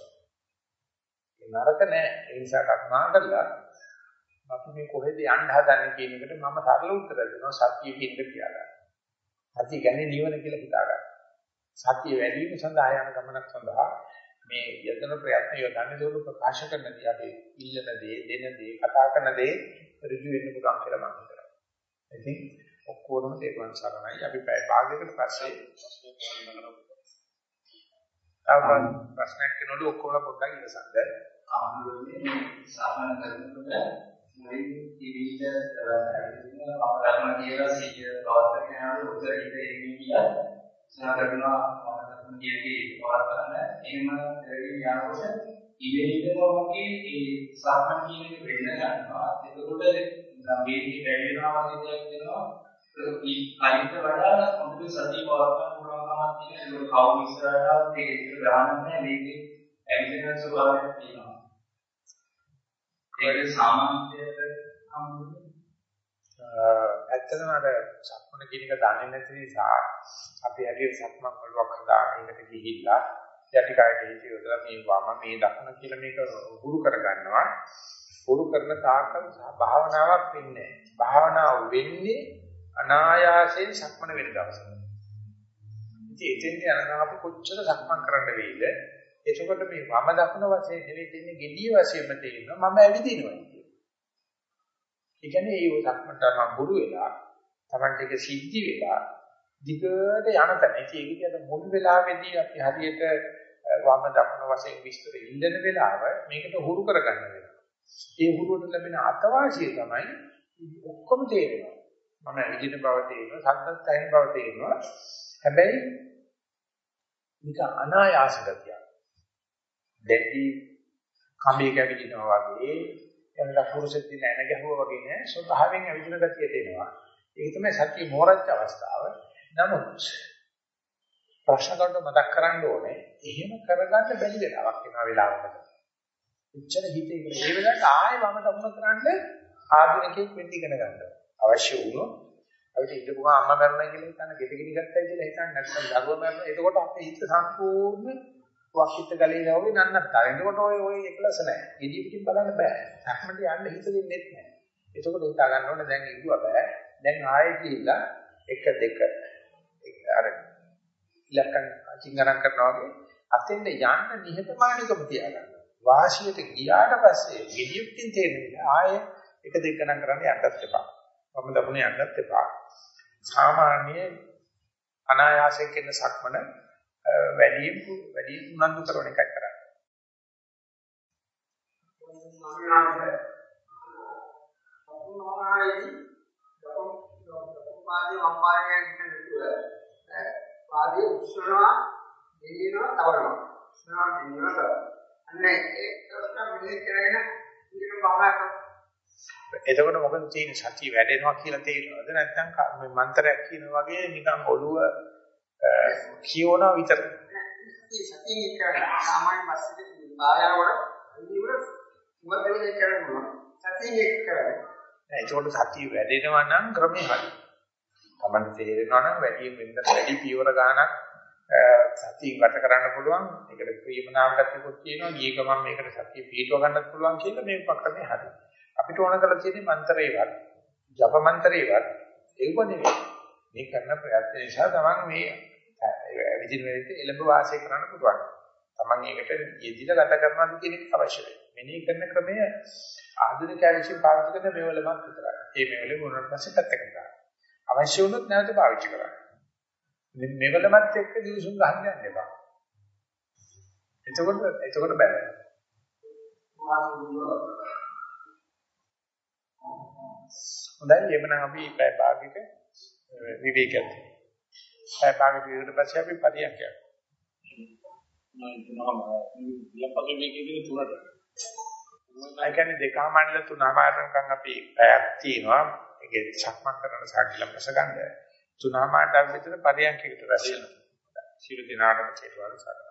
A: ඒ නරක නෑ. ඒ නිසා කර්මා කරලා අපි මේ කොහෙද යන්න හදන්නේ කියන එකට මම සරල උත්තර දෙනවා සත්‍ය කියන කියලා. සත්‍ය කියන්නේ නිවන කියලා හිතා ගන්න. සත්‍ය වැඩි වීම සඳහා යන ගමනක් සඳහා මේ යතන ප්‍රයත්න යොදන්නේ දුරු ප්‍රකාශ කරන දී අපි ඉල්ලන දේ, දෙන දේ, කතා කරන දේ ඍජු වෙන්න පුළුවන් කියලා මම හිතනවා. ඉතින් ඔක්කොම තේරුම් සරණයි. අපි පැය භාගයකට පස්සේ ආවම ප්‍රශ්නයක් කෙනෙකුට ඔක්කොම පොඩ්ඩක් ඉවසන්න.
D: ආමුලේ සාමාන්‍ය කරනකොට මුලින් ඉවිද ඇවිදින අපරාධන කියලා සිය ප්‍රවර්තක යනකොට උත්තර හිත එන්නේ කියලා සාකරනවා මම කියන්නේ පවත්වන්න එහෙම කරගෙන යනකොට ඉවෙලිටම වගේ ඒ සාහන කියන එක වෙන්න ගන්නවා එතකොට ගම්භීරී වැඩි වෙනවා වගේ දෙයක් වෙනවා අයිට වඩා මොකද සතිය පවත්වන්න පුළුවන් කමක් තියෙන ඒක කවුරු ඉස්සරහට ඒක ග්‍රහණය නැහැ මේකේ ඇවිදින ස්වභාවයක් තියෙනවා ඒක සාමාන්‍යයට හම්බුනේ?
A: ඇත්තටම අර සක්මන කියන එක දන්නේ නැති නිසා අපි ඇගේ සක්මන් වලක් හදාගෙනකට ගිහිල්ලා යටි කායට හිත යොදලා මේ වම මේ දකුණ කියලා මේක හුරු කරගන්නවා. හුරු කරන තාක්කල් භාවනාවක් වෙන්නේ භාවනාව වෙන්නේ අනායාසයෙන් සක්මන වෙන දවසට ඉතින් එතෙන්ට යනවා අපි කොච්චර සක්මන් කරන්න වෙයිද? එතකොට මේ වම දකුණ වශයෙන් නෙවෙයි තියෙන්නේ gediy වශයෙන්ම තේරෙනවා මම ඇවිදිනවා කියන්නේ. ඒ කියන්නේ ඒ සක්මන්ට මම බුරු වෙලා Tamante එක සිද්ධි වෙලා දිගට යන තැන. ඒක කියන්නේ මුල් වෙලාවේදී අපි හරියට වම දකුණ වශයෙන් විස්තර ඉල්ලන වෙලාව මේකට හුරු කරගන්න වෙනවා. ඒ හුරුවට ලැබෙන අතවාසිය තමයි ඔක්කොම තේරෙනවා. මම ඇවිදින බව තේරෙනවා, සද්දත් ඇහෙන බව තේරෙනවා. හැබැයි මේක අනායාස ගතියක්. දැටි කඹේ කැවිදිනවා වගේ එනලා පුරුෂෙත් දින එන ගැහුවා වගේ නෑ ස්වභාවයෙන් ඇවිදින ගතිය දෙනවා. ඒක තමයි සත්‍ය මෝරච්ච අවස්ථාව. නමුත් ප්‍රශ්න කරන්න මතක් කරන්න ඕනේ එහෙම කරගන්න බැරි වෙලාවක් වෙනවා වෙලාවකට. එච්චර හිතේ ඉන්න ඒ වෙලාවට ආයෙ වම දකුණ කරන්න ආධුනිකයෙක් වෙන්න ඉගෙන ගන්න. අවශ්‍ය වුණොත් අපිට ඉඳපුවා අම්මා මරණයි කියලා හිතන්න ගෙදගිනි ගත්තයි කියලා හිතන්න නැත්නම් දරුවා මරණ එතකොට අපේ හිත සම්පූර්ණ වක්කිට ගලේ යවගේ නන්නත්තර. එතකොට ඔය ඔය එකලස නැහැ. gediy පිටින් බලන්න බෑ. සක්මන්ට යන්න හිත දෙන්නේ නැහැ. එතකොට හිතා ගන්න ඕනේ දැන් ඉදුවා බෑ. දැන් ආයෙ ගිහිල්ලා 1 2 අර ඉලක්කම් අචින්ගරම් කරනවා වගේ අතෙන්ද යන්න නිහතමානීකම තියාගන්න. වාසියට ගියාට පස්සේ gediy පිටින් තේරෙන්නේ ආයෙ 1 2 ගණන් කරන්න යන්නත් එපා. වම දකුණ යන්නත් එපා. සාමාන්‍ය අනායාසයෙන් කියන සක්මන වැඩි වැඩි උනන්දු කරන එකයි කරන්නේ.
E: පාදයේ උස්සනවා දෙලිනවා තවනවා උස්සනවා දෙලිනවා තවනවා අන්නේ ඒක තමයි මෙලෙ කරගෙන ඉන්න බාහක
A: එතකොට මොකද තියෙන්නේ සතිය වැඩෙනවා කියලා තේරෙනවද නැත්නම් මේ මන්ත්‍රයක් කියන වගේ නිකන් ඔළුව කියවනවා විතරයි.
E: සතිය කරන සාමාන්‍ය මස්සිතේ බාහිරවට ඉවර මොකදද කරන්නේ? සතිය එක්ක කරන්නේ.
A: ඒකට සතිය වැඩෙනවා නම් ක්‍රමේ හරි. Taman තේරෙනවා නම් වැඩි වෙනද වැඩි පියවර ගානක් සතිය ගත කරන්න පුළුවන්. ඒකට ප්‍රේමනාම ගතියකුත් තියෙනවා. ගිය ගමන් මේකට සතිය පිටව ගන්නත් පුළුවන් කියලා මේ උපක්‍රමයේ හරි. අපිට ඕන කරලා තියෙන්නේ මන්ත්‍රේවත්, ජප මන්ත්‍රේවත් ඒව නෙවෙයි. මේ කරන ප්‍රයත්න නිසා තමයි මේ විදින වෙලෙත් එළඹ වාසය කරන්න පුළුවන්. Taman ඒකට යෙදිලා ගත කරනවාද කියන එක අවශ්‍ය වෙයි. මෙනෙහි කරන ක්‍රමය ආධුනිකයන් විසින් පාවිච්චි කරන මේවලමත් විතරයි. ඒ මේවලේ මොනවාට පස්සේ පැත්තකට දාන්න. අවශ්‍ය වුණොත් නැවත පාවිච්චි කරන්න. මෙවලමත් එක්ක දිවිසුම් ගහන්න යන්න එපා. එතකොට එතකොට බෑ. හොඳයි එමනම් අපි පැය භාගයක විවේකයක්. පැය භාගයක විවේකයට පස්සේ අපි පරියන්කයක්. ඒ කියන්නේ දෙකමාරල තුනමාරකම් අපි පැයක් තියෙනවා. ඒකේ සක්මන් කරන සාකලම් රස ගන්න. තුනමාරට විතර පරියන්කයකට රැස් වෙනවා. සියලු දිනාටම චේතවාද සාරයි.